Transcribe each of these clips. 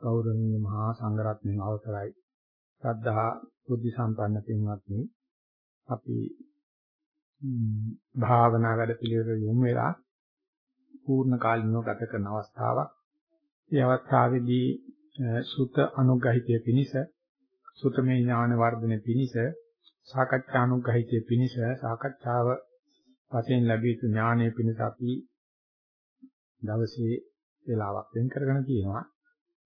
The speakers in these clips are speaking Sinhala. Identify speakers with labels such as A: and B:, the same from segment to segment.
A: ගෞරවනීය මහා සංඝරත්නයන් අවසරයි ශ්‍රද්ධා බුද්ධ සම්පන්න පින්වත්නි අපි භාවනා වැඩ පිළිවෙල යොමු වෙලා පූර්ණ කාලිනව ගත කරන අවස්ථාවක්. මේ අවස්ථාවේදී සුත අනුග්‍රහිතය පිනිස සුතමේ ඥාන වර්ධනය පිනිස සාකච්ඡා අනුග්‍රහිතය පිනිස සාකච්ඡාව වශයෙන් ලැබී යුතු ඥානයේ පිනිස අපි දවසේ වේලාවක් වෙන් කරගෙන තියෙනවා.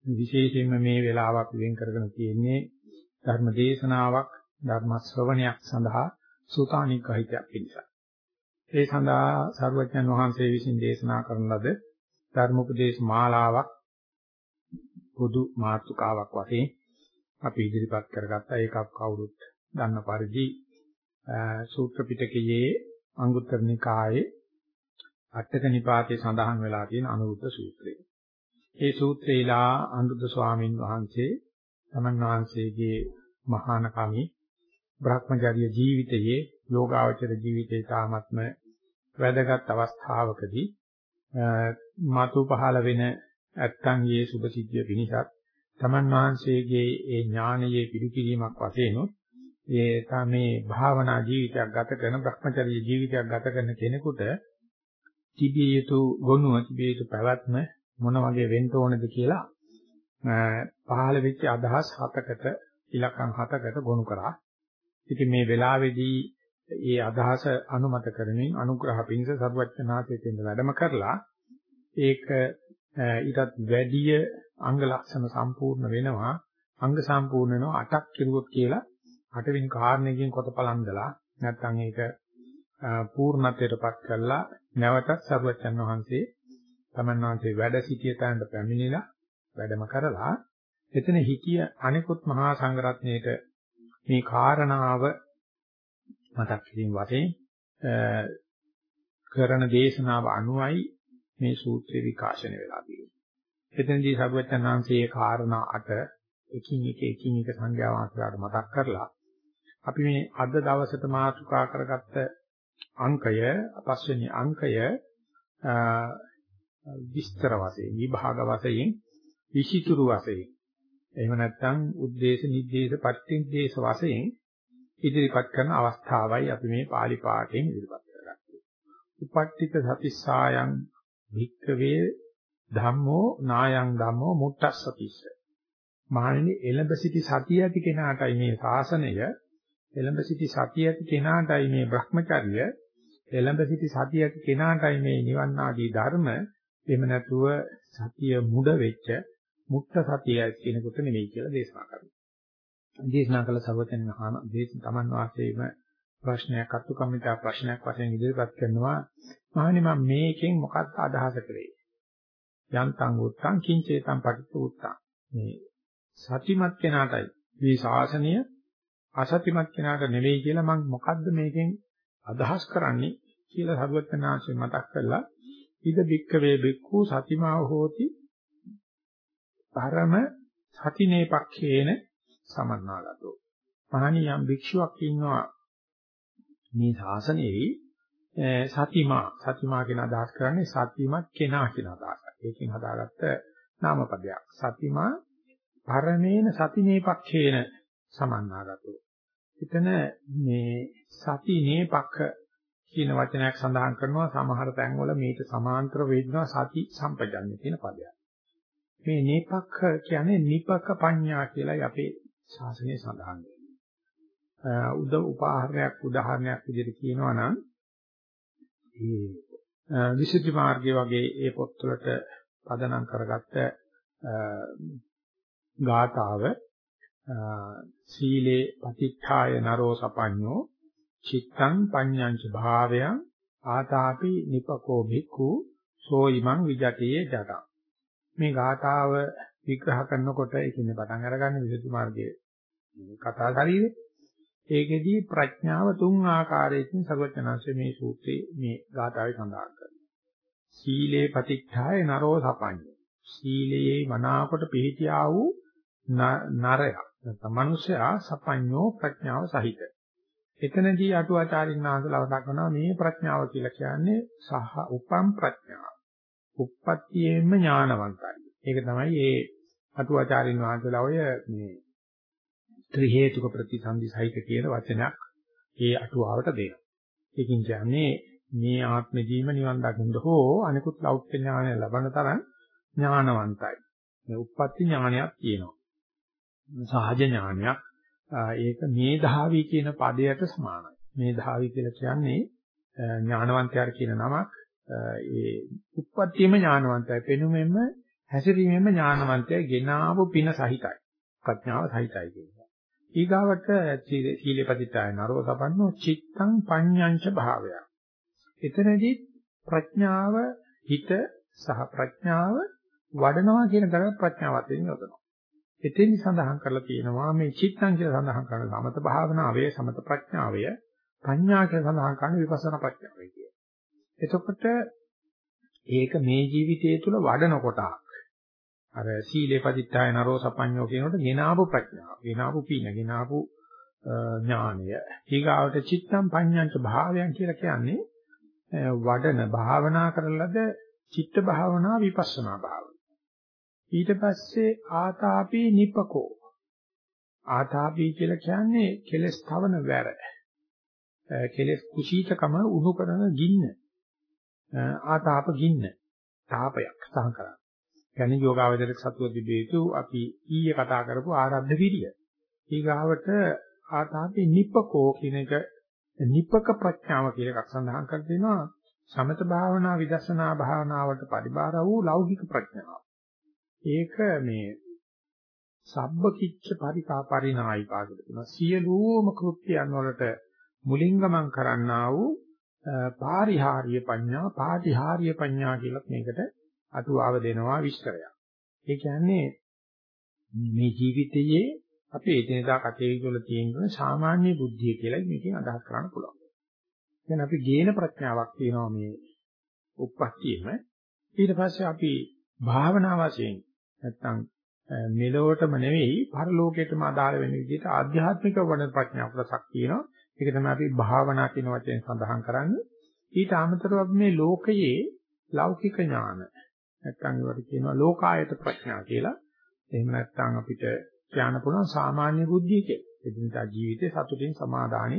A: විශේෂයෙන්ම මේ වේලාව අපි වෙන් කරගෙන තියෙන්නේ ධර්ම දේශනාවක් ධර්ම ශ්‍රවණයක් සඳහා සූතානිග්‍රහිතයක් පිණිස. ඒ සඳහා සරුවඥන් වහන්සේ විසින් දේශනා කරන ලද ධර්ම උපදේශ මාලාවක් පොදු මාතෘකාවක් වශයෙන් අපි ඉදිරිපත් කරගත්තා. ඒක කවුරුත් දන්න පරිදි සූත්‍ර පිටකයේ අංගුත්තර නිකායේ අටක නිපාතේ සඳහන් වෙලා තියෙන අනුරුද්ධ සූත්‍රය. ඒ සූත්‍රේලා අනුරුද්ධ ස්වාමීන් වහන්සේ තමන් වහන්සේගේ මහාන කමී බ්‍රහ්මචර්ය ජීවිතයේ යෝගාවචර ජීවිතයේ තාමත්ම වැදගත් අවස්ථාවකදී මාතු පහළ වෙන ඇත්තන්ගේ සුභ සිද්ධිය පිණිසත් තමන් වහන්සේගේ ඒ ඥානයේ පිළිකිරීමක් වශයෙන් ඒ තමයි භාවනා ජීවිතයක් ගත කරන බ්‍රහ්මචර්ය ජීවිතයක් ගත කරන කෙනෙකුට තිබිය යුතු ගුණ තිබිය යුතු පැවැත්ම මොන වගේ වෙන්න ඕනද කියලා පහළ වෙච්ච අදහස් හතකට ඉලක්කම් හතකට ගොනු කරා. ඉතින් මේ වෙලාවේදී ඒ අදහස අනුමත කරමින් අනුග්‍රහ පිණිස සරුවච්චනාථයෙන් වැඩම කරලා ඒක ඊටත් වැඩිය අංග ලක්ෂණ සම්පූර්ණ වෙනවා අංග සම්පූර්ණ වෙනවා අටක් කිරුවොත් කියලා අටවෙනි කාරණේකින් කොටපලන්දලා නැත්නම් ඒක පූර්ණත්වයටපත් කරලා නැවතත් සරුවච්චන් වහන්සේ තමන් වහන්සේ වැඩ සිටිය තැනට පැමිණිලා වැඩම කරලා එතන හිටිය අනිකුත් මහා සංඝරත්නයේට මේ කාරණාව මතක් කිරීම වශයෙන් කරන දේශනාව අනුවයි මේ සූත්‍රය විකාශනය වෙලා තියෙන්නේ. එතනදී සරුවචනාංශයේ කාරණා අට එකින් එක එකින් එක සංඛ්‍යා වාස්තුවට මතක් කරලා අපි මේ අද දවසට මාතෘකා කරගත්ත අංකය පස්වෙනි අංකය විස්තර වශයෙන් විභාග වශයෙන් විචිතුරු වශයෙන් එහෙම නැත්නම් උද්දේශ නිද්දේශ පටිච්චේස වශයෙන් ඉදිරිපත් කරන අවස්ථාවයි අපි මේ pāli පාඨයෙන් ඉදිරිපත් කරගන්නේ. උපට්ඨිත සතිස්සායන් භික්ඛවේ ධම්මෝ නායං ධම්මෝ මුට්ටස්සතිස්ස. මහණෙනි එළඹ සිටි සතිය ඇති කෙනාටයි මේ ශාසනය එළඹ සිටි සතිය ඇති කෙනාටයි මේ Brahmacharya එළඹ සිටි සතිය ඇති කෙනාටයි මේ නිවන් ආදී ධර්ම එහෙම නැතුව සතිය මුඩ වෙච්ච මුක්ත සතිය කෙනෙකුට නෙවෙයි කියලා දේශනා කරනවා. දේශනා කළ සර්වතෙන් මහාන දේශ තමන් වාසයේම ප්‍රශ්නයක් අත්කම්මිතා ප්‍රශ්නයක් වශයෙන් ඉදිරිපත් කරනවා. මහණනි මම මේකෙන් මොකක්ද අදහස කරේ? යන්තං උත්තං කිංචේතං පටිච්ච උත්තං. මේ සතිමත් කෙනාටයි මේ ශාසනය අසතිමත් කෙනාට නෙවෙයි කියලා මම මොකද්ද මේකෙන් අදහස් කරන්නේ කියලා සර්වඥාන්සේ මතක් කරලා ඉද බික්කවේ බික්ඛු සතිමා හෝති පරම සතිනේ පක්ඛේන සමන්නාගතෝ. මහණි යම් භික්ෂුවක් ඉන්නවා මේ ශාසනයේ සතිමා සතිමා කියන අදහස් කරන්නේ සතිමත් කෙනා කියන අදහසයි. ඒකෙන් හදාගත්ත නාමපදයක්. සතිමා පරමේන සතිනේ පක්ඛේන සමන්නාගතෝ. එතන මේ සතිනේ පක්ඛ කියන වචනයක් සඳහන් කරනවා සමහර තැන්වල මේක සමාන්තර වේදනා සති සම්පජන්‍ය කියන පදයක්. මේ නීපක්ඛ කියන්නේ නිපක පඤ්ඤා කියලායි අපේ ශාසනය සඳහන් වෙන්නේ. උද උපාහාරයක් උදාහරණයක් විදිහට කියනවා නම් මේ විසුද්ධි මාර්ගය වගේ ඒ පොත්වලට පදනම් කරගත්ත ගාථාව සීලේ පතිච්ඡාය නරෝ සපඤ්ඤෝ චිත්තං පඤ්ඤංච භාවයං ආතාපි නිපකෝ භික්ඛු සෝ ඉමං විජතේ ජටං මේ ගාථාව විග්‍රහ කරනකොට ඒකෙන් පටන් අරගන්නේ විසුද්ධි මාර්ගයේ කතා ශරීරේ. ඒකෙදී ප්‍රඥාව තුන් ආකාරයකින් සර්වඥාන්සේ මේ සූත්‍රයේ මේ ගාථාවේ සඳහන් කරනවා. සීලේ පතිච්ඡාය නරෝ සපඤ්ඤ. සීලයේ මනාකොට පිහිටියා වූ නරය නැත්නම් මිනිසයා සපඤ්ඤෝ ප්‍රඥාව සහිත. එතනදී අටුවාචාරින් ආන්දලව දක්වනවා මේ ප්‍රඥාව කියලා කියන්නේ සහ උපම් ප්‍රඥාව. උප්පත්තියෙන්ම ඥානවන්තයි. ඒක තමයි ඒ අටුවාචාරින් වහන්සේලා ඔය මේ ත්‍රි හේතුක ප්‍රතිසන්දි සහිත කියන වචනයක් ඒ අටුවාවට දෙනවා. ඒකින් කියන්නේ මේ ආත්මජීව නිවන් දකින්න හෝ අනිකුත් ලෞකික ඥානය ලබන තරම් ඥානවන්තයි. මේ උප්පත්ති ඥානයක් තියෙනවා. සහජ ඥානයක්. ඒක මේ ධාවි කියන පදයට සමානයි. මේ ධාවි කියලා කියන්නේ ඥානවන්තයාර කියන නමක්. ඒ උප්පත්තියම ඥානවන්තයි. පෙනුමෙන්න හැසිරීමෙන්ම ඥානවන්තය ගෙනාවු පින සහිතයි. ප්‍රඥාව සහිතයි කියනවා. ඊගාවට සීලේ පදිතාය නරෝ සපන්නෝ චිත්තං පඤ්ඤංච භාවය. එතනදී ප්‍රඥාව හිත සහ ප්‍රඥාව වඩනවා කියන දර ප්‍රඥාවත් වෙන යොදනවා. එතෙන්දි සඳහන් කරලා තියෙනවා මේ චිත්තං කියලා සඳහන් කරන සමත භාවනාවේ සමත ප්‍රඥාවය පඤ්ඤා කියලා සඳහන් කරන විපස්සනා ප්‍රඥාවයි කිය. එතකොට ඒක මේ ජීවිතයේ තුල වඩන කොටක්. අර සීලේ පදිත්තාය නරෝ සපඤ්ඤෝ කියනකොට ගෙනාවු ප්‍රඥාව, ගෙනාවු පීන, ගෙනාවු ඥානය. ඊගාවට චිත්තම් පඤ්ඤාන්ත භාවයන් කියලා කියන්නේ වඩන භාවනා කරලද චිත්ත භාවනා විපස්සනා භාවය. ඊට පස්සේ ආතාපි නිපකෝ. ආතාපි කියලා කියන්නේ කෙලස් තවන වැර. කෙලස් කුසීතකම උණු කරන ගින්න. ආතාප ගින්න. තාපයක් සහන් කරා. කියන්නේ යෝගාවචරයක් සතුව තිබේතු අපි ඊයේ කතා කරපු ආරද්ධ විරිය. ඊගාවට ආතාපි නිපකෝ කියන එක නිපක ප්‍රඥාව කියලා එකක් සඳහන් කර දෙනවා. සමත භාවනා විදර්ශනා භාවනාවට පරිබාර වූ ලෞකික ප්‍රඥාව. ඒක මේ සබ්බ කිච්ච පරිකා පරිනායිකා කියලා සියලුම කෘත්‍යයන් වලට මුලින් ගමන් කරන්නා වූ පාරිහාරීය පඤ්ඤා පාටිහාරීය පඤ්ඤා කියලා මේකට අටුවාව දෙනවා විස්තරයක්. ඒ කියන්නේ මේ ජීවිතයේ අපේ එදිනදා කටයුතු වල තියෙන සාමාන්‍ය බුද්ධිය කියලා මේකෙන් අදහස් කරන්න පුළුවන්. දැන් අපි ගේන ප්‍රඥාවක් තියෙනවා මේ උප්පත්තියෙම ඊට පස්සේ අපි භාවනා වශයෙන් නැත්තම් මෙලොවටම නෙවෙයි පරලෝකයටම අදාළ වෙන විදිහට ආධ්‍යාත්මික වඩන ප්‍රඥා කොටසක් තියෙනවා. ඒක තමයි අපි භාවනා කියන වචෙන් සඳහන් කරන්නේ. ඊට අමතරව අපි මේ ලෝකයේ ලෞකික ඥාන නැත්තම් ඒවට කියනවා ලෝකායත ප්‍රඥා කියලා. එහෙම නැත්තම් අපිට කියන්න පුළුවන් සාමාන්‍ය බුද්ධිය කියලා. එදිනදා ජීවිතේ සතුටින් සමාදානෙ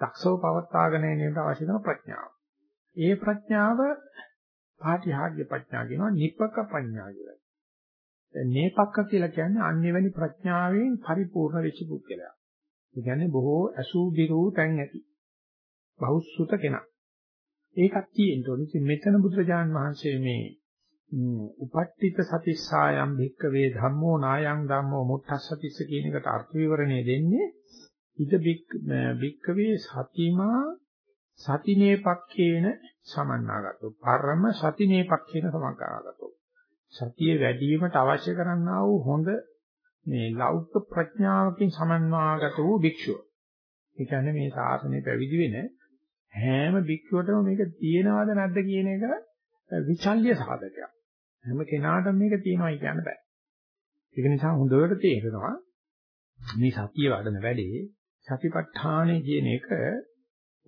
A: දක්ෂව පවත්වාගෙන යන්නට අවශ්‍ය කරන ප්‍රඥාව. ඒ ප්‍රඥාව පාටිහාග්‍ය ප්‍රඥා කියනවා නිප්පක ප්‍රඥා කියලා. දැන් නේපක්ක කියලා කියන්නේ අන්‍යවැනි ප්‍රඥාවෙන් පරිපූර්ණ වෙච්ච පුද්ගලයා. ඒ කියන්නේ බොහෝ අසු දිරු තැන් ඇති. බහුසුත කෙනා. ඒකක් තියෙන්න ඕනේ. ඉතින් මෙතන බුදුරජාණන් වහන්සේ මේ උපට්ඨිත සතිස්සායම් භික්කවේ ධම්මෝ නායං ධම්මෝ මුත්තස්සතිස්ස කියන එකට අර්ථ විවරණය දෙන්නේ ඉද භික්කවේ සතිමා සතිනේ පක්ඛේන සමන්නාගතෝ පරම සතිනේ පක්ඛේන සමන්නාගතෝ සතිය වැඩි වීමට අවශ්‍ය කරන්නා වූ හොඳ මේ ලෞකික ප්‍රඥාවකින් සමන්වාගත වූ භික්ෂුව. ඒ කියන්නේ මේ ශාසනය පැවිදි වෙන හැම භික්ෂුවටම මේක තියෙනවද නැද්ද කියන එක විචල්්‍ය සාධකයක්. හැම කෙනාටම මේක තියෙනවයි කියන්න බෑ. ඒක නිසා හොඳට තේරෙනවා මේ සතිය වඩන වැඩේ සතිපට්ඨානය කියන එක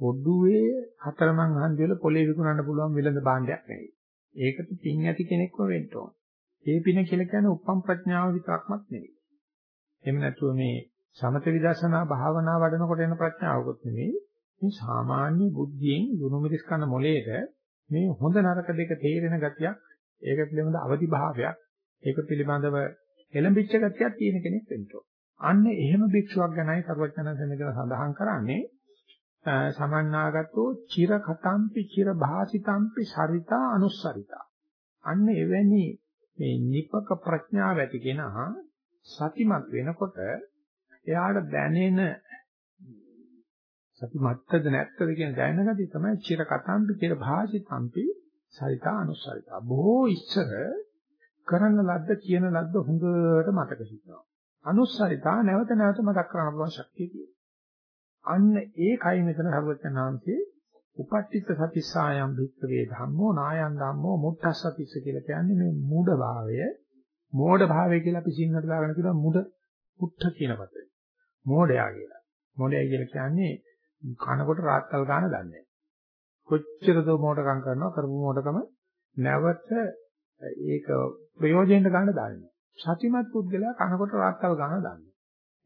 A: පොඩ්ඩුවේ හතරමං හන්දි වල පොලේ විකුණන්න පුළුවන් විලඳ භාණ්ඩයක් නෙවෙයි. ඒකට පින් ඇති කෙනෙක්ව වෙන්න ඕන. ඒ පින කියලා කියන්නේ උපම් ප්‍රඥාව විතරක්මත් නෙවෙයි. එහෙම නැතුව මේ සමත විදර්ශනා භාවනා වඩනකොට එන ප්‍රඥාවකුත් නෙවෙයි. මේ සාමාන්‍ය බුද්ධියෙන් දුනුමිරිස් කන මොලේට මේ හොඳ නරක දෙක තේරෙන ගතියක්, ඒක පිළිබඳ අවදි භාවයක්, ඒක පිළිබඳව එළඹිච්ච ගතියක් තියෙන කෙනෙක් වෙන්න ඕන. අන්න එහෙම භික්ෂුවක් ගැනයි සර්වඥාන්සේ මෙතන සඳහන් කරන්නේ සමන්නාගතෝ චිර කතම්පි චිර භාසිතම්පි සරිතා අනුස්සරිතා. අන්න එවැනි මේ නිපක ප්‍රඥාව ඇති කෙනා සතිමත් වෙනකොට එයාට දැනෙන සතිමත්ද නැත්තද කියන දැනෙන ගතිය තමයි චිර කතම්පි චිර භාසිතම්පි සරිතා අනුස්සරිතා. බොහෝ ඉස්සර කරන ලද්ද කියන ලද්ද හොඳට මතක හිටිනවා. අනුස්සරිතා නැවත නැවත මතක් කරගන්න පුළුවන් ශක්තිය තියෙනවා. අන්න ඒකයි මෙතන සර්වඥාන්සේ උපට්ඨිත සතිසායම් භික්ඛවේ ධම්මෝ නායං ධම්මෝ මුත්තස්සතිස්ස කියලා කියන්නේ මේ මූඩ භාවය. මෝඩ භාවය කියලා අපි සිංහලට දාගෙන කියනවා මුඩ පුත්ත කියන පදේ. මෝඩයා කියලා. මෝඩයා කියලා කියන්නේ කනකොට රාත්තල් ගන්න දන්නේ. කොච්චරද මෝඩකම් කරනවා කරපු මෝඩකම නැවත ඒක ප්‍රයෝජනෙට ගන්න දන්නේ. සතිමත් පුද්ගලයා කනකොට රාත්තල් ගන්න දන්නේ.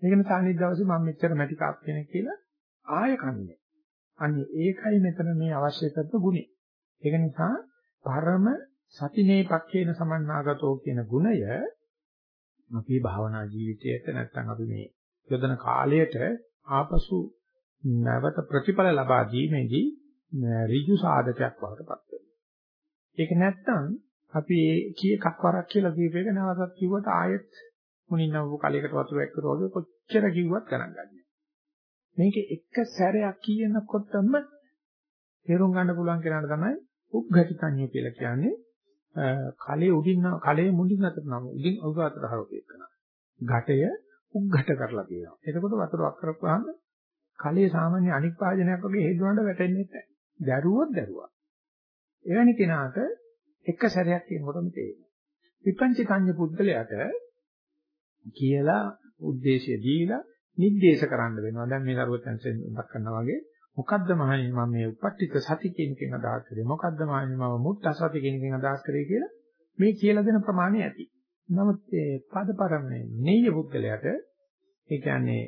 A: ඒක නිසා අනිත් දවසේ මම මෙච්චර මැටි කාප් කෙනෙක් කියලා ආය කන්නේ. අනේ ඒකයි මෙතන මේ අවශ්‍ය කරන ගුණය. ඒක නිසා පරම සතිනේ පක්ෂේන සමන්නාගතෝ කියන ගුණය අපි භාවනා ජීවිතයට නැත්නම් අපි මේ යොදන කාලයට ආපසු නැවත ප්‍රතිඵල ලබා දීමේදී ඍජු සාධකයක් බවට පත් වෙනවා. ඒක නැත්නම් අපි කී එකක් වරක් කියලා දීප එක නැවතත් කිව්වට ආයෙත් මුණින්නව කලයකට වතුර එක්කර වගේ කොච්චර කිව්වත් ගණන් ගන්න. මේක එක සැරයක් කියනකොටම තේරුම් ගන්න පුළුවන් කෙනාට තමයි උග්ඝටිතඤ්ඤය කියලා කියන්නේ. කලයේ උඩින් කලයේ මුලින් අතර නම් උඩින් උගාතර හරවපේ කරනවා. ඝටය උග්ඝට කරලා තියෙනවා. එතකොට වතුර වක් කරපුවාම කලයේ සාමාන්‍ය අනික් පාදනයක් වගේ හේතුනට වැටෙන්නේ නැහැ. දැරුවොත් දැරුවා. එවැනි කෙනාට එක සැරයක් කියනකොටම තේරෙනවා. විපංචිකඤ්ඤ පුද්ගලයාට කියලා උද්දේශය දීලා නිද්දේශ කරන්න වෙනවා. දැන් මේ දරුවත්යන්සෙන් මතක් කරනවා වගේ මොකද්ද මහණෙනි මම මේ උපට්ඨිත සති කියන එකෙන් අදහස් කරේ. මොකද්ද මහණෙනි මම මුත්ත සති කියන එකෙන් අදහස් කරේ කියලා මේ කියලා දෙන ප්‍රමාණය ඇති. නමුත් ඒ පදපරමනේ නෙය බුද්ධලයට ඒ කියන්නේ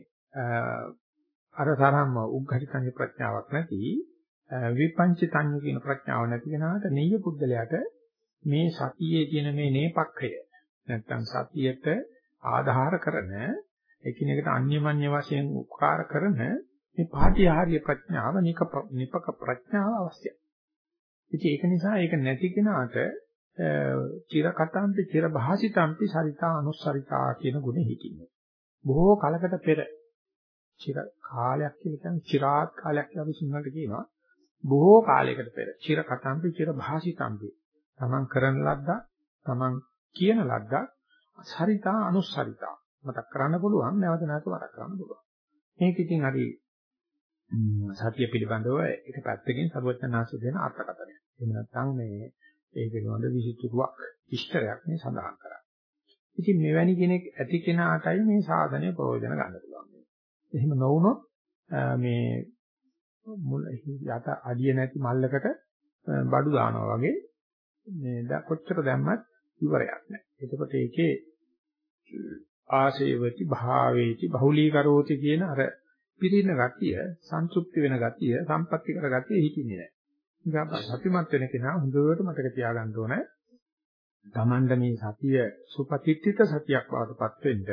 A: අර තරම්ම උග්ඝටිතන්‍ය ප්‍රඥාවක් නැති විපංචිතන්‍ය කියන ප්‍රඥාව නැති වෙනාට නෙය බුද්ධලයට මේ සතියේ තියෙන මේ නේපක්ඛය නැත්තම් සතියට ආධාර කරන එකිනෙකට අන්‍යමඤ්ඤ වශයෙන් උපකාර කරන මේ පාටිහාරීය ප්‍රඥාව නිපක ප්‍රඥාව අවශ්‍යයි. ඉතින් ඒක නිසා ඒක නැති කෙනාට චිර කතාන්ති චිර භාසිතාන්ති සරිතා අනුස්සරිතා කියන ගුණෙ හිතින්නේ. බොහෝ කලකට පෙර චිර කාලයක් කියලා කියන්නේ චිරාත් කාලයක් කියලා අපි සිංහලට කියනවා. බොහෝ කාලයකට පෙර චිර කතාන්ති චිර භාසිතාන්ති. තමන් කරන ලද්දා තමන් කියන ලද්දා සරිතා අනුස්සරිතා මතක් කරන්න පුළුවන් නැවත නැවත මතක් කරන්න පුළුවන්. මේක ඉතින් හරි සතිය පිළිබඳව එක පැත්තකින් සර්වඥාන්සේ දෙන අර්ථකථනය. එහෙම නැත්නම් මේ ඒ පිළිබඳ විසිතුරුවක් විස්තරයක් මේ සඳහන් කරා. ඉතින් මෙවැනි කෙනෙක් ඇති කෙනාටයි මේ සාධනය ප්‍රයෝජන ගන්න පුළුවන්. එහෙම නොවුනොත් මේ මුල යට අඩිය නැති මල්ලකට බඩු දානවා වගේ මේ කොච්චර දැම්මත් ඉවරයක් නැහැ. එතකොට ඒකේ ආශේවති භාවේති බහුලීකරෝති කියන අර පිරින ගතිය, සංසුප්ති වෙන ගතිය, සම්පත්‍ති කර ගතිය හිතින්නේ නැහැ. නිසා සතිමත් වෙන කෙනා හොඳට මතක තියාගන්න ඕනේ. Tamanda මේ සතිය සුපතිත්‍ිත සතියක් වඩපත් වෙන්න,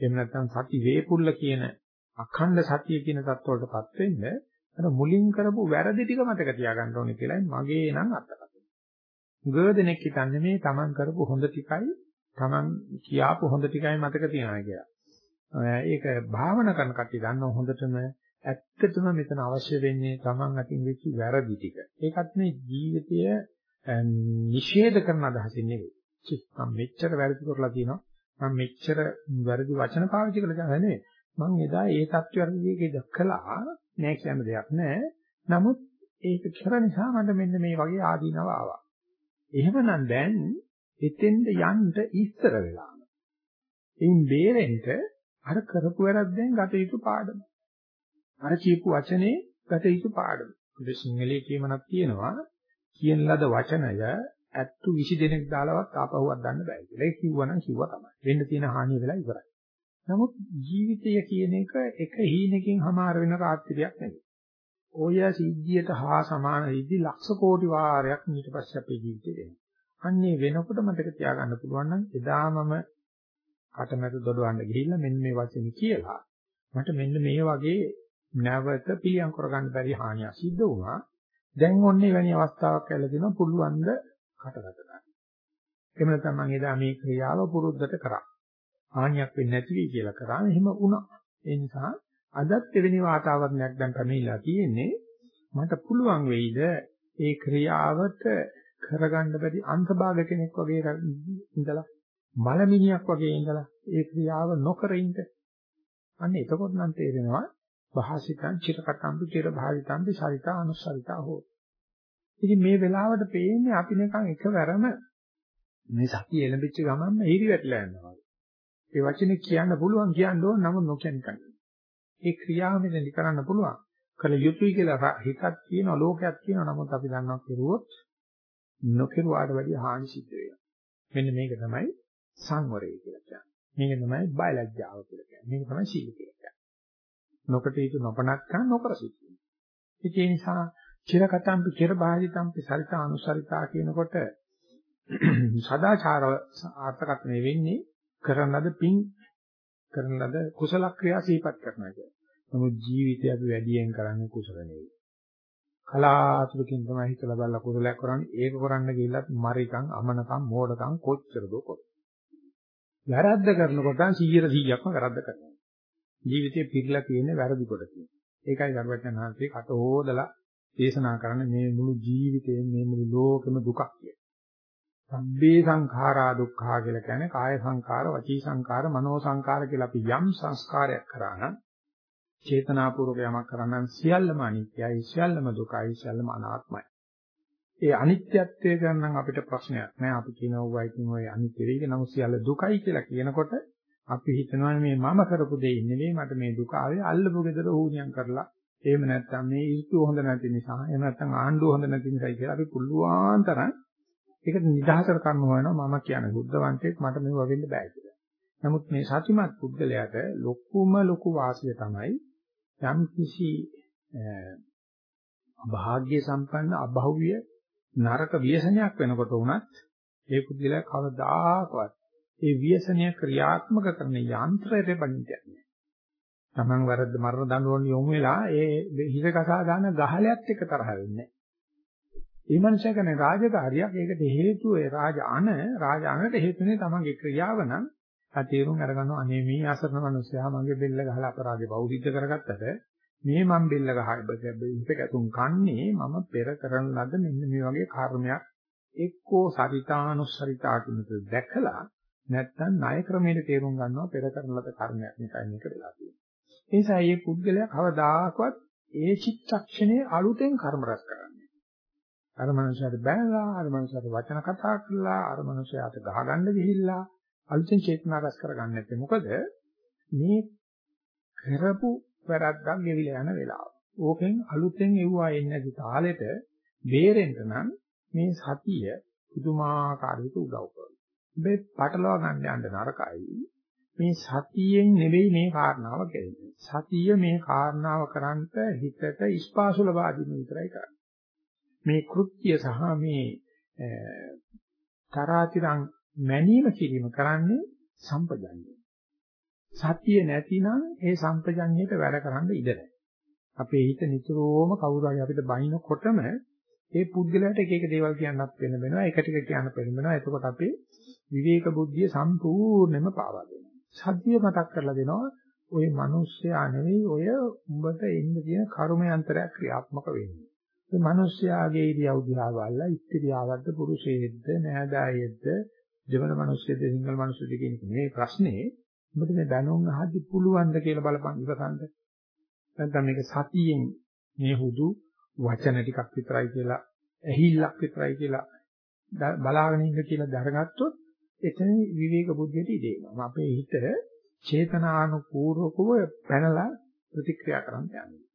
A: එහෙම නැත්නම් සති වේපුල්ල කියන අඛණ්ඩ සතිය කියන தත්වලටපත් වෙන්න අර මුලින් කරපු වැරදි ටික මතක තියාගන්න ඕනේ කියලායි මගේ නම් අත්දැකීම. ගොඩනෙක් හිතන්නේ මේ Taman කරපු හොඳ ටිකයි Taman කියාපු හොඳ ටිකයි මතක තියනවා කියලා. ඒක භාවනා කරන කට්ටිය දන්නව හොඳටම ඇත්තටම මෙතන අවශ්‍ය වෙන්නේ Taman අතින් වෙච්ච වැරදි ටික. ඒකත් මේ ජීවිතය නිෂේධ කරන අදහසින් නෙවෙයි. මම මෙච්චර වැරදි කරලා තියෙනවා. මම මෙච්චර වැරදි වචන පාවිච්චි කළා කියන්නේ මම එදා ඒ තත්ත්වයකදී දැක්කලා නෑ කියන දෙයක් නෑ. නමුත් ඒක කර නිසා මට මෙන්න මේ වගේ ආදීනව ආවා. එහෙමනම් දැන් එතෙන්ද යන්න ඉස්සර වෙලා. එයින් බේරෙන්න අර කරපු වැරද්දෙන් ගත යුතු පාඩම. අර කියපු වචනේ ගත යුතු පාඩම. ඒ සිංහලයේ කියමනක් තියෙනවා කියන ලද වචනය ඇත්තු 20 දෙනෙක් දාලවත් ආපහුවක් ගන්න බෑ කියලා. ඒක කිව්වනම් කිව්වා තමයි. වෙන්න තියෙන හානිය වෙලා ඉවරයි. නමුත් ජීවිතය කියන එක එක හීනකින් හමාර වෙන රාත්‍රියක් නෙවෙයි. ඔය සිද්ධියට හා සමාන සිද්ධි ලක්ෂ කෝටි වාරයක් ඊට පස්සේ අපේ ජීවිතේ වෙනවා. අන්නේ වෙනකොට මතක තියාගන්න පුළුවන් නම් එදාමම කටමැද දොඩවන්න ගිහිල්ලා මෙන්න මේ වචනේ කියලා මට මෙන්න මේ වගේ නැවත පිළියම් කරගන්න බැරි හානියක් සිද්ධ වුණා. දැන් ඔන්නේ වැනි අවස්ථාවක් ඇවිල්ලා දෙනවා පුළුවන් ද කටකට ගන්න. එහෙම නැත්නම් මම එදා මේ ක්‍රියාව පුරුද්දට කරා. හානියක් වෙන්නේ නැති වෙයි කියලා කරා. එහෙම වුණා. ඒ නිසා අදත් එවැනි වාතාවරණයක් දැන් පැමිණලා තියෙන්නේ මට පුළුවන් වෙයිද ඒ ක්‍රියාවට කරගන්න බැරි අන්තභාග කෙනෙක් වගේ ඉඳලා මලමිනියක් වගේ ඉඳලා ඒ ක්‍රියාව නොකර ඉන්න. අන්න එතකොට නම් තේරෙනවා භාසිතං චිරකටම්පි චිර භාවිතම්පි සරිතා අනුසරිතා හෝ. ඉතින් මේ වෙලාවට පේන්නේ අපි නිකන් එකවරම මේ සතිය එළඹිච්ච ගමන්ම හිරි වැටලා යනවා. ඒ වචනේ කියන්න පුළුවන් කියන්න ඕන නමුත් නොකිය නිකන්. ඒ ක්‍රියාව මෙතනදි කරන්න පුළුවන්. කළ යුතුයි කියලා හිතක් කියන ලෝකයක් කියන නමුත් අපි දන්නවා කෙරුවොත් නොකිරුවාට වැඩිය හානි සිද්ධ වෙනවා. මෙන්න මේක තමයි සංවරය කියලා කියන්නේ. මේක තමයි බයලජ්ජාව කියලා කියන්නේ. මේක තමයි සීල කියලා කියන්නේ. නොකට යුතු නොපනත්කම් නොකර සිටීම. ඒ නිසා චිරකටම්පි චිරබාහිතම්පි සරිතා අනුසරිතා කියනකොට සදාචාර අර්ථකථනය වෙන්නේ කරන ලද පින් කරන ලද කුසල ක්‍රියා සිහිපත් කරනවා කියන්නේ. නමුත් ජීවිතය අපි වැඩියෙන් කරන්නේ කුසල නෙවෙයි. කලාතුරකින් තමයි හිතලා බලලා කුසලයක් කරන්නේ. ඒක කරන්න ගිහිල්ලත් මරිකම්, අමනකම්, මෝඩකම් කොච්චරද කොත්. වැරද්ද කරනකොට 100%ක්ම වැරද්ද කරනවා. ජීවිතේ පිළිලා තියෙන වැරදි කොටකින්. ඒකයි ගරුවචනහන්සේ කට හොදලා දේශනා කරන්නේ මේ මුළු ජීවිතේම මේ මුළු ලෝකෙම දුකක් කියලා. සබ්බේ සංඛාරා දුක්ඛා කියලා කියන්නේ කාය සංඛාර, වචී සංඛාර, මනෝ සංඛාර කියලා අපි යම් සංස්කාරයක් කරා නම් චේතනාපූර්වක යමක් කරා නම් සියල්ලම අනිත්‍යයි, සියල්ලම දුකයි, සියල්ලම අනාත්මයි. ඒ අනිත්‍යත්වය ගැන නම් අපිට ප්‍රශ්නයක් නෑ. අපි කියනවා ඉතින් ඔය අනිත්‍ය වෙයි නමුත් සියල්ල දුකයි කියලා කියනකොට අපි හිතනවා මේ මම කරපු දෙයක් නෙවෙයි මට මේ දුක ආවේ අල්ලපු ගෙදර ඌණියම් කරලා එහෙම නැත්නම් මේ ඍතු හොඳ නැති නිසා එහෙම නැත්නම් ආණ්ඩුව හොඳ නැති නිසායි කියලා අපි පුළුවන් තරම් ඒකට නිදහසට කරන්න හොයනවා මම කියන්නේ බුද්ධවන්තයෙක් මට මේව වෙන්න බෑ කියලා. නමුත් මේ සත්‍යමත් පුද්ගලයාට ලොකුම ලොකු වාසිය තමයි යම් කිසි භාග්‍ය සම්පන්න අභෞවිය නරක ව්‍යසනයක් වෙනකොට උනත් ඒ පුද්ගලයා කවදාකවත් ඒ ව්‍යසනය ක්‍රියාත්මක කරන යන්ත්‍රයට බඳින්නේ නැහැ. Taman වරද්ද මරණ දඬුවම් යොමු වෙලා ඒ හිස කසා දාන ගහලයක් එක තරහ වෙන්නේ නැහැ. ඒ මනුස්සයා කරන රාජකාරියක් ඒකට හේතුව ඒ රාජ අන රාජ අනට හේතුනේ තමන්ගේ ක්‍රියාව නම් තීරුම් අරගන්නවා අනේ මේ අසරණ මනුස්සයා මගේ බෙල්ල ගහලා අපරාධේ බෞද්ධ කරගත්තට මේ මම බෙල්ල ගහ හිත කැතුම් කන්නේ මම පෙර කරන ලද මෙන්න මේ වගේ කර්මයක් එක්කෝ සරිතානුසරිතා කියනක දැකලා නැත්තම් ණය ක්‍රමයට තේරුම් ගන්නවා පෙර කරන ලද කර්මයක් නිකයි මේක වෙලා තියෙන්නේ. ඒ නිසා මේ පුද්ගලයා කවදාකවත් ඒ චිත්තක්ෂණේ අලුතෙන් කර්ම රැස් කරන්නේ. අර මනුස්සයාට බැලලා, අර මනුස්සයාට වචන කතා කරලා, අර මනුස්සයාට ගහගන්න ගිහිල්ලා අලුතෙන් චේතනා රැස් කරගන්නේ නැත්තේ මොකද? මේ කරපු වැරද්දක් ගෙවිලා යන වෙලාව. ඕකෙන් අලුතෙන් එව්වා එන්නේ නැති තාලෙට බේරෙන්න නම් මේ සතිය පුදුමාකාර විදිහට උදව් කරනවා. මේ පටලවා ගන්න යන්න නරකයි. මේ සතියෙන් නෙවෙයි මේ කාරණාව කෙරෙන්නේ. සතිය මේ කාරණාව කරන්ට හිතට ස්පාසු ලබා දීම විතරයි කරන්නේ. මේ කෘත්‍ය සහ මේ තරාතිරං මැනීම කිරීම කරන්නේ සම්පජන්ණය. සතිය නැතිනම් ඒ සම්පජන්ණයට වැඩ කරන්න ඉඩ නැහැ. අපේ හිත නිතරම කවුරු හරි අපිට බයිනකොටම ඒ පුද්ගලයාට එක එක දේවල් කියන්නත් වෙන වෙනවා එක ටික කියන්න පෙළඹ වෙනවා එතකොට අපේ විවේක බුද්ධිය සම්පූර්ණයෙන්ම පාවා දෙනවා සතිය මතක් කරලා දෙනවා ඔය මිනිස්සයා නෙවෙයි ඔය උඹට එන්න තියෙන කර්මයන්තරයක් ක්‍රියාත්මක වෙන්නේ ඒ මිනිස්යාගේ ඉරියව් දිහා බලලා ඉස්ත්‍රියාවද්ද පුරුෂයෙක්ද නෑදෑයෙක්ද ජීවන මිනිස්සෙක්ද සිංගල් මිනිස්සෙක්ද කියන එක මේ ප්‍රශ්නේ ඔබට මේ දැනුම් අහද්දි පුළුවන්ද කියලා බලපන් ඉවසන්න නැත්නම් මේක සතියෙන් මේ හුදු වචන ටිකක් විතරයි කියලා ඇහිල්ලක් විතරයි කියලා බලාගෙන ඉන්න කියලා දරගත්තොත් එතන විවේක බුද්ධියට ඉදේනවා අපේ හිත චේතනානුපූර්වකව පැනලා ප්‍රතික්‍රියා කරන්න යනවා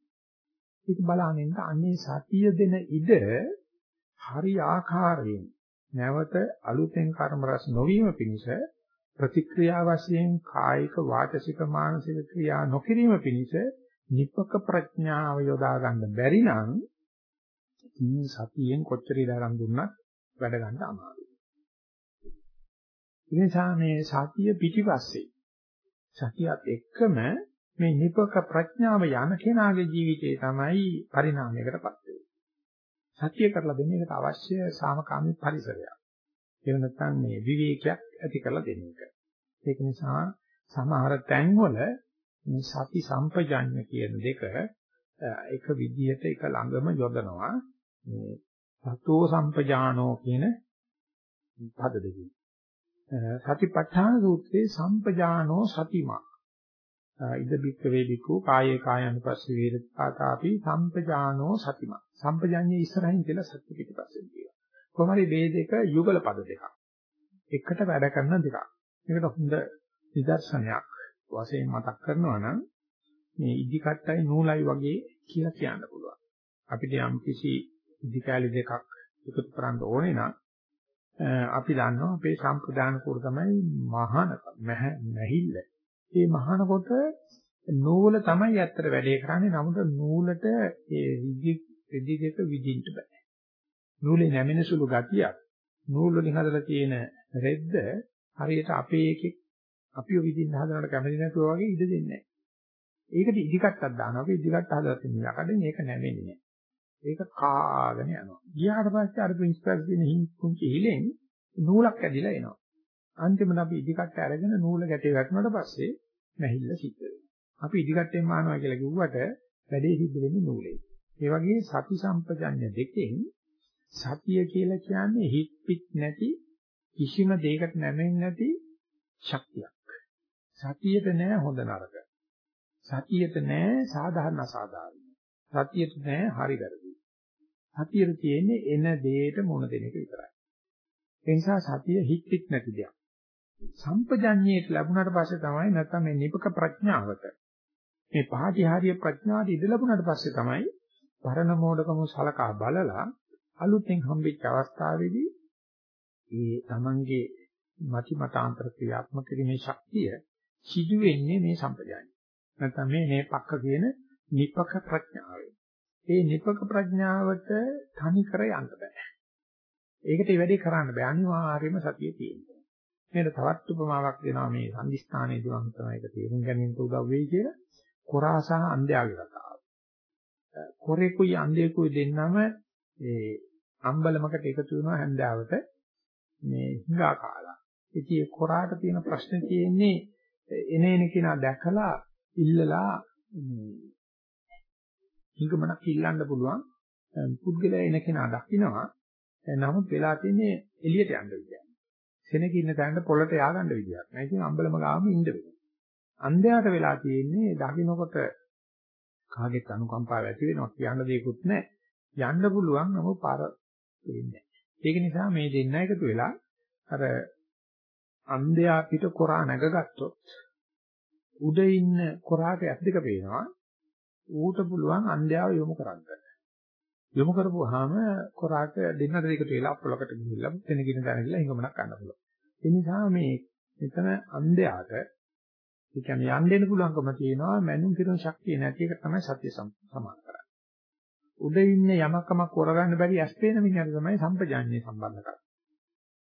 A: ඒක බලනින්න අන්නේ සතිය දෙන ඉඩ හරි ආකාරයෙන් නැවත අලුතෙන් කර්ම රස නොවීම පිණිස ප්‍රතික්‍රියා වශයෙන් කායික වාචසික මානසික ක්‍රියා නොකිරීම පිණිස නිපක ප්‍රඥාව යොදා ගන්න බැරි නම් ඉතින් සතියෙන් කොච්චර ඉඳන් දුන්නත් වැඩ ගන්න අමාරුයි. ඒ නිසා මේ සතිය පිටිපස්සේ සතියත් එක්කම මේ නිපක ප්‍රඥාව යන කෙනාගේ ජීවිතේ තමයි පරිණාමයකටපත් වෙන්නේ. සත්‍ය කරලා දෙන්න එකට අවශ්‍ය සාමකාමී පරිසරයක්. එහෙම නැත්නම් මේ විවේකයක් ඇති කරලා දෙන්න එක. ඒක නිසා සමහර තැන්වල මේ සති සම්පජඤ්ඤ කියන දෙක එක විදිහට එක ළඟම යොදනවා. මේ සතෝ සම්පජානෝ කියන පද දෙකකින්. සතිපට්ඨාන සූත්‍රයේ සම්පජානෝ සතිමා ඉද බික්ක වේදිකෝ කායේ කායानुපස්සී වේදතාපි සම්පජානෝ සතිම. සම්පජාඤ්ඤේ ඉස්සරහින් කියලා සත්‍ය පිටිපස්සෙන් කියනවා. කොහොමරි මේ දෙක යුගල පද දෙකක්. එකට වැඩ කරන දෙකක්. මේකට හොඳ නිදර්ශනයක් වශයෙන් මතක් කරනවා නම් මේ ඉදි කට්ටයි නූලයි වගේ කියලා කියන්න පුළුවන්. අපිට යම් කිසි ඉදි කැලි දෙකක් එකතු කරන්න ඕනේ නම් අපි දන්නවා අපේ සම්ප්‍රදාන කුර තමයි මහාන මැහිල්ල. මේ මහානකොට නූල තමයි ඇත්තට වැඩේ කරන්නේ. නමුත් නූලට ඒ විදි දෙක විදින්න බෑ. නූලේ නැමෙන සුළු ගතියක් නූල් වලින් හදලා තියෙන රෙද්ද හරියට අපේ එකෙක් අපිව විදින්න හදනකට කැමති නැතුව වගේ ඉඩ දෙන්නේ නැහැ. ඒකට ඉදිකට්ටක් දානවා. අපි ඉදිකට්ට හදලා තියෙන යකඩෙන් ඒක නැවෙන්නේ නැහැ. ඒක කාගෙන යනවා. ගියාට පස්සේ අර ප්‍රින්සිපල් කියන හින් කුංචි හිලෙන් නූලක් ඇදිලා එනවා. අන්තිමට අපි ඉදිකට්ට අරගෙන නූල ගැටේ වැටුණාට පස්සේ නැහිල්ල සිද්ධ වෙනවා. අපි ඉදිකට්ටෙන් මානවා කියලා කිව්වට වැඩේ සිද්ධ වෙන්නේ නූලේ. ඒ වගේ සති සම්පජඤ්ඤ දෙකෙන් සතිය කියලා කියන්නේ හිත් පිට නැති කිසිම දෙයකට නැමෙන්නේ නැති ශක්තියක්. සතියට නෑ හොඳ නරක. සතියට නෑ සාධාරණ අසාධාරණ. සතියට නෑ හරි වැරදි. සතියට තියෙන්නේ එන දෙයට මොන දෙන එක විතරයි. ඒ නිසා සතිය හිත් පිට නැති දෙයක්. සම්පජඤ්ඤයට ලැබුණාට පස්සේ තමයි නැත්නම් මේ නිපක ප්‍රඥාවට මේ පහටිහාරිය ප්‍රඥාවට ඉඳ ලැබුණාට පස්සේ තමයි පරණ මෝඩකම සලකා බලලා අලුතෙන් හම්බෙච්ච අවස්ථාවේදී ඒ තමන්ගේ මති මතාන්තර ක්‍රියාත්මක කිරීමේ ශක්තිය සිදු වෙන්නේ මේ සම්පජාඤ්ඤය. නැත්නම් මේ මේ පක්ක කියන නිපක ප්‍රඥාවෙන්. ඒ නිපක ප්‍රඥාවට තනි කර යන්න බෑ. ඒකට වැඩි කරන්න බෑ. අනිවාර්යයෙන්ම සතිය තියෙනවා. මේක තවත් උපමාවක් දෙනවා මේ සංදිස්ථානයේදී මම තමයි ඒක තේරුම් ගැනීමට උදව් වෙයි කියලා. කොරා සහ අන්ධයාගේ කතාව. කොරේකුයි අන්ධයෙකුයි දෙන්නම ඒ අම්බලමකට එකතු වෙනවා හැන්දාවට මේ හිඟා කාලා. ඉතින් ඒ කොරාට තියෙන ප්‍රශ්නේ තියෙන්නේ එන එන කෙනා දැකලා ඉල්ලලා හිඟමනක් ඉල්ලන්න පුළුවන් පුද්ගලයා එන කෙනා දකින්නවා. නමුත් වෙලා තියෙන්නේ එළියට යන්න විදියක්. සෙනග ඉන්න තැනට පොළට ය아가න්න විදියක්. නැහැ. ඉතින් අම්බලම ගාම ඉන්න වෙනවා. අන්ධයාට වෙලා තියෙන්නේ දකින්නකොට කාගෙත් අනුකම්පාව ඇති වෙනවා කියන්න දෙයක්වත් නැහැ. යන්න පුළුවන් නමුත් පාර වෙන්නේ ඒක නිසා මේ දෙන්න එකතු වෙලා අර අන්ධයා පිට කොරා නැගගත්තොත් උඩ ඉන්න කොරාට ඇස් දෙක පේනවා ඌට පුළුවන් අන්ධයාව යොමු කරන්න. යොමු කරපුවාම කොරාට දෙන්නට දෙකට වෙලා පොලකට ගිහිල්ලා තැනකින් තැන ගිහලා හිඟමනක් ගන්න පුළුවන්. ඒ නිසා මේ මෙතන අන්ධයාට ඒ කියන්නේ යන්න දෙන්න පුළුවන්කම තියෙනවා මනුන් කිරන ශක්තිය නැති එක තමයි සත්‍ය සමාන කරන්නේ. උඩ ඉන්න යමකමක් කරගන්න බැරි ඇස් පේන මිනිහට තමයි සම්පජාන්නේ සම්බන්ධ කරන්නේ.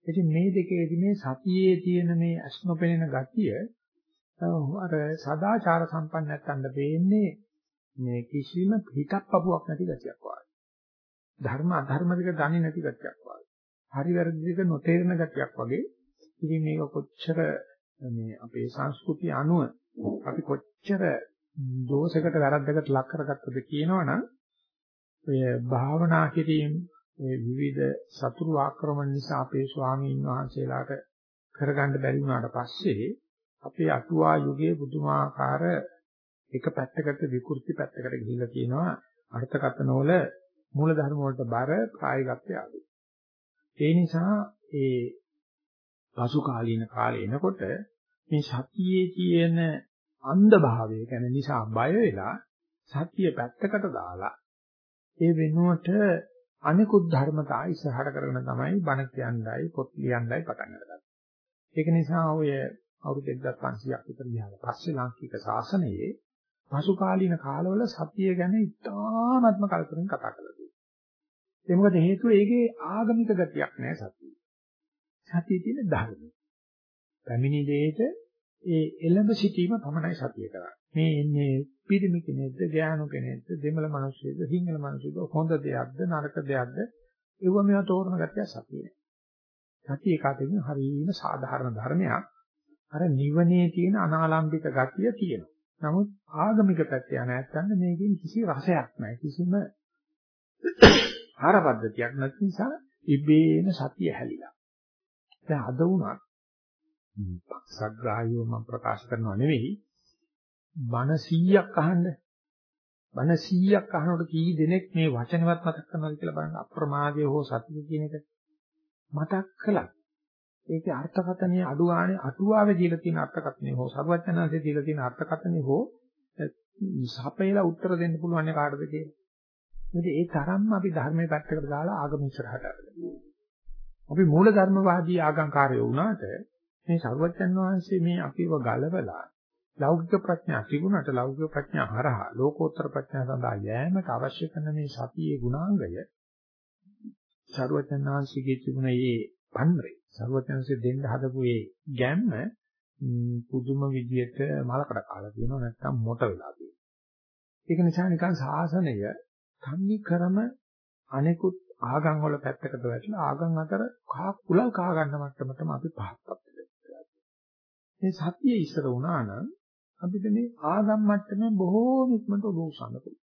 A: ඉතින් මේ දෙකේදී මේ සතියේ තියෙන මේ ඇස් නොපෙනෙන ගතිය අර සදාචාර සම්පන්න නැත්තඳ වෙන්නේ මේ කිසිම හිතක් පපුවක් නැති ගතියක් වගේ. ධර්ම අධර්ම දෙක දන්නේ නැති ගතියක් වගේ. හරි වැරදි දෙක නොතේරෙන ගතියක් වගේ. ඉතින් මේක කොච්චර මේ අපේ සංස්කෘතිය අනුව අපි කොච්චර දෝෂයකට වැරද්දකට ලක් කරගත්තද කියනවනම් ඔය භාවනා කිරීම ඒ විවිධ සතුරු ආක්‍රමණ නිසා අපේ ස්වාමීන් වහන්සේලාට කරගන්න බැරි වුණාට පස්සේ අපේ අටුවා යුගයේ බුදුමාකාර එක පැත්තකට විකෘති පැත්තකට ගිහිල්ලා තියෙනවා අර්ථකථන වල මූල ධර්ම වලට බර ප්‍රායෝගිකත්වය ආදී. ඒ නිසා ඒ පසු කාලීන කාලේ එනකොට මේ සතියේ තියෙන අන්ධ භාවය කියන්නේ නිසා බය වෙලා සතිය පැත්තකට දාලා ඒ වෙනුවට අනිකුත් ධර්මතා ඉස්සරහට කරගෙන තමයි බණ කියන්නයි පොත් ලියන්නයි පටන් ගන්නේ. ඒක නිසා ඔය අවුරුදු 1500ක් විතර ගියාට පස්සේ ලාංකික ශාසනයේ පසු කාලීන කාලවල සතිය ගැන ඉතාමත්ම කල්පනාවෙන් කතා කරලා තියෙනවා. ඒ මොකද හේතුව ඒකේ ආගමික ගතියක් නෑ සතිය. සතිය තියෙන ධර්ම. පැමිණි දෙයට ඒ එළඹ සිටීම පමණයි සතිය කරන්නේ. මේ ඉන්නේ පිරිමි කෙනෙක්ද, ගෑනු කෙනෙක්ද, දෙමළ මිනිස්සුද, සිංහල මිනිස්සුද, හොඳ දෙයක්ද, නරක දෙයක්ද, ඒව මේවා තෝරන ගැතිය සතියේ. සතිය කාටකින් හරියම සාධාරණ ධර්මයක්. අර නිවනේ තියෙන අනාලම්බික ගතිය තියෙනවා. නමුත් ආගමික පැත්තේ යන නැත්නම් මේකෙන් කිසි රසයක් නැහැ. කිසිම ආහාර පද්ධතියක් නැති නිසා ඉබේම සතිය හැලිලා. දැන් අද වුණත් පක්ෂග්‍රාහීව මම ප්‍රකාශ කරනවා නෙවෙයි බණ 100ක් අහන්න. බණ 100ක් අහනකොට කී දෙනෙක් මේ වචනවත් මතක් කරනවද කියලා බලන්න අප්‍රමාදය හෝ සතිය කියන එක මතක් කළා. ඒකේ අර්ථකථනය අඩු ගානේ අටුවාවේ දීලා තියෙන අර්ථකථනය හෝ සර්වඥාන්සේ දීලා තියෙන අර්ථකථනය හෝ සපේලා උත්තර දෙන්න පුළුවන් කාටද කියලා. මොකද ඒ තරම්ම අපි ධර්මයේ පැත්තකට දාලා ආගම ඉස්සරහට අරගෙන. අපි මූලධර්මවාදී ආගම්කාරයෝ වුණාට මේ සර්වඥන් වහන්සේ මේ අපිව ගලවලා ලෞකික ප්‍රඥා තිබුණාට ලෞකික ප්‍රඥා හරහා ලෝකෝත්තර ප්‍රඥා සඳහා යෑමට අවශ්‍ය කරන මේ සතියේ ගුණාංගය සර්වඥන් වහන්සේගේ තිබුණ මේ පන්රේ සර්වඥන්සේ දෙන්න හදපු මේ ගැම්ම පුදුම විදියට මලකඩ කාලා තියෙනවා නැත්නම් මොට වෙලා තියෙනවා. ඒක නිසා නිකන් සාසනය තන්නේ කරම අනෙකුත් ආගම් වල පැත්තකට වැටලා ආගම් අතර කහ කුලල් කහ ගන්න මට්ටමටම අපි පහත්පත් වෙලා මේ සතියේ ඉස්සර වුණා නම් අපිට මේ ආගම් මට්ටමේ බොහෝ ඉක්මනට උගෝසන්න පුළුවන්.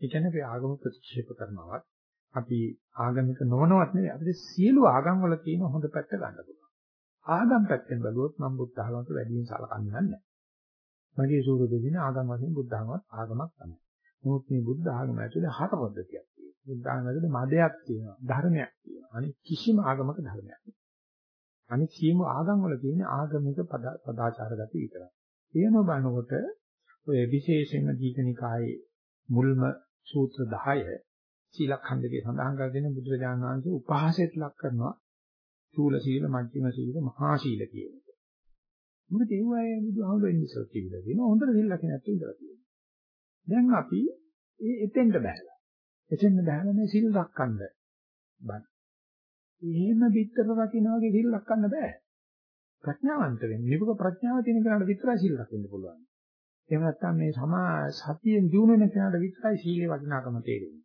A: ඒ කියන්නේ අපි ආගම ප්‍රතික්ෂේප කරනවත් අපි ආගමික නොවනවත් නෙවෙයි අපිට සියලු ආගම් වල තියෙන හොඳ පැත්ත ගන්න පුළුවන්. ආගම් පැත්තෙන් බැලුවොත් මම බුද්ධ ආගමට වැඩියෙන් සලකන්නේ නැහැ. මගේ සූරු දෙදින ආගම් වශයෙන් බුද්ධ ආගමත් ආගමක් තමයි. නමුත් මේ බුද්ධ ආගම ඇතුලේ හත පද්ධතියක් තියෙනවා. බුද්ධ ආගම ඇතුලේ මදයක් තියෙනවා, ධර්මයක් තියෙනවා. අනිත් කිසිම ආගමක ධර්මයක් නැහැ. අනිත් සියලු ආගම් වල තියෙන ආගමික පදාචාර ගති විතරයි. ඒන බලනකොට ඔය විශේෂයෙන්ම දීඝනිකායේ මුල්ම සූත්‍ර 10 සීලඛණ්ඩකේ සඳහන් කර දෙන බුදුරජාණන් වහන්සේ උපහාසයට ලක් කරනවා චූල සීල, මජ්ක්‍ධිම සීල, මහා සීල කියන එක. මොකද ඒ වගේ බුදුහාමුදුරුවෝ ඉන්නේ කියලා කියනවා. හොඳට සීල ලකින ඇත්ත ඉඳලා තියෙනවා. දැන් අපි ඒ එතෙන්ට බහැලා. එතෙන්ට බහැලා මේ සීල් රැකන්න බෑ. එහෙම පිටතට රකින්න වගේ සීල් රැකන්න බෑ. ප්‍රඥාවන්ත වෙන්න. නිබුක ප්‍රඥාව තියෙන කෙනාට විතරයි සීල් රැකෙන්න පුළුවන්. එහෙම නැත්නම් මේ සමා සතියෙන් දිනු වෙන කෙනාට විතරයි සීලේ වටිනාකම තේරෙන්නේ.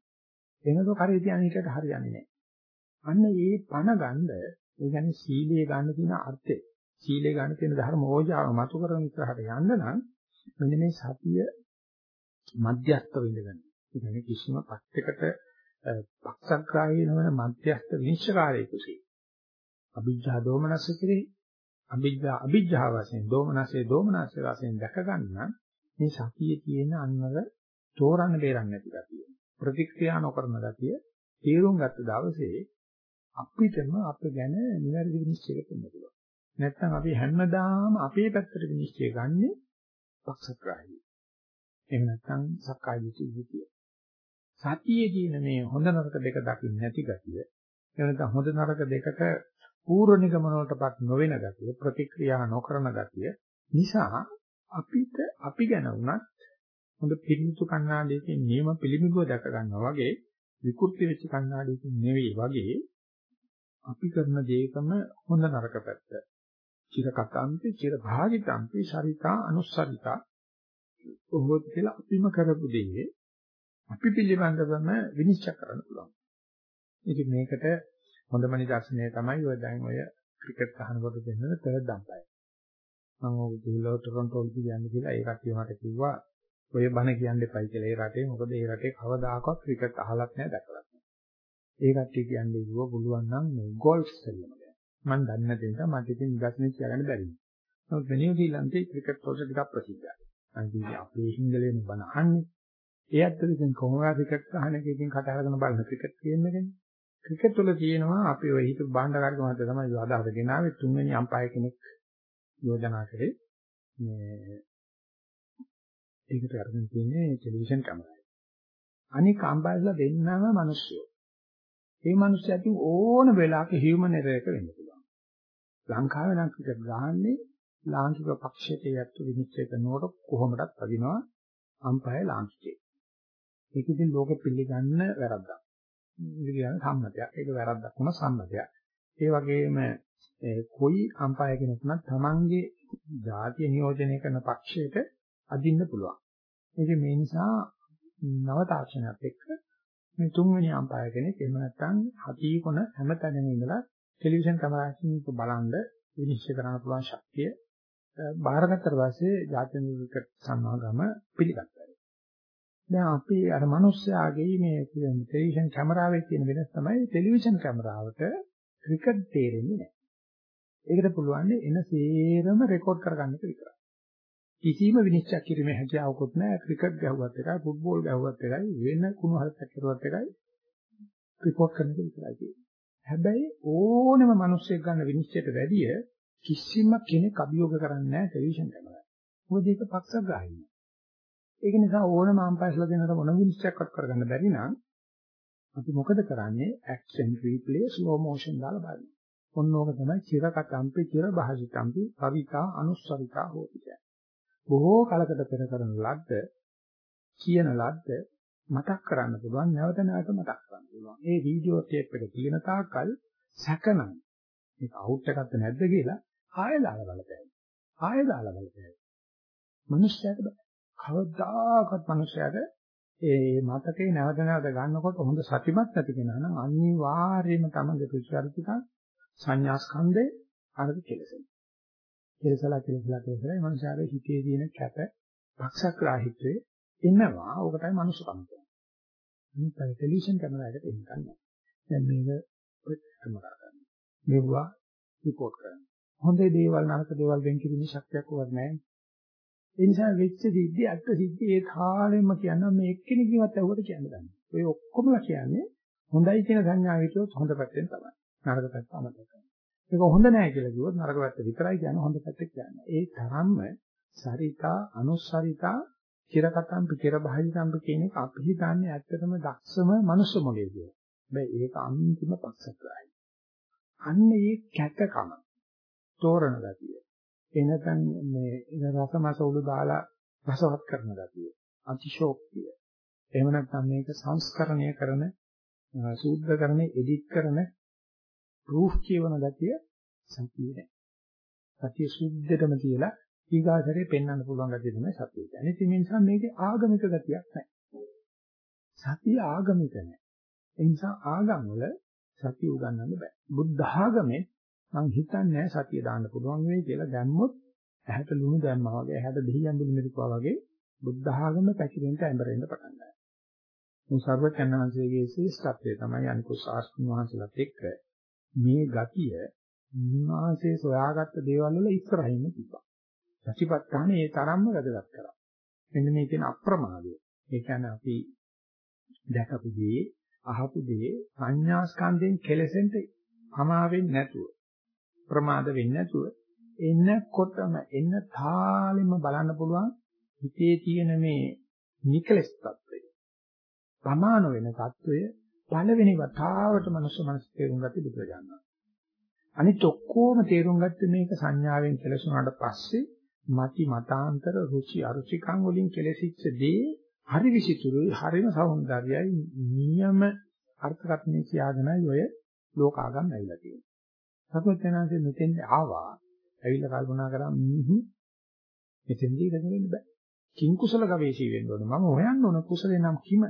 A: එහෙමද කරේ තියන හිතට හරියන්නේ නැහැ. අන්න ඒ පණ ගන්න ඒ කියන්නේ සීලයේ ගන්න තියෙන අර්ථය සීලයේ ගන්න තියෙන ධර්ම ඕජාව මතු කරන විතරහට යන්න නම් මෙන්න මේ සතිය මධ්‍යස්ත වෙන්න. ඒ කියන්නේ කිසිම පැත්තකට පක්ෂග්‍රාහී නොවන මධ්‍යස්ත විනිශ්චයකාරයෙකුසේ. අභිජ්ජා දෝමනස්ස කෙරේ අභිජ්ජා අභිජ්ජා වශයෙන් දෝමනස්සේ දෝමනස්සේ වශයෙන් දැක ගන්න මේ සතියේ තියෙන අන්නර තෝරන්න බේරන්න නැති ගතිය. ප්‍රතික්‍රියා නොකරන ගතිය තේරුම් ගත්ත දවසේ අපිටම අප ගැන නිවැරදි විනිශ්චයකට එන්න පුළුවන්. නැත්නම් අපි හැමදාම අපේ පැත්තට විනිශ්චය ගන්නෙ පක්ෂග්‍රාහී. එහෙම නැත්නම් සක්කාය දිට්ඨිය. සතියේ කියන මේ හොඳ නරක දෙක දකින්න නැති ගතිය. එහෙම නැත්නම් හොඳ නරක දෙකට පූර්ව නිගමන වලටපත් නොවන ගතිය, ප්‍රතික්‍රියා නොකරන ගතිය නිසා අපිට අපි ගැන වුණත් හොඳ පිළිමිතු කණ්ණාඩියකින් නියම පිළිමිබුව දැක ගන්නවා වගේ විකෘති වෙච්ච කණ්ණාඩියකින් නෙවෙයි වගේ අපි කරන දේකම හොඳ නරක පැත්ත. චිර කතාන්ති චිර භාගිතාන්ති සරිතා අනුස්සරිතා ඔහොත් කියලා අපිම කරපු දේ අපි පිළිබඳවම විනිශ්චය කරන්න පුළුවන්. ඉතින් මේකට හොඳම නිදර්ශනය තමයි ඔය දැන් ඔය ක්‍රිකට් අහනකොට දෙන්න තර්ඩ් අම්පයර්. මම ඔය ගිහලා ටොරන්ටෝ වලට කියන්නේ කියලා ඒ කට්ටිය මට කිව්වා ඔය බණ කියන්න එපයි කියලා. ඒ රටේ මොකද ඒ රටේ කවදාකවත් ක්‍රිකට් අහලත් නැහැ දැකලත් නැහැ. ඒ කට්ටිය කියන්නේ කිව්වා පුළුවන් නම් මේ ගෝල්ෆ් සෙල්ලම ගැන. මම දන්නේ නැති නිසා මට ඉතින් නිදර්ශනයක් කියන්න බැරි. නමුත් වෙනියු ශ්‍රීලංකේ ක්‍රිකට් වලට ටිකක් ප්‍රසිද්ධයි. අනිත් අපේ සිංහලෙන් බණ අහන්නේ. ඒ ඇත්තට ඉතින් කොහොමද ක්‍රිකට් අහන එකකින් කතා කරගෙන බලන ක්‍රිකට් කියන්නේ ක්‍රිකට් වල තියෙනවා අපි ඔය හිත බාණ්ඩකාරක මහත්තයා තමයි අදහස ගෙනාවේ තුන්වෙනි අම්පයර් කෙනෙක් යෝජනා කරේ මේ ඒකට අරගෙන තියෙන්නේ ටෙලිවිෂන් කැමරාවයි. අනික අම්පයර්ලා දෙන්නම මිනිස්සු. ඒ මිනිස්සු ඇති ඕන වෙලාවක හියුමන් එරර් එක වෙන්න පුළුවන්. ලංකාවේ නම් ක්‍රිකට් ගහන්නේ ලාංකික පක්ෂයට යැත්තු විනිශ්චය කරනකොට කොහොමදත් වදිනවා අම්පයර් ලාංකිකේ. ඒක ඉතින් ලෝකෙ පිළිගන්න වැරද්දක්. ඒක කියන්නේ සම්මතයක්. ඒක වැරද්දක් වුණා සම්මතයක්. ඒ වගේම කොයි අම්පයර් කෙනෙක් වුණත් Tamange ජාතිය නියෝජනය කරන පක්ෂයට අදින්න පුළුවන්. ඒක මේ නිසා නව තාක්ෂණයත් එක්ක මේ තුන්වෙනි අම්පයර් කෙනෙක් එහෙම නැත්නම් හති කොන හැමතැනම ඉඳලා ටෙලිවිෂන් කැමරාවකින් බලන්න විනිශ්චය කරන්න පුළුවන් ශක්තිය බාරගත්තට පස්සේ ජාත්‍යන්තර ක්‍රිකට් සමාගම පිළිගත්තා. දැන් අපි අර මිනිස්යාගේ මේ ටෙලිවිෂන් කැමරාවේ තියෙන වෙනස තමයි ටෙලිවිෂන් කැමරාවට ක්‍රිකට් තේරෙන්නේ නැහැ. ඒකට පුළුවන් එන සේරම රෙකෝඩ් කරගන්න එක විතරයි. කිසිම විනිශ්චය කිරීමේ හැකියාවකුත් නැහැ. ක්‍රිකට් ගැහුවත් එකයි, ෆුට්බෝල් ගැහුවත් එකයි, වෙන කුණු හරපක් කරුවත් එකයි රිපෝට් කරන එක විතරයි තියෙන්නේ. හැබැයි ඕනම මිනිස්සෙක් ගන්න විනිශ්චයට වැඩිය කිසිම කෙනෙක් අභියෝග කරන්නේ නැහැ ටෙලිවිෂන් කැමරාව. මොකද ඒක පක්ෂග්‍රාහී. ඒක නිසා ඕනම අම්පයර්ස්ලා දෙනකොට මොන විනිශ්චයක්වත් කරගන්න බැරි නම් අපි මොකද කරන්නේ? action replay slow motion දාලා බලනවා. ඔන්නෝක තමයි චිරකතම්පි චිර භාසිතම්පි කවිතා අනුස්සරිතා හෝති කියන්නේ. බොහෝ කලකට පෙර කරන ලද්ද කියන ලද්ද මතක් කරන්න පුළුවන් නැවත නැවත මතක් කරන්න පුළුවන්. ඒ වීඩියෝ ටේප් එක තියෙන තාක්කල් සැකනම් මේක අවුට් එකක්ද නැද්ද කියලා ආයෙ දාලා බලපෑයි. ආයෙ දාලා බලපෑයි. මිනිස්යාට කවදාකවත් මිනිස්යාට ඒ මතකේ නැවත නැවත ගන්නකොට හොඳ සතිමත් නැති කෙනා නම් අනිවාර්යයෙන්ම තමගේ ප්‍රතිචාරිතික සංඥා ස්කන්ධේ අරද කෙලසෙන. කෙලසලා කෙලසලා කෙලසලා මනුෂ්‍යයාගේ හිතේ තියෙන කැප පක්ෂග්‍රාහීත්වයේ එනවා. ඕකටයි මනුෂ්‍යකම කියන්නේ. මේ ටෙලිවිෂන් කැමරාවකට එන්න ගන්නවා. දැන් මේක ප්‍රතික්‍රම කරගන්න. මෙවුවා රිපෝට් කරන්න. හොඳ දේවල් නරක දේවල් වෙන් කිරීමේ ශක්තියක් උවත් නැහැ. ඒ නිසා වෙච්ච සිද්ධි අත්ත සිද්ධි ඒ කාලෙම කියනවා මේ එක්කෙනෙක්වත් ඇහුවට කියන්න ගන්න. ඔය ඔක්කොමලා කියන්නේ හොඳයි කියන සංඥාව හිතුවොත් හොඳ පැත්තෙන් තමයි. නරක පැත්ත අමතක කරනවා. ඒක හොඳ නැහැ කියලා කිව්වොත් නරක පැත්ත විතරයි කියන්නේ හොඳ පැත්ත කියන්නේ. ඒ තරම්ම සරිතා අනුස්සරිතා චිරකතම්පි චිරබහිතම්පි කියන එක අපි හිතන්නේ ඇත්තටම දක්ෂම මනුස්ස මොලේ කියලා. හැබැයි ඒක අන්තිම පක්ෂග්‍රාහී. අන්න ඒ කැතකම තෝරන ගතිය. එනකන් මේ රසමස උළු දාලා රසවත් කරන ගතිය. අතිශෝක්තිය. එහෙම නැත්නම් මේක සංස්කරණය කරන සූද්ධ කරන එඩිට් කරන ප්‍රූෆ් කියවන ගතිය සතිය නෑ. සතිය සුද්ධටම තියලා ඊගාසරේ පෙන්වන්න පුළුවන් ගතිය තමයි සතිය කියන්නේ. ඒ නිසා මේකේ ආගමික ගතියක් නැහැ. සතිය ආගමික නැහැ. ඒ නිසා ආගම් වල සතිය උගන්වන්න බෑ. බුද්ධ ආගමේ මං හිතන්නේ සතිය දාන්න පුළුවන් වෙයි කියලා දැම්මොත් ඇහැට ලුණු දැම්මා වගේ ඇහැට දෙහි ඇඹුළු මිරිකුවා වගේ බුද්ධ ආගම පැකිලෙන්න ඇඹරෙන්න පටන් ගන්නවා. මේ සර්වඥාන්සේගේ ශ්‍රේෂ්ඨත්වය තමයි අනිකුත් ශාස්ත්‍රඥ වහන්සේලාත් එක්ක මේ ගතිය උන්වහන්සේ සොයාගත්ත දේවල් වල ඉස්සරහින්ම තිබ්බා. සතිපට්ඨාන ඒ තරම්ම වැදගත් කරා. මෙන්න මේ කියන අප්‍රමාදය. ඒ කියන්නේ අපි දැකපු දේ, අහපු දේ සංඥා ස්කන්ධයෙන් කෙලසෙන්න අමාවෙන්නේ නැතුව ප්‍රමාද වෙන්නේ නැතුව එන්නකොටම එන්න තාලෙම බලන්න පුළුවන් හිතේ තියෙන මේ නිකලස් තත්වය. ප්‍රමාණ වෙන තත්වය පළවෙනි වතාවට මනුස්ස මනස තේරුම් ගත්තේ බුදුරජාණන් අනිත් ඔක්කොම තේරුම් ගත්තේ මේක සංඥාවෙන් කෙලසුනාට පස්සේ මති මතාන්තර රුචි අරුචිකං වලින් කෙලසිච්ච දේ හරි විසිතුරුයි හරිම సౌందර්යයි නියම අර්ථකථනය කියාගෙනයි ඔය ලෝකාගම් ඇවිල්ලා තියෙන්නේ. සතුටෙනාගේ මෙතෙන් ආවා. ඇවිල්ලා කල්පනා කරා මිහි මෙතෙන්දී ඉඳගෙන ඉන්න බෑ. කිං කුසල ගවේෂී වෙන්න ඕනේ. මම හොයන්න ඕන කුසලේ නම් කිම.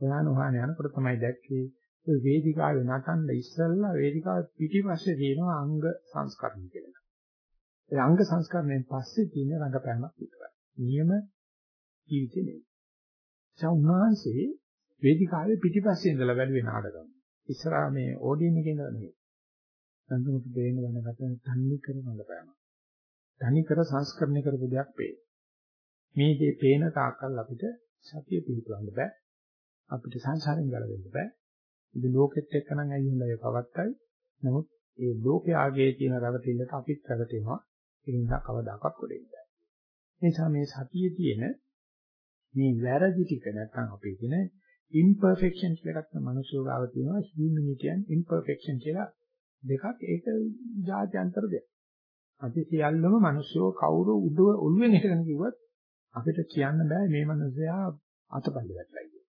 A: හොයන හොයන යනකොට තමයි දැක්කේ ඔය වේදිකාවේ නටන්න ඉස්සෙල්ලා වේදිකාවේ පිටිපස්සේ තියෙනවා අංග සංස්කරණ කියලා. ඒ අංග සංස්කරණයෙන් පස්සේ තියෙන රංගපෑමක් විතරයි. නියම ජීවිතේ නෙවෙයි. සෞන්හන්සේ වේදිකාවේ පිටිපස්සේ ඉඳලා බැලුවේ නාටකම්. ඉස්සරහා මේ ඕඩියන් එකේ ඉඳලා නෙවෙයි. අන්තිමට දෙන්න වෙන කතාව තන්නේ කර රංගපෑම. තනි කර සංස්කරණය කරපු දෙයක් වේ. මේ දේ පේන තාක්කල් අපිට සතිය පිහිටවන්න බෑ. අපිට සංසාරයෙන් ගැලවෙන්න බෑ. ඉතින් ලෝකෙත් එක්ක නම් ඇයින්දේ පවත්තයි. නමුත් ඒ ලෝකයාගේ තියෙන රැවටිල්ලට අපිත් රැවටෙනවා. ඒ නිසා කවදාකවත් කොටෙන්නේ නැහැ. ඒ නිසා මේ සතියේ තියෙන මේ වැරදි ටික නැත්නම් අපේ තියෙන imperfection කියලා එකක් මනුෂ්‍යව ගාව තියෙනවා humanity and imperfection කියලා දෙකක් ඒක ජාත්‍යන්තර දෙයක්. අපි සියල්ලම මනුෂ්‍යව කවුරු උඩ ඔළුවෙන් හිටගෙන කිව්වත් අපිට කියන්න බෑ මේ මනුස්සයා අතපල්ලි වැටලා කියලා.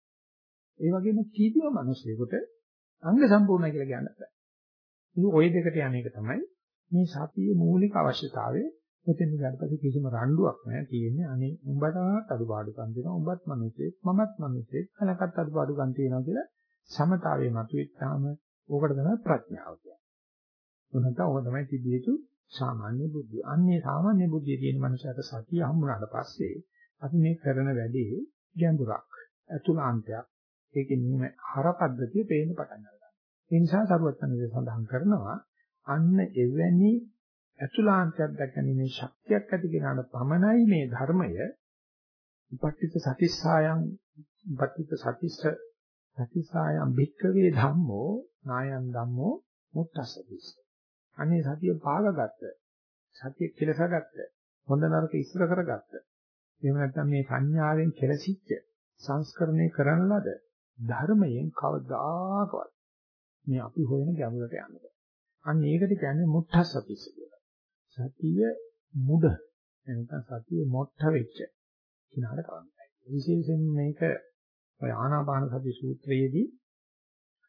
A: ඒ වගේම කීපිය මනුස්සයෙකුට අංග සම්පූර්ණයි කියලා කියන්න බෑ. ඉතින් ওই දෙකට යන එක තමයි මේ සතියේ මූලික අවශ්‍යතාවය. මෙතෙන් ගන්නපස්සේ කිසිම රණ්ඩුවක් නැහැ. තියෙන්නේ අනේ උඹටත් අඩුපාඩුකම් තියෙනවා. උඹත් මිනිස්සෙක්, මමත් මිනිස්සෙක්. කලකට අඩුපාඩුකම් තියෙනවා කියලා සමතාවයේ මතුවෙච්චාම ඕකට තමයි ප්‍රඥාව කියන්නේ. උනත ඕක තමයි තිබිය යුතු සාමාන්‍ය බුද්ධිය. අන්නේ සාමාන්‍ය බුද්ධිය තියෙන මනුස්සයට සතිය හම්බුනාට පස්සේ අපි මේ කරන වැඩේ ගැඹුරක්, අතුලාන්තයක්. ඒකේ නියම හරපද්ධතිය පේන්න පටන් ගන්නවා. ඒ නිසා සරුවත්නදී සඳහන් කරනවා අන්න එවැනි අතුලාන්තයක් දැකීමේ ශක්තියක් ඇති කෙනාට පමණයි මේ ධර්මය උපට්ඨිත සතිස්සායන් උපට්ඨිත සතිස්ස සතිසායම් භික්කවේ ධම්මෝ නායන් ධම්මෝ මුත්තසදිස්. අනේ සතිය පාගගත්ත. සතිය කෙලසගත්ත. හොඳ නරක ඉස්සර කරගත්ත. එහෙම නැත්නම් මේ සංඥාවෙන් කෙලසිච්ච සංස්කරණය කරන ලද ධර්මයෙන් කවදාකවත් මේ අපි හොයන ගැඹුරට යන්න බෑ. අන්න ඒකට කියන්නේ මුත්තසතිස කියලා. සතිය මුඩ එනකන් සතිය මොට්ට වෙච්ච කිනාට කරන්නේ. විශේෂයෙන් මේක ඔය ආනාපාන සති සූත්‍රයේදී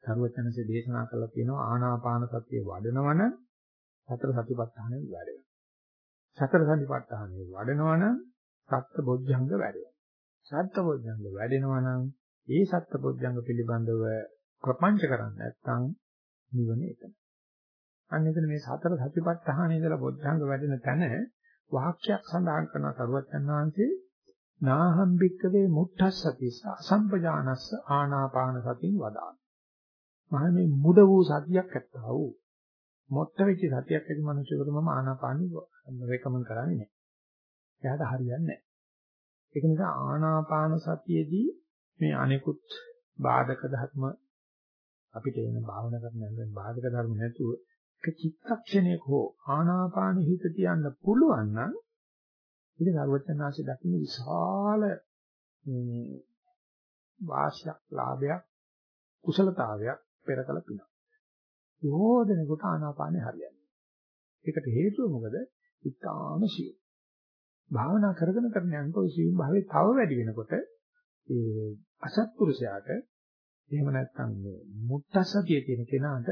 A: සර්වඥන්සේ දේශනා කළා තියෙනවා ආනාපාන සතිය වඩනවන සතර සතිපට්ඨානෙ වැඩෙනවා. සතර සතිපට්ඨානෙ වඩනවන සත්ත බොජ්ජංග වැඩෙනවා. සත්ත බොජ්ජංග වැඩෙනවනම් ඒ සත්ත බොජ්ජංග පිළිබඳව ප්‍රපංච කරන්නේ නැත්නම් නිවන එතන. අන්න එතන මේ සතර සතිපට්ඨානෙ ඉඳලා බොජ්ජංග වැඩෙන තැන වාක්‍යයක් සඳහන් කරන සරුවච්චන් වහන්සේ නාහම්බික්කවේ මුත්තස්සතිස අසම්පජානස්ස ආනාපාන සතින් වදාන. මහන්නේ මුඩ වූ සතියක් ඇත්තා වූ මොට්ට වෙච්ච සතියක් ඇති මිනිසෙකුට මම ආනාපානි රෙකමන්ඩ් කරන්නේ නැහැ. එයාට හරියන්නේ නැහැ. ඒක නිසා ආනාපාන සතියේදී මේ අනිකුත් බාධක ධර්ම අපිට එන භාවනා කරන හැම බාධක ධර්ම නැතුව එක චිත්තක්ෂණයක හෝ ආනාපාන හිත තියන්න පුළුවන් නම් ඒක සර්වඥාන්සේ දකින්න විශාල මේ වාසියක් ලාභයක් කුසලතාවයක් පෙරකල පිනක්. යෝධනෙකුට ආනාපානේ හරියන්නේ. ඒකට හේතුව මොකද? ඉතාම සියුම්. භාවනා කරගෙන කරන යනකොට සියුම් භාවයේ තව වැඩි වෙනකොට ඒ අසත්පුරුෂයාට එහෙම නැත්නම් මේ මුත්තසතිය තියෙන කෙනාට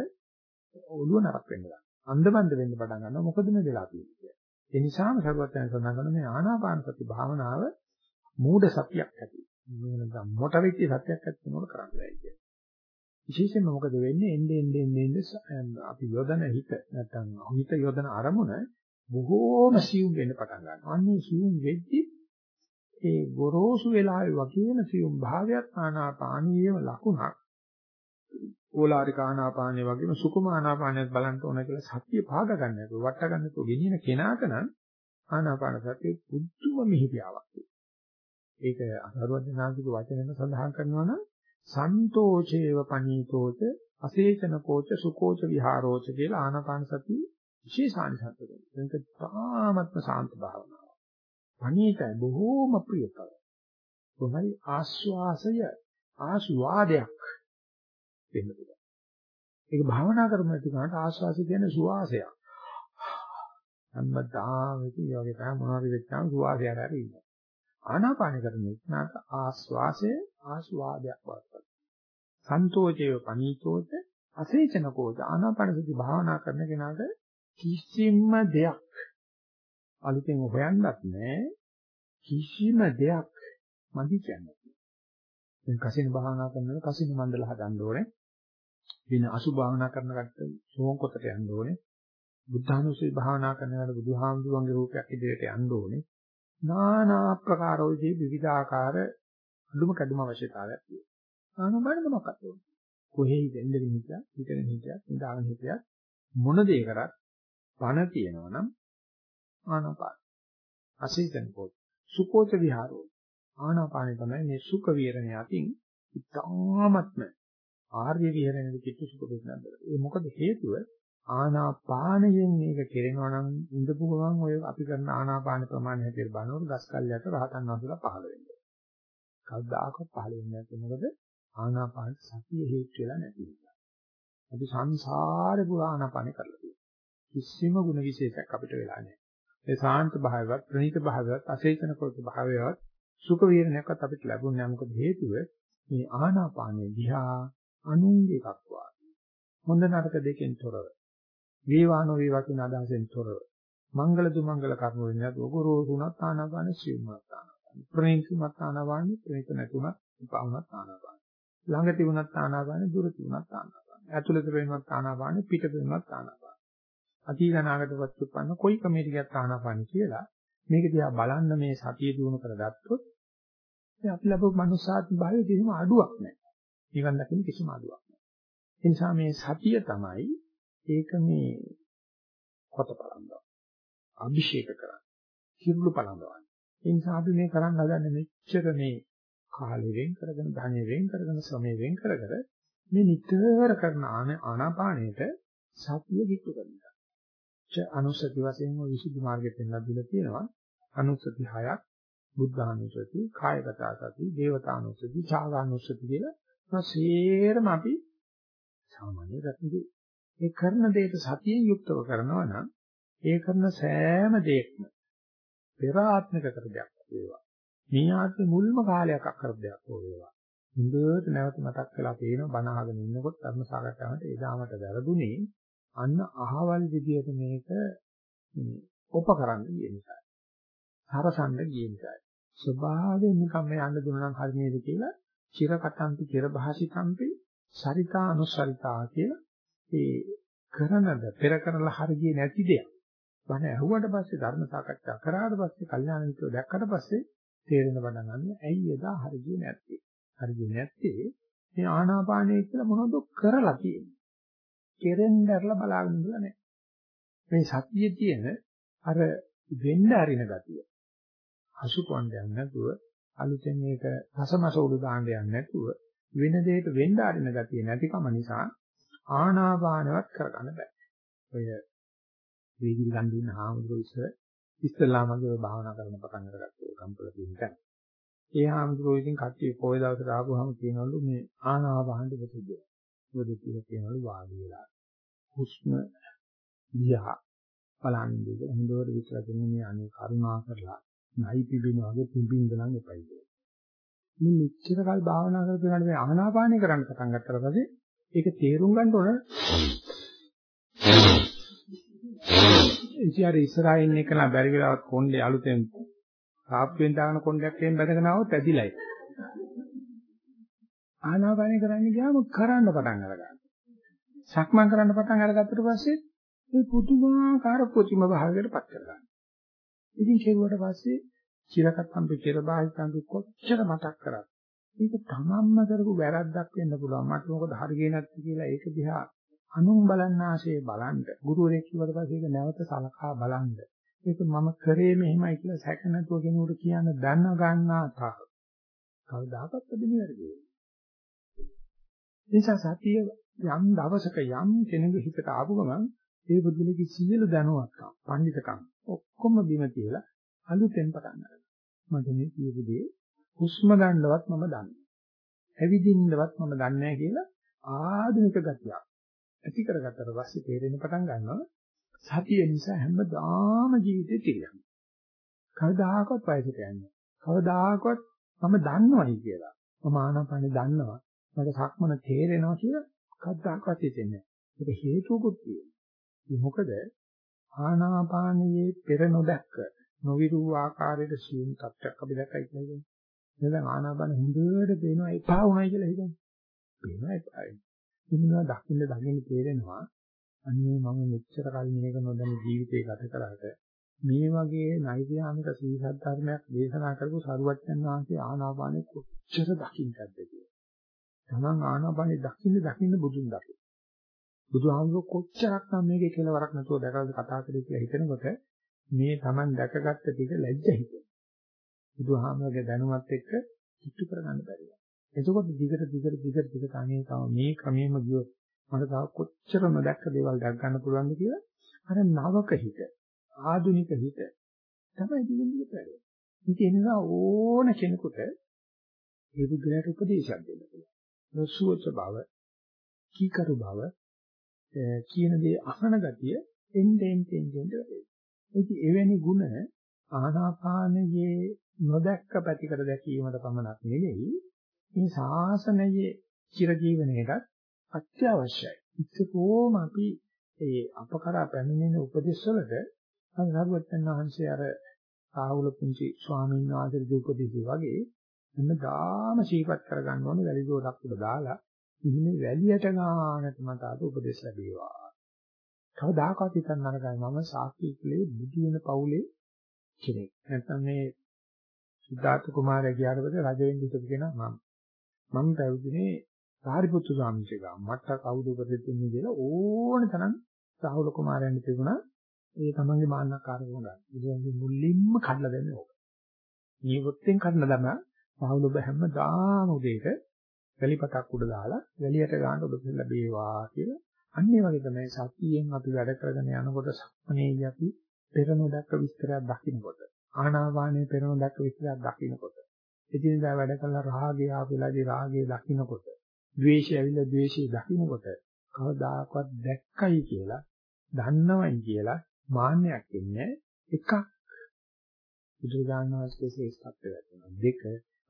A: ඔළුව නරක් වෙන්න ගන්නවා. අන්ධබන්ද වෙන්න පටන් ගන්නවා. මොකද මේ වෙලා තියෙන්නේ. ඒ නිසාම සරුවත්යන් සඳහන් කරන මේ ආනාපාන සති භාවනාව මූඩ සතියක් ඇති. මේ නැත්නම් මොට වෙච්ච සතියක් ඇති වෙනකොට කරන්න බෑ කියන්නේ. විශේෂයෙන්ම මොකද වෙන්නේ එන්නේ එන්නේ එන්නේ අපි යොදන හිත නැත්නම් හිත යොදන අරමුණ බොහෝම සියුම් වෙන්න පටන් ගන්නවා. අන්නේ සියුම් වෙද්දි ඒ ගොරෝසු වෙලාවේ වගේම සියුම් භාවයක් ආනාපානීයම ලකුණක් ඕලාරික ආනාපානිය වගේම සුකුම ආනාපානියත් බලන්න ඕන කියලා සතිය පාග ගන්න එක වට ගන්න තු ගෙනියන කෙනාට නම් ආනාපාන සතිය පුදුම මිහිරියාවක් ඒක අසරුවචනාංශික වචනෙන් සඳහන් කරනවා නම් සන්තෝෂේව පනීතෝච අසේචන කෝච සුකෝච විහාරෝච කියලා ආනාපාන සතිය විශේෂානිසංස දෙනවා. ඒක තාමත්ම සාන්ත භාවනාවක්. පනීතයි බොහෝම ප්‍රියකර. කොහොමයි ආස්වාසය ආස්වාදයක් වෙන්න පුළුවන්. ඒක භාවනා කරන ටිකට ආස්වාසි කියන්නේ සුවාසයක්. හැමදාම ඉතින් යෝගේ තමයි මොනවද වෙච්චාම සුවාසය හරි ඉන්නවා. ආනාපාන කරන එකට ආස්වාසය ආස්වාදයක් වත්පත්. සන්තෝෂයේ පනීතෝච අසේචන කෝච ආනාපාන සති භාවනා කරන කෙනාට කිසිම දෙයක් අලුතෙන් හොයන්නත් නැහැ කිසිම දෙයක් මදි කියන්නේ. දැන් කසින භාවනා කරනකොට කසින මණ්ඩල හදන්න ඕනේ. වෙන අසුභ භාවනා කරන කට්ටිය සෝන් කොටට යන්න ඕනේ. බුද්ධානුස්සී භාවනා කරනකොට බුදුහාමුදුරන්ගේ රූපයක් ඉදිරියට යන්න ඕනේ. নানা ආකාරෝදී විවිධාකාර අඳුම කැඩුම අවශ්‍යතාවයක් තියෙනවා. ආනබන මොකක්ද? කොහේ ඉඳගෙන හිටියා, හිටගෙන හිටියා, ඉඳාගෙන හිටියා මොන දේ කරත් පණ තියෙනවා නම් ආනාපාන. අසීතන පොත්. සුකෝච විහාරෝ. ආනාපානෙ තමයි මේ සුඛ විහරණය අතින් ඉතාමත්ම ආර්ය විහරණයද කිත්තු සුඛ දෙන්නද. ඒ මොකද හේතුව ආනාපානයෙන් මේක කෙරෙනවා නම් ඉඳපු ගමන් ඔය අපි කරන ආනාපාන ප්‍රමාණය හැටියට බලනකොට ගස් කල්යට රහතන් වහන්සේලා පහළ වෙනවා. කවදාකවත් පහළ වෙන්නේ නැහැ. මොකද ආනාපාන සතිය හේතු වෙලා නැති නිසා. අපි සංසාරේ පුරා ආනාපාන කරලා තියෙනවා. කිසිම ගුණ විශේෂයක් අපිට වෙලා නැහැ. ඒ සාන්ත භාවයවත් ප්‍රණීත භාවයවත් අසේචන කොට භාවයවත් සුඛ විහරණයක්වත් අපිට ලැබුණේ නැහැ. මොකද හේතුව මේ ආනාපානේ දිහා අනුන්ගේ එකක් වාගේ. හොඳ නරක දෙකෙන් තොරව. වේවානෝ වේවා කියන අදහසෙන් තොරව. මංගල දුමංගල කර්ම වලින් නැත් ඔගොරෝසුණත් ආනාපාන සිව්මත් ආනාපාන. ප්‍රේණිකමත් ආනාපාන ප්‍රේත නැතුණත් උපවුණත් ආනාපාන. ළඟ තිබුණත් ආනාපාන දුර තිබුණත් ආනාපාන. ඇතුළත වෙනවත් ආනාපාන පිට වෙනවත් ආනාපාන. අතීත අනාගතවත් උපන්න කොයි කමේට ගියත් ආනාපාන කියලා මේක දිහා බලන්න මේ සතිය දිනු කරගත්තොත් අපි ලැබු මනුස්සාත්ම භාවයේ කිසිම අඩුවක් නැහැ. නිවන් දකින්න කිසිම අඩුවක් නැහැ. ඒ නිසා මේ සතිය තමයි ඒක මේ කොට බලනවා. අභිෂේක කරන්නේ. කිරුළු බලනවා. ඒ නිසා අපි මේ කරන්න හදන්නේ මෙච්චර මේ කාලෙ වෙන් කරගෙන ධනෙ වෙන් කරගෙන ශ්‍රමෙ වෙන් කර කර මේ නිතර කරන ආනාපානයට සතිය කිට්ටු කරනවා. ච අනුසති වශයෙන් විසුද්ධි මාර්ගයෙන් පෙන්ලා දීලා තියෙනවා. අනුසති හයක් බුද්ධානුසති, කායගත සති, දේවතානුසති, ඡාගානුසති කියලා සේරම අපි සාමාන්‍ය ගතිය. ඒ කරන දෙයට සතියෙන් යුක්තව කරනවා නම් ඒ කරන සෑම දෙයක්ම පෙර ආත්මික කර දෙයක් වේවා. මේ ආත්මේ මුල්ම කාලයක් අකර දෙයක් වේවා. හොඳට නැවත මතක් වෙලා තියෙනවා බණ අහගෙන ඉන්නකොට ධර්ම සාකච්ඡාවට එදාමට වැරදුනේ අන්න අහවල් විදියට මේක උපකරන්න ගිය නිසා. හරසන්න ගිය නිසා. ස්වභාවයෙන් නිකම් මේ යන්න දුන්නා නම් හරි නේද කියලා චිරකටන්ති චිරභාසිතම්පි සරිතා අනුසරිතා කියලා ඒ කරනද පෙර කරලා හරිය නැති දෙයක්. බණ ඇහුවට පස්සේ ධර්ම සාකච්ඡා කරාට පස්සේ කල්යාණ මිත්‍රව දැක්කට පස්සේ තේරෙන පටන් ගන්න ඇයි එදා හරිය නැත්තේ. හරිය නැත්තේ මේ ආනාපානය කියලා මොනවද කරලා තියෙන්නේ. කෙරෙන්දරලා බලාගෙන ඉඳලා නැහැ. මේ සතියේ තියෙන අර වෙන්න අරින ගතිය. හසු කොණ්ඩයක් නැතුව අලුතෙන් මේක රසමසෝළු දාන්න යන්නේ නැතුව වෙන දෙයක වෙන්න අරින ගතිය නැතිකම නිසා ආනාපානවත් කරගන්න බෑ. ඔය වේදික ගන්න ඉන්න හාමුදුරුවෝ ඉස්සර ඉස්සල්ලාමගේ භාවනා කරන පටන් අරගත්තේ කම්පල කියන තැන. ඒ හාමුදුරුවෝ ඉතින් කට්ටිය පොය දවසට ආපුවාම කියනවලු මේ ආනාපාන දෙක තිබ්බා. මොකද කියලා කියනවලු වාඩි වෙලා. හුස්ම දිහා බලන්නේ දෙක හොඳට විතර දෙන්නේ මේ අනේ කරුණා කරලා නයි පිබින වගේ පිබින්න නම් එපයි කියලා. මේ මෙච්චර කල් භාවනා කරපුවාට මේ ආනාපානය කරන්න පටන් ගත්තා පස්සේ ඒක තේරුම් ගන්න ඕන. ඉතින් අර ඉස්සරහින් එකලා බැරි වෙලාවත් කොණ්ඩේ අලුතෙන් සාප්පුවෙන් දාන කොණ්ඩයක් එහෙම බැඳගෙන આવොත් ඇදිලයි. ආනාපානය කරන්න ගියාම කරන්න පටන් අරගන්නවා. සක්මන් කරන්න පටන් අරගත්තට පස්සේ මේ පුදුමාකාර ප්‍රතිම භාවයකට පත් කරගන්නවා. ඉතින් කෙරුවට පස්සේ චිරකත්තම්පි චිරබාහිතම්පි කොච්චර මතක් කරත් ඒක තමන්ම කරපු වැරද්දක් වෙන්න පුළුවන්. මට මොකද හරියන්නේ නැති කියලා ඒක දිහා අනුන් බලන්න ආශේ බලන්න. ගුරුවරයෙක් කිව්වට පස්සේ ඒක නැවත සලකා බලන්න. ඒක මම කරේ මෙහෙමයි කියලා සැක නැතුව කෙනෙකුට කියන්න දැන ගන්නා තාක්. කවදාකවත් බැඳෙන්නේ නැති. නිසා සතිය යම් දවසක යම් කෙනෙකුගේ හිතට ආපු ගමන් ඒ බුදුලගේ සියලු දැනුවත්කම්, පඬිතකම් ඔක්කොම බිම තියලා අලුතෙන් පටන් ගන්නවා. මට මේ කියපු දේ හුස්ම ගන්නවත් මම දන්නේ. ඇවිදින්නවත් මම දන්නේ නැහැ කියලා ආධුනික ගතියක්. ඇති කරගත්තට පස්සේ තේරෙන්න පටන් ගන්නවා සතිය නිසා හැමදාම ජීවිතේ තිරියන. කවදාකවත් වයසට යන්නේ. කවදාකවත් මම දන්නවයි කියලා. මම ආනාපානෙ දන්නවා. මට සක්මන තේරෙනවා කියලා කවදාකවත් හිතෙන්නේ නැහැ. ඒක හේතුකුත් තියෙනවා. මොකද ආනාපානයේ පෙර නොදැක්ක නොවිරු ආකාරයට සියුම් තත්ත්වයක් අපි දැක්කයි කියන්නේ. දැන් ආනාපාන හොඳට පේනවා එපා වුණයි කියලා හිතන්නේ. පේනවා එපායි. ඉන්නවා දකින්න දකින්න තේරෙනවා අන්නේ මම මෙච්චර කල් මේක නොදැන ජීවිතේ ගත කරාට මේ වගේ නෛර්යාමික සීසත් ධර්මයක් දේශනා කරපු සරුවච්චන් වහන්සේ ආනාපානෙ කොච්චර දකින්නද කියලා. තමන් ආනාපානෙ දකින්න දකින්න බුදුන් දකින්න. බුදුහාමුදුරුවෝ කොච්චරක් නම් මේකේ කෙලවරක් නැතුව දැකලා කතා කරේ කියලා හිතනකොට මේ තමන් දැකගත්ත ටික ලැජ්ජ හිතෙනවා. බුදුහාමුදුරුවෝගේ දැනුමත් එක්ක කිට්ටු කරගන්න බැරි. එතකොට දිගට දිගට දිගට දිගට අනේ තව මේ ක්‍රමෙම ගියොත් මට තව කොච්චර නොදැක්ක දේවල් දැක් ගන්න පුළුවන්ද කියලා අර නවක හිත ආධුනික හිත තමයි දිගින් දිගට ඉතින් ඒ නිසා ඕන කෙනෙකුට ඒ බුද්ධයාට උපදේශයක් දෙන්න පුළුවන්. නොසුවච බව, කීකරු බව, කියන දේ අහන ගතිය එන්නෙන් එන්නෙන් වැඩේ. ඉතින් එවැනි ಗುಣ ආනාපානයේ නොදැක්ක පැතිකඩ දැකීමට පමණක් නෙවෙයි මේ ශාසනයේ චිර ජීවනයේට අත්‍යවශ්‍යයි. ඉතිකෝම අපි ඒ අපකරා පැමිණෙන උපදේශවලට අනුරවත්තන් වහන්සේ අර රාහුල පුංචි ස්වාමීන් වහන්සේගේ උපදේශය වගේ හැමදාම ශීපත් කරගන්න ඕනේ වැලි දෝලක් උඩ දාලා ඉන්නේ වැලියට ගන්නට මට අද උපදේශ ලැබේවා. කවදාකවත් හිතන්න නරකයි මම සාක්ෂි කුලේ බුදු වෙන පවුලේ කෙනෙක්. නැත්නම් මේ සිද්ධාර්ථ කුමාරයා ගියාට පස්සේ රජ වෙන්න ඉස්සෙල්ලා කියනවා මම මම පැවිදිනේ සාරිපුත්තු ස්වාමීන් වහන්සේ මට කවුද උපදෙස් දෙන්නේ කියලා ඕන තරම් සාහුල කුමාරයන් තිබුණා ඒ තමන්ගේ මාන්නකාරකම ගන්න. ඉතින් මුලින්ම කඩලා දෙන්නේ ඕක. නියොත්තෙන් කඩන ළම සාහුල ඔබ හැමදාම උදේට වැලිපතක් උඩ දාලා වැලියට ගන්න ඔබ ලැබේවා කියලා. අන්න ඒ වගේ තමයි සතියෙන් අපි වැඩ කරගෙන යනකොට සක්මනේදී අපි පෙර නොදක්ක විස්තරයක් දකින්නකොට ආනාපානයේ පෙර නොදක්ක විස්තරයක් දකින්නකොට එදිනදා වැඩ කළ රාගය ආපෙලාදී රාගය දකින්නකොට ද්වේෂය ඇවිල්ලා ද්වේෂය දකින්නකොට කවදාකවත් දැක්කයි කියලා දන්නවයි කියලා මාන්නයක් එන්නේ එකක්. බුදුරජාණන් වහන්සේ ශ්‍රේෂ්ඨත්වය වෙනවා දෙක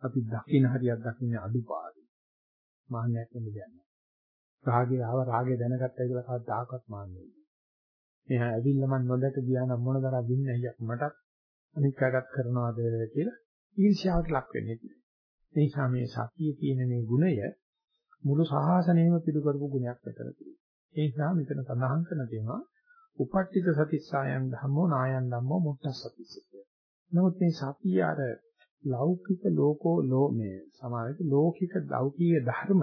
A: අපි දකින්න හරියක් දකින්න අඩුපාඩු. මාන්නයක් වෙන්න දෙයක් නෑ රාගය ආව රාගය දැනගත්තයි කියලා කවදාකවත් මාන්නේ නෑ එහා ඇවිල්ලා මම නොදැක ගියා නම් මොන තරම් වින්නයියක් මටත් අනිත් කාටත් කරනවාද කියලා ඊර්ෂ්‍යාවට ලක් වෙන්නේ නැහැ. ඒ නිසා මේ සතියේ තියෙන මේ ගුණය මුළු සාහසනයම පිළි කරපු ගුණයක් මෙතන තියෙනවා. ඒ නිසා මෙතන සඳහන් කරන දේවා උපට්ඨිත සතිස්සයන් ධම්මෝ නායන් ධම්මෝ මුත්තසතිස්සය. නමුත් මේ සතිය අර ලෞකික ලෝකෝ ලෝ මේ සමාජික ලෞකික ලෞකික ධර්ම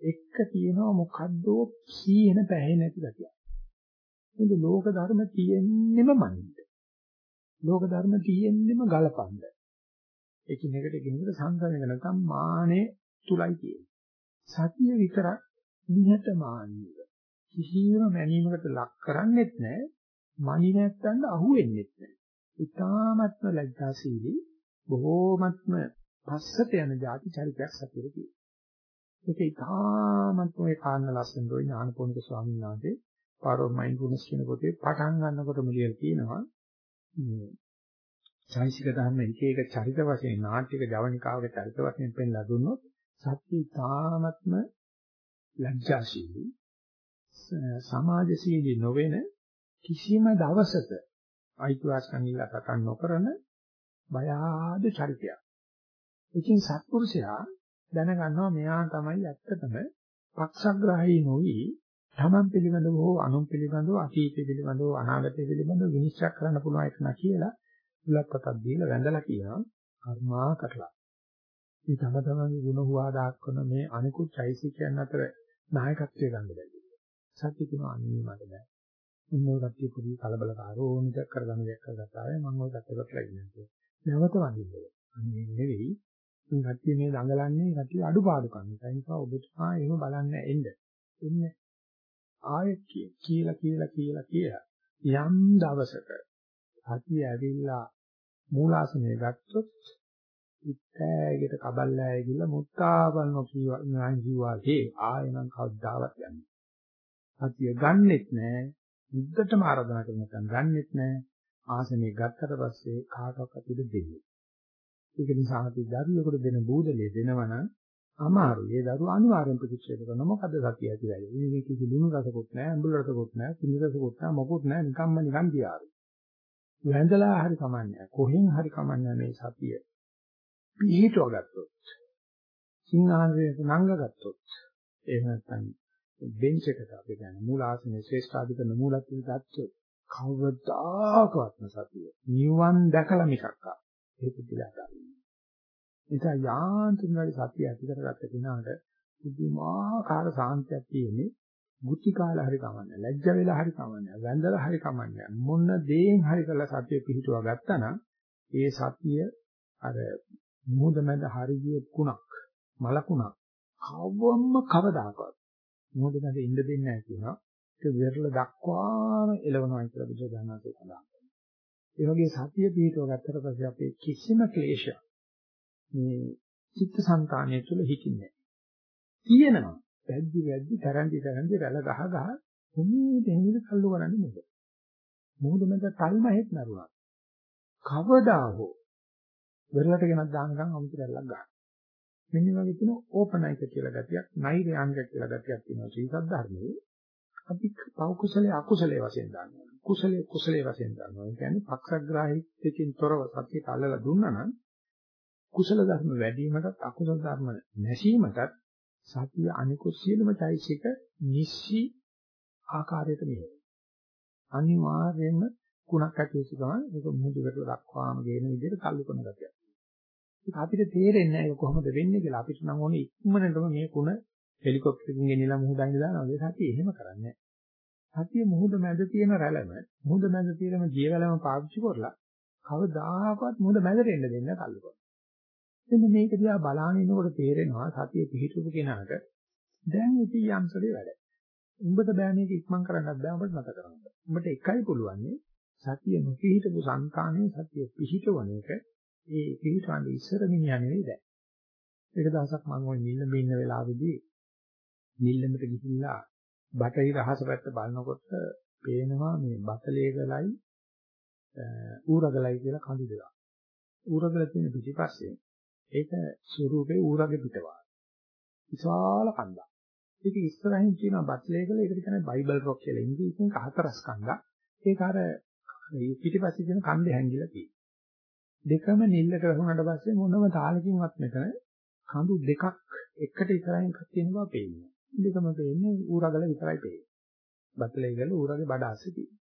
A: එක්ක තියෙනවා මොකද්ද කීන පැහැ නැති ගතිය. මොකද ලෝක ධර්ම තියෙන්නෙම මනින්ද. ලෝක ධර්ම තියෙන්නෙම එකින් එකට එකින් එකට සංසම වෙන නැත්නම් මානේ තුලයි කියන්නේ. සතිය විතරක් නිහතමානීව කිසියම් මැනීමකට ලක් කරන්නේත් නැහැ. මනි නැත්තන් අහු වෙන්නේත් නැහැ. ඊ타මත්ම ලැජ්ජාශීලී බොහෝමත්ම පස්සට යන જાති චරිතයක් සතියේ තියෙනවා. ඒක ඊ타මත්ම ඒ කාන්න ලස්සන දොයි ඥානපෝනික ස්වාමීන් වහන්සේ පාරෝ මයින්ඩ්ෆුල්නස් කියන පොතේ පටන් ගන්නකොටම කියලා තියෙනවා. මේ චෛසික ධර්ම එක එක චරිත වශයෙන් නාට්‍යක ජවනිකාවක චරිත වශයෙන් පෙන්ලා දුන්නොත් සත්‍ය තාමත්ම ලැජ්ජාශීලී සමාජශීලී නොවන කිසිම දවසක අයිතිවාසිකම් ඉල්ලා කතා නොකරන බය ආද චරිතයක්. ඉතින් සත්පුරුෂයා දැනගන්නවා මෙයා තමයි ඇත්තටම පක්ෂග්‍රාහී නොවි තමන් පිළිබඳව හෝ අනුන් පිළිබඳව අතීතය පිළිබඳව අනාගතය පිළිබඳව විනිශ්චය කරන්න පුළුවන් එක නා කියලා උලක්කටක් දීලා වැඳලා කියනවා කර්මා කරලා. මේ තම තමන්ගේ ගුණ හුවා දාක්වන මේ අනිකුත් චෛසිකයන් අතර නායකත්වය ගන්න බැහැ. සත්‍ය කියනවා අනිත් මට බෑ. මොනෝ කට්ටිය පොඩි කලබලකාරෝ ඕනික කරගන්න දෙයක් කරගත්තා වෙයි මම ඔය කට්ටියට ලැබෙන්නේ. නැවත වඳින්න. අනේ නෙවෙයි. මේ කට්ටිය මේ ළඟලන්නේ කට්ටිය අඩුපාඩුකම්. ඒ නිසා ඔබතුමා එහෙම බලන්න එන්න. එන්නේ ආයෙත් කියලා කියලා කියලා කියලා යම් දවසක සතිය ඇවිල්ලා මූලාසනය ගත්තොත් ඉත්තෑගෙට කබල්ලෑය කියලා මුත්තාවල් නොකියවා නෑ කිව්වාගේ ආයෙනම් කවදාවත් යන්නේ. සතිය ගන්නෙත් නෑ බුද්ධටම ආරාධනා කරන නැත්නම් ගන්නෙත් නෑ ආසනේ ගත්තට පස්සේ කාටවත් ඉඳ දෙන්නේ. ඒක නිසා අපි දරුවෙකුට දෙන බූදලේ දෙනවනම් අමාරුයි. ඒ දරුවා අනිවාර්යෙන් ප්‍රතික්ෂේප කරනවා. මොකද සතිය ඇති වෙයි. මේක කිසි ලුණු රසකුත් නැහැ, අඹුල් රසකුත් නැහැ, කිනි රසකුත් නැහැ, මොකුත් නැහැ. නිකම්ම නිකන් දියාරු. වැඳලා හරි කමන්නේ කොහෙන් හරි කමන්නේ මේ සතිය. පිහිටව ගත්තොත්. සිංහාසනයේ නංග ගත්තොත්. එහෙම නැත්නම් බෙන්ච් එකට අපි කියන්නේ මූල ආසනයේ ශ්‍රේෂ්ඨාධිකරණ මූලත් ගත්තොත් කවදාකවත්ම සතිය. නිවන් දැකලා මිසක් ආ. ඒක දිලා ගන්න. නිසා යාන්ත්‍රණ වල සතිය ඇති කරගත්ත කෙනාට පුදුමාකාර සාන්තියක් තියෙන්නේ ගුටි කාලා හරි කමන්නේ ලැජ්ජ වෙලා හරි කමන්නේ වැඳලා හරි කමන්නේ. මොන දේෙන් හරි කරලා සතිය පිහිටුවා ගත්තා නම් ඒ සතිය අර මුහුද මැද හරිය කුණක් මලකුණක් කවවම කවදාකවත් මුහුද මැද ඉන්න දෙන්නේ නැහැ කියනවා. ඒක වෙරළ දක්වාම එළවනවා කියලා බුදුදහමසේ සඳහන් කරනවා. ඒ වගේ සතිය පිහිටුවා ගත්තට පස්සේ අපේ කිසිම ක්ලේශයක් මේ චිත්තසංතානය තුළ හිතින්නේ තියෙනවා. වැද්දි වැද්දි තරන්දි තරන්දි රැළ ගහ ගහ කොහොමද එහෙමද කල්ලු කරන්නේ මොකද? මොහොත මත තල්ම හෙත් නරුණා. කවදා හෝ වෙරළට ගෙනත් දානකම් අමුතු රැල්ලක් ගන්න. මෙන්න වගේ තියෙන ඕපනයික කියලා ගතියක්, නෛර්යානික කියලා ගතියක් තියෙනවා ශ්‍රී සද්ධර්මයේ. අපි පව කුසලයේ අකුසලයේ වශයෙන් දානවා. කුසලයේ කුසලයේ වශයෙන් දානවා. ඒ කියන්නේ පක්ෂග්‍රාහීත්වයෙන් තොරව සත්‍යයට අල්ලලා දුන්නා නම් කුසල ධර්ම වැඩි වීමටත් අකුසල ධර්ම නැසීමටත් සතිය අනිකුත් සියලුම চৈতසික නිස්සි ආකාරයට මෙහෙය. අනිවාර්යයෙන්ම කුණක් ඇති වෙච්ච ගමන් ඒක මුහුදකට දක්වාම ගේන විදිහට කල්ලු කරන ගතියක්. ඒක අපිට තේරෙන්නේ නැහැ ඒක කොහොමද වෙන්නේ කියලා. අපිට නම් ඕනේ ඉක්මනටම මේ කුණ හෙලිකොප්ටරකින් ගෙනිලා මුහුදයින් දානවා. ඒ සතිය එහෙම කරන්නේ නැහැ. සතිය මුහුද මැද තියෙන රැළම මුහුද මැද තියෙන ජීවලම පාවිච්චි කරලා කවදාහකවත් මුහුද මැදට එන්න දෙන්න කල්ලු කරනවා. එන්න මේක දිහා බලාගෙන ඉනකොට තේරෙනවා සතිය පිහිටුවු කෙනාට දැන් ඉති යම්සලේ වැඩ. උඹට බෑ මේක ඉක්මන් කරන්නත් බෑ උඹට නැත කරන්න. උඹට එකයි පුළුවන් සතිය නොපිහිටපු සංකාණය සතිය පිහිටවන එක ඒ පිහිටවන්නේ ඉස්සර මිනිහා නෙවෙයි දැන්. එක දවසක් මම ওই නිල්ලඹ ඉන්න වෙලාවේදී නිල්ලමට ගිහිල්ලා බටහිර අහස පැත්ත බලනකොට පේනවා මේ බතලේ ගලයි ඌරගලයි කියලා කඳු දෙකක්. ඌරගල තියෙන පිටිපස්සේ ඒක ස්වරූපේ ඌරගේ පිටවා. විශාල කන්දක්. ඒක ඉස්සරහින් තියෙන බතලේ ගල ඒකට කියන්නේ බයිබල් රොක් කියලා. ඉංග්‍රීසියෙන් හතරස් කන්දක්. ඒක අර පිටිපස්සේ තියෙන කන්දේ හැංගිලා තියෙනවා. දෙකම නිල්ලට වහුණාට පස්සේ මොනම තාලකින්වත් මෙතන කඳු දෙකක් එකට ඉස්සරහින් තියෙන බව පේනවා. දෙකම පේන්නේ ඌරගල විතරයි පේන්නේ. බතලේ ගල ඌරගේ බඩ අස්සේ තියෙනවා.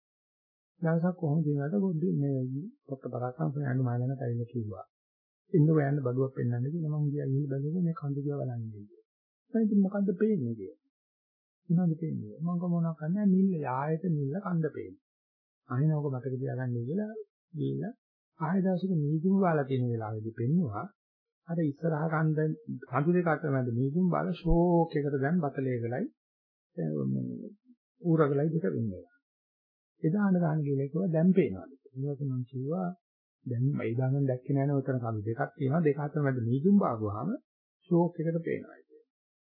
A: දවසක් කොහොමද දිනවලට පොඩ්ඩ මේ පොත්ත බරාකම් හොයන්න මානන කයිල කිව්වා. ඉන්න ඔයන්න බඩුවක් පෙන්වන්න කියලා මම ගියා ගිහින් බැලුවා මේ කඳු දිහා බලන්න කියලා. මම ඉතින් මොකද්ද පේන්නේ කියලා. මොනවද පේන්නේ? මම කො මොනවා කරන්නේ නිල්ල යායට නිල්ල කඳ පේන්නේ. අහිනවක මතක තියාගන්න කියලා ගිහිල්ලා ආය දවසක මීදුම් වල තියෙන වෙලාවෙදි පෙන්නවා. අර ඉස්සරහ කන්ද කඳු දෙක අතර මැද මීදුම් බල ෂෝක් එකට දැන් බතලේ ගලයි ඌරගලයි දෙක වෙන්නේ. එදාන ගන්න කියලා කිව්වා දැන් පේනවාද? ඊට මම කිව්වා දැන් මේ දාගෙන දැක්කේ නැහැ නේ උතන කඳු දෙකක් තියෙනවා දෙක අතර මැද මීදුම් බාගුවාම ෂෝක් එකට පේනවා කියන්නේ.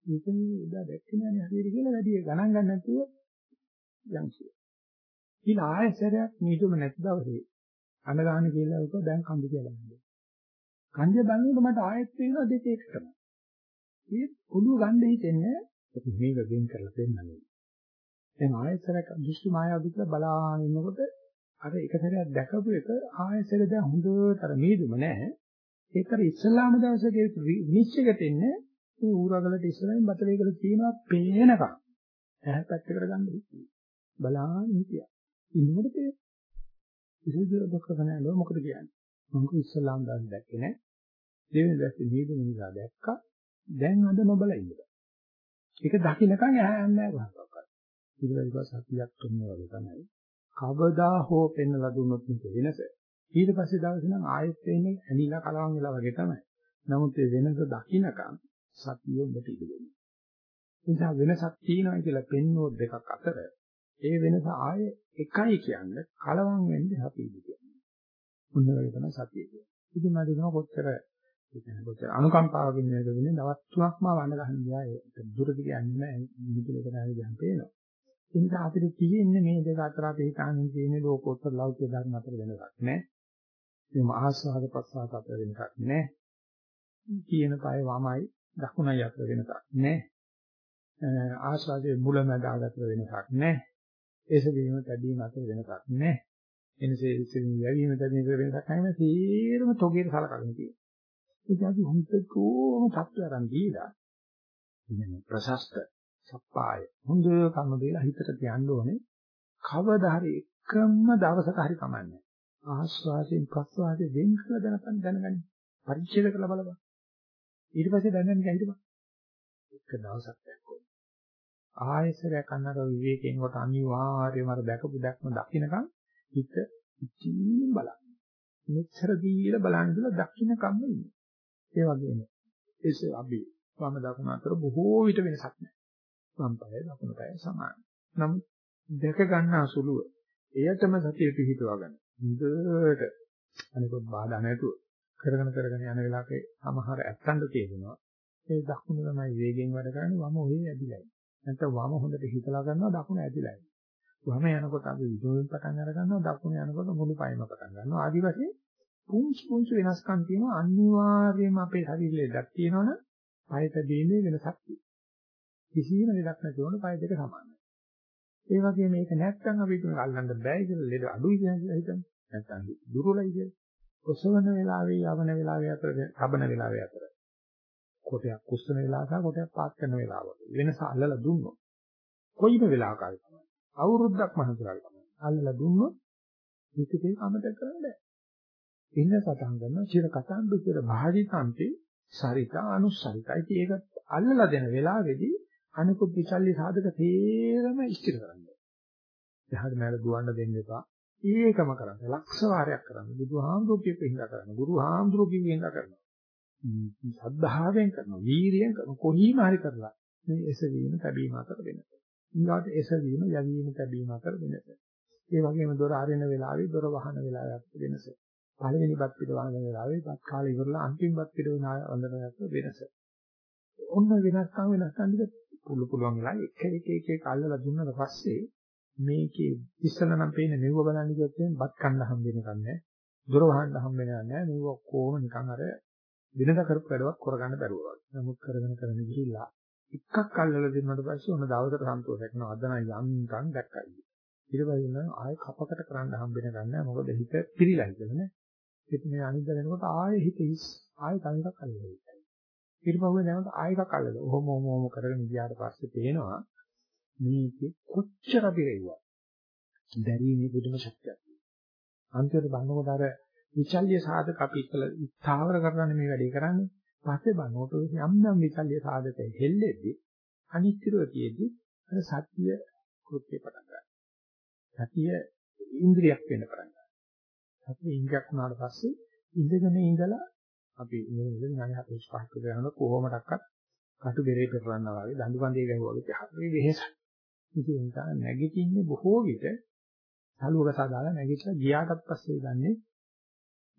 A: ඒක එදා දැක්කේ නැහැ නේ හරියට කියලා වැඩි ගණන් ගන්න නැතුව යන්සිය. ඊළ ආයසරයක් මීදුම නැති දවසේ අඬ ගන්න කියලා උක දැන් කඳු කියලා බලන්න. කන්ද බලනකොට මට ආයෙත් පේනවා දෙක එකටම. ඒ ඔළුව ගන්න හිතෙන්නේ මේක ගෙන් කරලා පෙන්නන්නේ. දැන් ආයසරයක් දෘෂ්ටි මායාව විතර බලාගෙන ඉන්නකොට අර එක සැරයක් දැකපු එක ආයසර දැන් හොඳට අර මීදුම නැහැ. ඒතර ඉස්ලාම දවසේ විනිශ්චයකට එන්නේ මේ ඌරගලට ඉස්සරහින් බතරේකල තියෙනවා පේනකම්. ඇහැ පැත්තකට ගන්න හිතුවා. බලාගෙන හිටියා. ඉන්නකොට තේ ඉතින් ડોක්ටර් කනල්ලෝ මොකද කියන්නේ? මම කිව්වා ඉස්ලාම් දවස් දැක්කේ නෑ. දෙවෙනි දැස්සේ මීදුම නිසා දැක්කා. දැන් අද නොබල ඉන්නවා. ඒක දකින්නකම් ඇහැ යන්නේ නැහැ කොහොමද? ඊට සතියක් තුනේ වගේ තමයි. කවදා හෝ පෙන්නලා දුන්නොත් මේක වෙනස. ඊට පස්සේ දවසේ නම් ආයෙත් වෙන්නේ ඇනිලා කලවම් වෙලා වගේ තමයි. නමුත් ඒ වෙනස දකින්නකම් සතිය උඹට ඉඳ දෙන්නේ. ඒ නිසා වෙනසක් තියෙනවා කියලා පෙන්වුව දෙකක් අතර ඒ වෙනස ආයේ එකයි කියන්නේ කලවම් වෙන්නේ සතියද කියන්නේ. මුන්න වගේ තමයි සතිය කියන්නේ. ඉතින් මම දෙනවා කොච්චර ඒ කියන්නේ කොච්චර අනුකම්පාවකින් මේක වෙන්නේ දවස් තුනක්ම වන්න ගහන ගියා ඒක දුරට කියන්නේ නැහැ. මිදුලේකට ආවෙ දැන් පේනවා. ඒ නිසා අපිට තියෙන්නේ මේ දෙක අතර අපි හිතාගෙන තියෙන්නේ ලෝකෝත්තර ලෞකික ධර්ම අතර වෙනසක් නෑ. මේ ආස්වාද ප්‍රසආත අතර වෙනසක් නෑ. කියන පය වමයි දකුණයි අතර වෙනසක් නෑ. ආස්වාදයේ මුලමඳ අතර වෙනසක් නෑ. එසවීම තැබීම අතර වෙනසක් නෑ. එනිසේ එසවීම යැවීම තැබීම වෙනසක් නැහැ. තීරම තොගේට සලකගෙන තියෙනවා. ඒක අපි හුඟකෝම තත්ත්වය අරන් දීලා ඉන්නේ ප්‍රශස්ත සප්පාය. හොඳ කර්ම දීලා හිතට තියන්න ඕනේ. කවදා හරි එකම දවසක හරි කමන්නේ. ආස්වාදයෙන් ප්‍රස්වාදයෙන් වෙන් කළ දැනගන්න දැනගන්න. පරිච්ඡේද කරලා බලපන්. ඊට පස්සේ දැනගන්න හිතපන්. එක දවසක් දැක්කොත්. ආයෙසරයක් අන්නර විවේකයෙන් කොට අනිවාර්යයෙන්ම අර දැකපු දැක්ම දකින්නකම් හිත ඉතින් බලන්න. මෙච්චර දීලා බලන්න ඉඳලා දකින්නකම් ඉන්නේ. ඒ වගේම එසේ අපි වම දකුණ අතර බොහෝ විට වෙනසක් නැහැ. වම් පාය දකුණු පාය සමානයි. නමුත් දැක ගන්නා සුළුව එයටම සතිය පිහිටවා ගන්න. හොඳට අනිකොත් බාධා නැතුව කරගෙන කරගෙන යන වෙලාවක සමහර ඇත්තන්ට තේරෙනවා ඒ දකුණ තමයි වේගෙන් වැඩ කරන්නේ වම ඔහේ ඇදිලා ඉන්නේ. නැත්නම් වම හොඳට හිතලා ගන්නවා දකුණ ඇදිලා ඉන්නේ. වම යනකොට අපි විදෝයෙන් පටන් අර ගන්නවා දකුණ යනකොට මුළු පයම පටන් ගන්නවා. ආදි වශයෙන් පුංචි පුංචි වෙනස්කම් තියෙනවා අනිවාර්යයෙන්ම අපේ ශරීරයේ දක් තියෙනවනේ පයට දෙන්නේ වෙනසක් තියෙනවා. කිසිම ලෙඩක් නැති වුණ පය දෙක සමානයි. ඒ වගේම මේක නැත්තම් අපි ඒක අල්ලන්න බෑ කියලා ලෙඩ අඩුයි කියලා හිතන්නේ. නැත්තම් දුර්වලයි කියලා. ඔසවන වෙලාවේ යවන වෙලාවේ අතර හබන වෙලාවේ අතර කොටයක් කුස්සන වෙලාව සහ කොටයක් පාත් කරන වෙලාව වෙනස අල්ලලා දුන්නොත් කොයිම වෙලාවක හරි තමයි. අවුරුද්දක් මහන්සිරාල තමයි. අල්ලලා දුන්නොත් මේකේ අමතක කරන්න බෑ. ඉන්න සටහන් කරන චිර කතාන්දු කියලා භාජිතාන්තේ සරිතා අනුසරිතා. ඉතින් ඒක අල්ලලා දෙන වෙලාවේදී අනිකුත් විචල්්‍ය සාධක තේරම ඉස්තිර කරන්න. එහාට මෙහාට දුවන්න දෙන්න එපා. ඒකම කරන්න. ලක්ෂ වාරයක් කරන්න. බුදුහාමුදුරුවෝ කියපු හින්දා කරන්න. ගුරුහාමුදුරුවෝ කියපු හින්දා කරනවා. සද්ධාවෙන් කරනවා. වීරියෙන් කරනවා. කොහීම හරි කරලා මේ එසවීම තැබීම අතර වෙනස. ඊළාට එසවීම යවීම තැබීම අතර වෙනස. ඒ වගේම දොර අරින වෙලාවේ දොර වහන වෙලාවේ අතර වෙනස. පළවෙනි බත් පිට වහන වෙලාවේ බත් කාලේ ඉවරලා අන්තිම බත් පිට වඳන අතර වෙනස. ඔන්න වෙනස්කම් වෙනස්කම් ටික පුළු පුළුවන් වෙලා එක එක එක එක අල්ලලා දුන්නාට පස්සේ මේකේ ඉස්සල නම් පේන මෙව බලන්න කිව්වොත් එහෙනම් බත් කන්න හම්බ වෙන කන්නේ දොර වහන්න හම්බ වෙන්නේ නැහැ මෙව ඔක්කොම නිකන් අර දිනක කරපු වැඩක් කරගන්න බැරුව වගේ. නමුත් කරගෙන කරගෙන ගිහිල්ලා එකක් අල්ලලා දෙන්නාට පස්සේ ඔන්න දවසට සන්තෝෂයක් නෝ අද නම් යන්තම් දැක්කයි. ඊට පස්සේ නම් ආයෙ කපකට කරන්න හම්බ වෙන ගන්න මොකද හිත පිරීලා හිතන්නේ. ඒක මේ අනිද්දා වෙනකොට ආයෙ හිත හිස් ආයෙ තනියක් අල්ලලා ඉන්නේ. ඊට පස්සේ නැවත ආයෙ එකක් අල්ලලා. ඔහොම ඔහොම ඔහොම කරගෙන ගියාට පස්සේ තේනවා මේකේ කොච්චර පිරෙව්වා. දැරීමේ පුදුම ශක්තියක්. අන්තිමට බලනකොට අර විචල්්‍ය සාධක අපි ඉතල ස්ථාවර කරගන්න මේ වැඩේ කරන්නේ. පස්සේ බලනකොට යම් යම් විචල්්‍ය සාධක හෙල්ලෙද්දි අනිත්‍යව තියෙද්දි අර සත්‍ය කෘත්‍ය පටන් ගන්නවා. සතිය ඉන්ද්‍රියක් වෙන්න පටන් ගන්නවා. සතිය ඉන්ද්‍රියක් වුණාට පස්සේ ඉඳගෙන ඉඳලා අපි ඉන්නේ ඥාන හතේ පහක කරන කොහොමඩක්වත් කටු බෙරේ පෙරවන්නා වගේ දඬු කඳේ ගැහුවා වගේ හරි වෙහෙසක්. ඉතින් ඒක නැගිටින්නේ බොහෝ විට සලුවක සාදාලා නැගිටලා ගියාට පස්සේ දන්නේ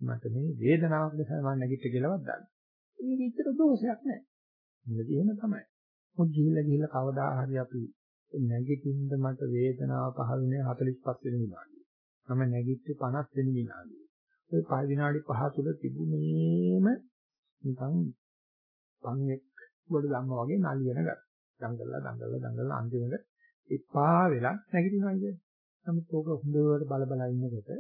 A: මට මේ වේදනාවක් නිසා මම නැගිට කියලාවත් දන්නේ. ඒක ඉතර දෝෂයක් නෑ. මුලදී එහෙම තමයි. මොකද ගිහිල්ලා ගිහිල්ලා කවදා හරි අපි නැගිටින්න මට වේදනාව පහළුනේ 45 වෙනි විනාඩිය. මම නැගිට්ටේ 50 වෙනි විනාඩිය. ඒ පහ විනාඩි 5 තුල තිබුණේම නිකන් පන්නේක් වල ධම්ම වගේ නලියන ගන්න. දඟලලා දඟලලා දඟලලා අන්තිමට එපා වෙලා නැගිටිනවා කියන්නේ. නමුත් ඕක හොඳට බල බල ඉන්නකොට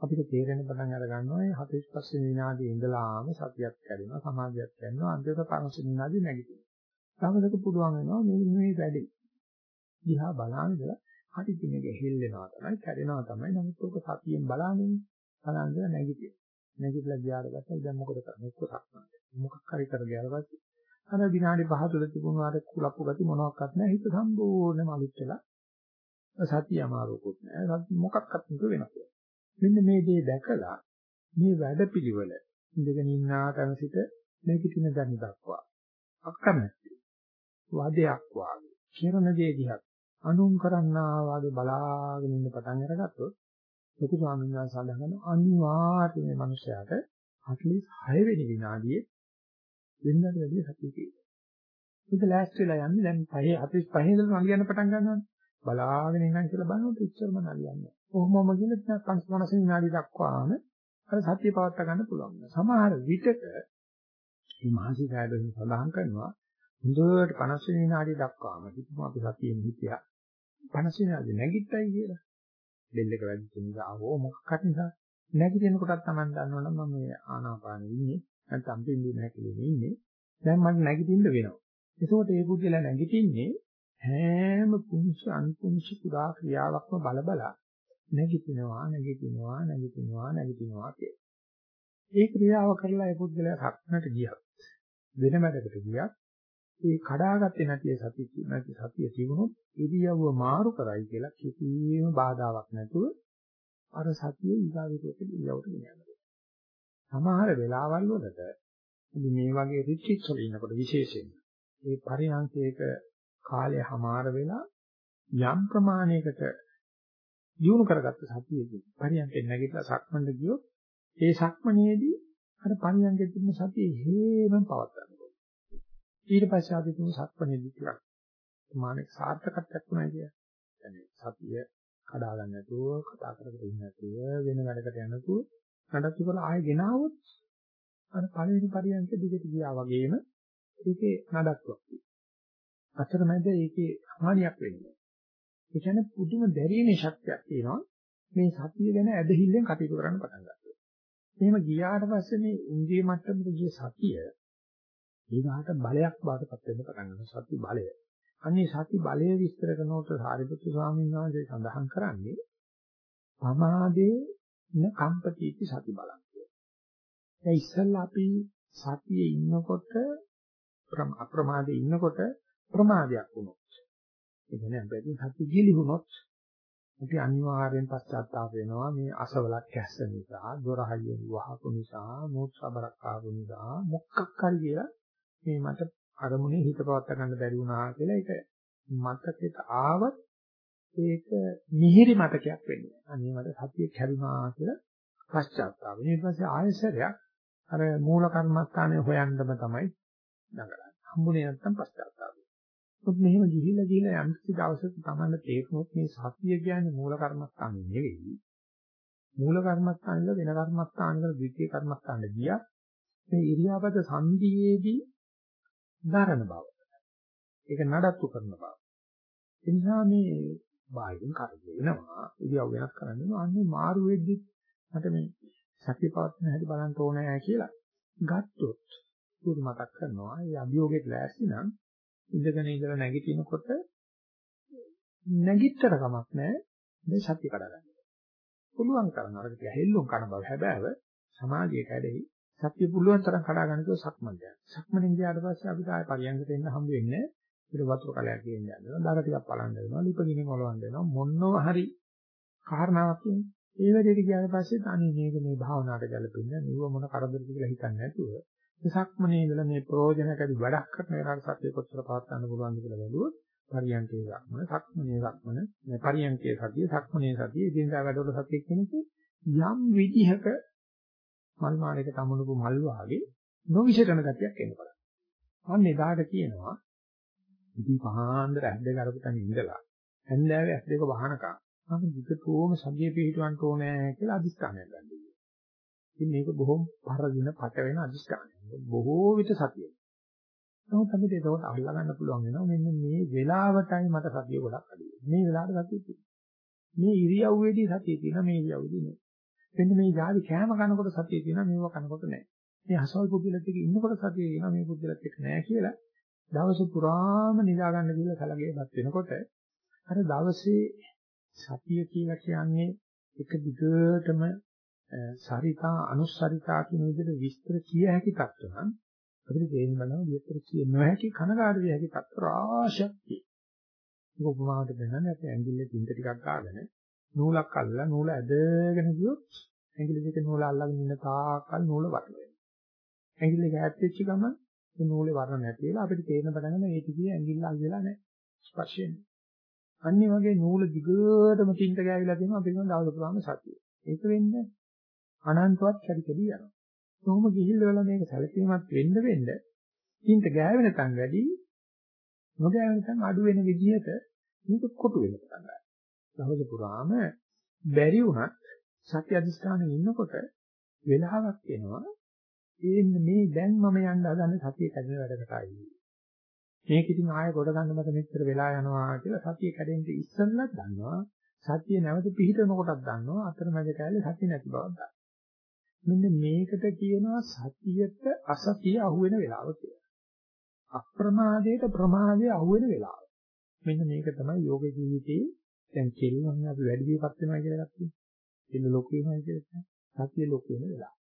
A: අපිට තේරෙන පටන් අර ගන්නවා මේ 45 වෙනි විනාඩියේ ඉඳලාම සතියක් කැඩෙනවා සමාධියක් කැඩෙනවා අන්තිමට 50 වෙනි විනාඩියේ නැගිටිනවා. තවදක පුළුවන් වෙනවා මේ මේ වැඩේ. දිහා බලන ඉඳලා හරි දිනේ හෙල්ලෙනවා තමයි කැඩෙනවා තමයි නමුත් ඕක සතියෙන් බලන්නේ බලන්නේ නැගිටිනවා. නැගිටලා ගියාට පස්සේ දැන් මොකද කරන්නේ? එක්ක සක්මන්ද. මොකක් හරි කර ගියාට පස්සේ අර විනාඩි 5 තුල තිබුණු අර කුලප්පු ගති මොනවත් නැහැ. හිත සම්පූර්ණයෙන්ම අලුත් වෙලා සතිය අමාරුකුත් නැහැ. මොකක්වත් නෙක වෙනස්. මෙන්න මේ දේ දැකලා මේ වැඩපිළිවෙල ඉඳගෙන ඉන්නා තැන සිට නැගිටින දණි දක්වා අකමැති වදයක් වාගේ කිරණ දේ දිහා අනුන් කරන්නා වාගේ බලාගෙන ඉන්න පටන් අරගත්තොත් ලොකු ස්වාමීන් වහන්සේ සඳහන් අනිවාර්යයෙන් මේ මනුස්සයාට අටලිස් 6 වෙනි විනාඩියේ වෙනදාට වැඩිය සතිය තියෙනවා. ඒක ලෑස්ති වෙලා යන්නේ දැන් 5 45 ඉඳලා නලියන්න පටන් ගන්නවානේ. බලාගෙන ඉන්නම් කියලා බලනකොට ඉච්චරම නලියන්නේ. කොහොමම කියන 50 විනාඩි දක්වාම අර සතිය පවත්වා ගන්න පුළුවන්. සමහර විටක මේ මහසි සෑදෙන් සඳහන් කරනවා හොඳට 50 විනාඩි දක්වාම හිතමු අපි සතියෙන් හිටියා. 50 විනාඩි නැගිට්ටයි කියලා. බෙල් එක වැඩිච්ච නිසා ආවෝ මොකක්ද නිසා නැගිටින කොටත් Taman දන්නවනම් මම මේ ආනාපානෙ ඉන්නේ නැත්නම් පිම්බි නැකිලෙන්නේ ඉන්නේ. දැන් මට නැගිටින්න වෙනවා. ඒකෝට ඒ පුද්ගලයා නැගිටින්නේ හැම පුංචි අනුපුංචි පුරා ක්‍රියාවක්ම බලබලා නැගිටිනවා නැගිටිනවා නැගිටිනවා නැගිටිනවා කිය. ඒ ක්‍රියාව කරලා ඒ පුද්ගලයා සක්නට ගියත් වෙන වැඩකට ගියත් ඒ කඩාගත්තේ නැති සතිය නැති සතිය තිබුණොත් ඉරියව්ව මාරු කරයි කියලා කිසිම බාධාවක් නැතුව අර සතිය ඊගාවිතට ඉරියව්වට ගෙනියනවා. සමහර වෙලාවල් වලට අපි මේ වගේ රිට්‍රීට් වල ඉන්නකොට විශේෂයෙන් ඒ පරිහාංශයක කාලය හමාර වෙලා යම් ප්‍රමාණයකට දියුණු කරගත්ත සතියකින් පරියන්කෙන් නැගිටලා සක්මන්ට ගියොත් ඒ සක්මනේදී අර පරියන්කෙ තිබුණ සතිය හේමම පවත්වා ගන්නවා. ඊට පස්සේ ආදී තුන සක්මනේදී ටිකක් මානසික සාර්ථකත්වයක් වුණා කියන්නේ. يعني සතිය කඩා ගන්න නැතුව කතා කරගෙන ඉන්න නැතුව වෙන වැඩකට යන නැතුව නඩත්තු කරලා ආයෙ ගෙනාවොත් අර පළවෙනි පරියන්ක දිගට ගියා වගේම ඒකේ නඩත්තුවක් තියෙනවා. අතරමැද ඒකේ හානියක් වෙන්නේ. ඒ කියන්නේ පුදුම දැරීමේ ශක්තියක් තියෙනවා. මේ සතිය ගැන ඇදහිල්ලෙන් කටයුතු කරන්න පටන් ගන්නවා. එහෙම ගියාට පස්සේ මේ ඉන්ද්‍රිය මට්ටමට ගිය සතිය ඊගාට බලයක් බාටපත් වෙන්න පටන් ගන්නවා. සති බලය. අනේ සති බලය විස්තර කරනකොට සාරිපුත්‍ර ස්වාමීන් වහන්සේ සඳහන් කරන්නේ පමාදේ න කම්පතිති සති බලං කියලා. දැන් ඉස්සෙල්ලා අපි සතියේ ඉන්නකොට අප්‍රමාදයේ ඉන්නකොට ප්‍රමාදයක් වුණොත් ඒ කියන්නේ අපිට සති ගිලිහුනොත් අපි අනිවාර්යෙන් පශ්චාත්තාප වෙනවා මේ අසවලක් කැස්ස නිසා, දොරහයියෙන් වහපු නිසා, මෝත්සබරක් ආපු නිසා, මොකක් හරි කියලා මේ මට අරමුණේ හිත පවත් ගන්න බැරි වුණා කියලා ඒක මතකෙට ආවත් ඒක මිහිරි මතකයක් වෙන්නේ. අනේ මට සතිය කැඩුනා කියලා පශ්චාත්තාප වෙනවා. ඊට පස්සේ ආයසරයක් අර මූල කර්මස්ථානයේ හොයන්නම තමයි නගරන්නේ. හම්බුනේ නැත්තම් පශ්චාත්තාප මොකද මෙහෙම ගිහිල්ලා ගිහිල්ලා යම් කිසි දවසක Tamanne තේරුනොත් මේ සතිය කියන්නේ මූල කර්මස්ථානේ නෙවෙයි. මූල කර්මස්ථානෙල වෙන කර්මස්ථානවල ද්විතීය කර්මස්ථානෙ ගියා. මේ ඉරියාපත සංදීයේදී දරන බව. ඒක නඩත්තු කරන බව. ඒ නිසා මේ බාහිරින් කරදර වෙනවා. ඉරියව් වෙනස් කරන්න වෙනවා. අන්නේ මාරු වෙද්දි මට මේ සතිය පවත්වන හැටි බලන්න ඕනේ කියලා ගත්තොත් උඩ මතක් කරනවා. ඒ අභියෝගෙත් ලෑස්ති නම් ඉඳගෙන ඉඳලා නැගිටිනකොට නැගිටතර කමක් නැහැ. මේ සතිය කඩගන්න. පුළුවන් තරම් අර ගැහෙල්ලුම් කරන බව හැබෑව සමාජයේ කැඩෙයි. සතිය පුළුවන් තරම් කඩා ගන්න කිව්ව සක්මන් යනවා. සක්මනෙන් ගියාට පස්සේ අපිට ආය පරියන්කට එන්න හම්බ වෙන්නේ ඊට වතුර කලයක් කියන යනවා. දර ටිකක් බලන්න වෙනවා. ලිපගිනි මොලවන්න වෙනවා. මොනව හරි කාරණාවක් කියන්නේ. ඒ වැඩේට ගියාට පස්සේ අනේ මේක මේ භාවනාවට ගැලපෙන්නේ නුව මොන කරදරද කියලා හිතන්නේ නැතුව සක්මනේ ඉඳලා මේ ප්‍රයෝජනකදී වැඩක් කරන වෙලාවට සතිය කොච්චර පවත් ගන්න පුළුවන්ද කියලා බැලුවොත් පරියන්කේ සක්මන සක්මනේ සක්මන මේ පරියන්කේ සතිය සක්මනේ සතිය ඉදින්දා වැඩවල සතිය කෙනෙක් යම් විදිහක මල් මාලයක තමුණුපු මල් වාගේ නොවිෂතන ගතියක් එන්න බලන්න. අන්න එදාට කියනවා ඉතින් පහාන්දර ඇද්ද කරපු තැන ඉඳලා හැන්දෑවේ ඇස් දෙක වහනකම් මම විකතෝම සතිය පිහිටවන්න ඕනේ කියලා අදිස්ථානයක් ගන්න. ඉතින් මේක බොහොම පරදින පට වෙන අදිස්ථානයක්. බොහෝ විට සතිය. නමුත් අපිට ඒක අල්ලා ගන්න පුළුවන් වෙනවා මෙන්න මේ වෙලාවටයි මට සතිය ගොඩක් අඩු මේ වෙලාවට සතිය තියෙනවා. මේ ඉරියව්වේදී සතිය තියෙනවා මේ ඉරියව්වේදී නෑ. මෙන්න මේ ජාති කෑම කනකොට සතිය තියෙනවා මේව කනකොට නෑ. මේ අසවල් පුද්ගලත් එක්ක ඉන්නකොට සතිය තියෙනවා මේ පුද්ගලත් එක්ක නෑ කියලා දවස පුරාම නිදා ගන්න කියලා කලගේපත් වෙනකොට අර දවසේ සතිය කියලා කියන්නේ එක දිගටම සරිතා අනුස්සරිතා කියන විදිහට විස්තර කිය හැකි තත්ත්ව නම් අපිට තේරුම් ගන්නවා විස්තර කිය නොහැකි කනගාටු විය හැකි තත්ත්ව රාශියක් තියෙනවා. උපමාවට දෙන්නන්නේ අපි ඇඟිල්ලේ තින්ත ටිකක් ගාගෙන නූලක් අල්ලලා නූල ඇදගෙන ගියොත් ඇඟිලි දෙක නූල අල්ලගෙන ඉන්න තාක්කල් නූල වර්ණ වෙනවා. ඇඟිල්ල ගෑත් වෙච්ච ගමන් ඒ නූලේ වර්ණ නැති වෙලා අපිට තේරෙන පටන් ගන්න ඒ ටිකේ ඇඟිල්ල අල්ලලා නැහැ. ස්පර්ශයෙන්. අනිත් වගේ නූල දිගටම තින්ත ගෑවිලා තියෙනවා අපි කියන දවස් පුරාම සතිය. ඒක වෙන්නේ අනන්තවත් කැඩි කැඩි යනවා. කොහොම ගිහිල්ලා මේක සැලකීමක් වෙන්න වෙන්න තින්ත ගෑවෙන තන් වැඩි නොගෑවෙන තන් අඩු වෙන විදිහට මේක කොටු වෙන්න පටන් ගන්නවා. දවස පුරාම බැරි වුණත් සත්‍ය අධිෂ්ඨානෙ ඉන්නකොට වෙලාවක් එනවා ඒ මේ දැන් මම යන්න හදන සතිය කැඩෙන වැඩකටයි. මේක ඉතින් ආයෙ ගොඩ ගන්න මට මෙච්චර වෙලා යනවා කියලා සතිය කැඩෙන්න ඉස්සෙල්ලත් දන්නවා. සතිය නැවත පිහිටන කොටත් දන්නවා. අතරමැද කැලේ සතිය නැති බවක් දන්නවා. මෙන්න මේකට කියනවා සතියට අසතිය අහුවෙන වෙලාව කියලා. අප්‍රමාදයට ප්‍රමාදය අහුවෙන වෙලාව. මෙන්න මේක තමයි යෝග ජීවිතයේ දැන් කෙල්ලන් අපි වැඩි විපත් වෙනවා කියලා එකක් තියෙනවා. කෙල්ල ලොකු වෙනවා කියලා කියන්නේ. සතිය ලොකු වෙන වෙලාව.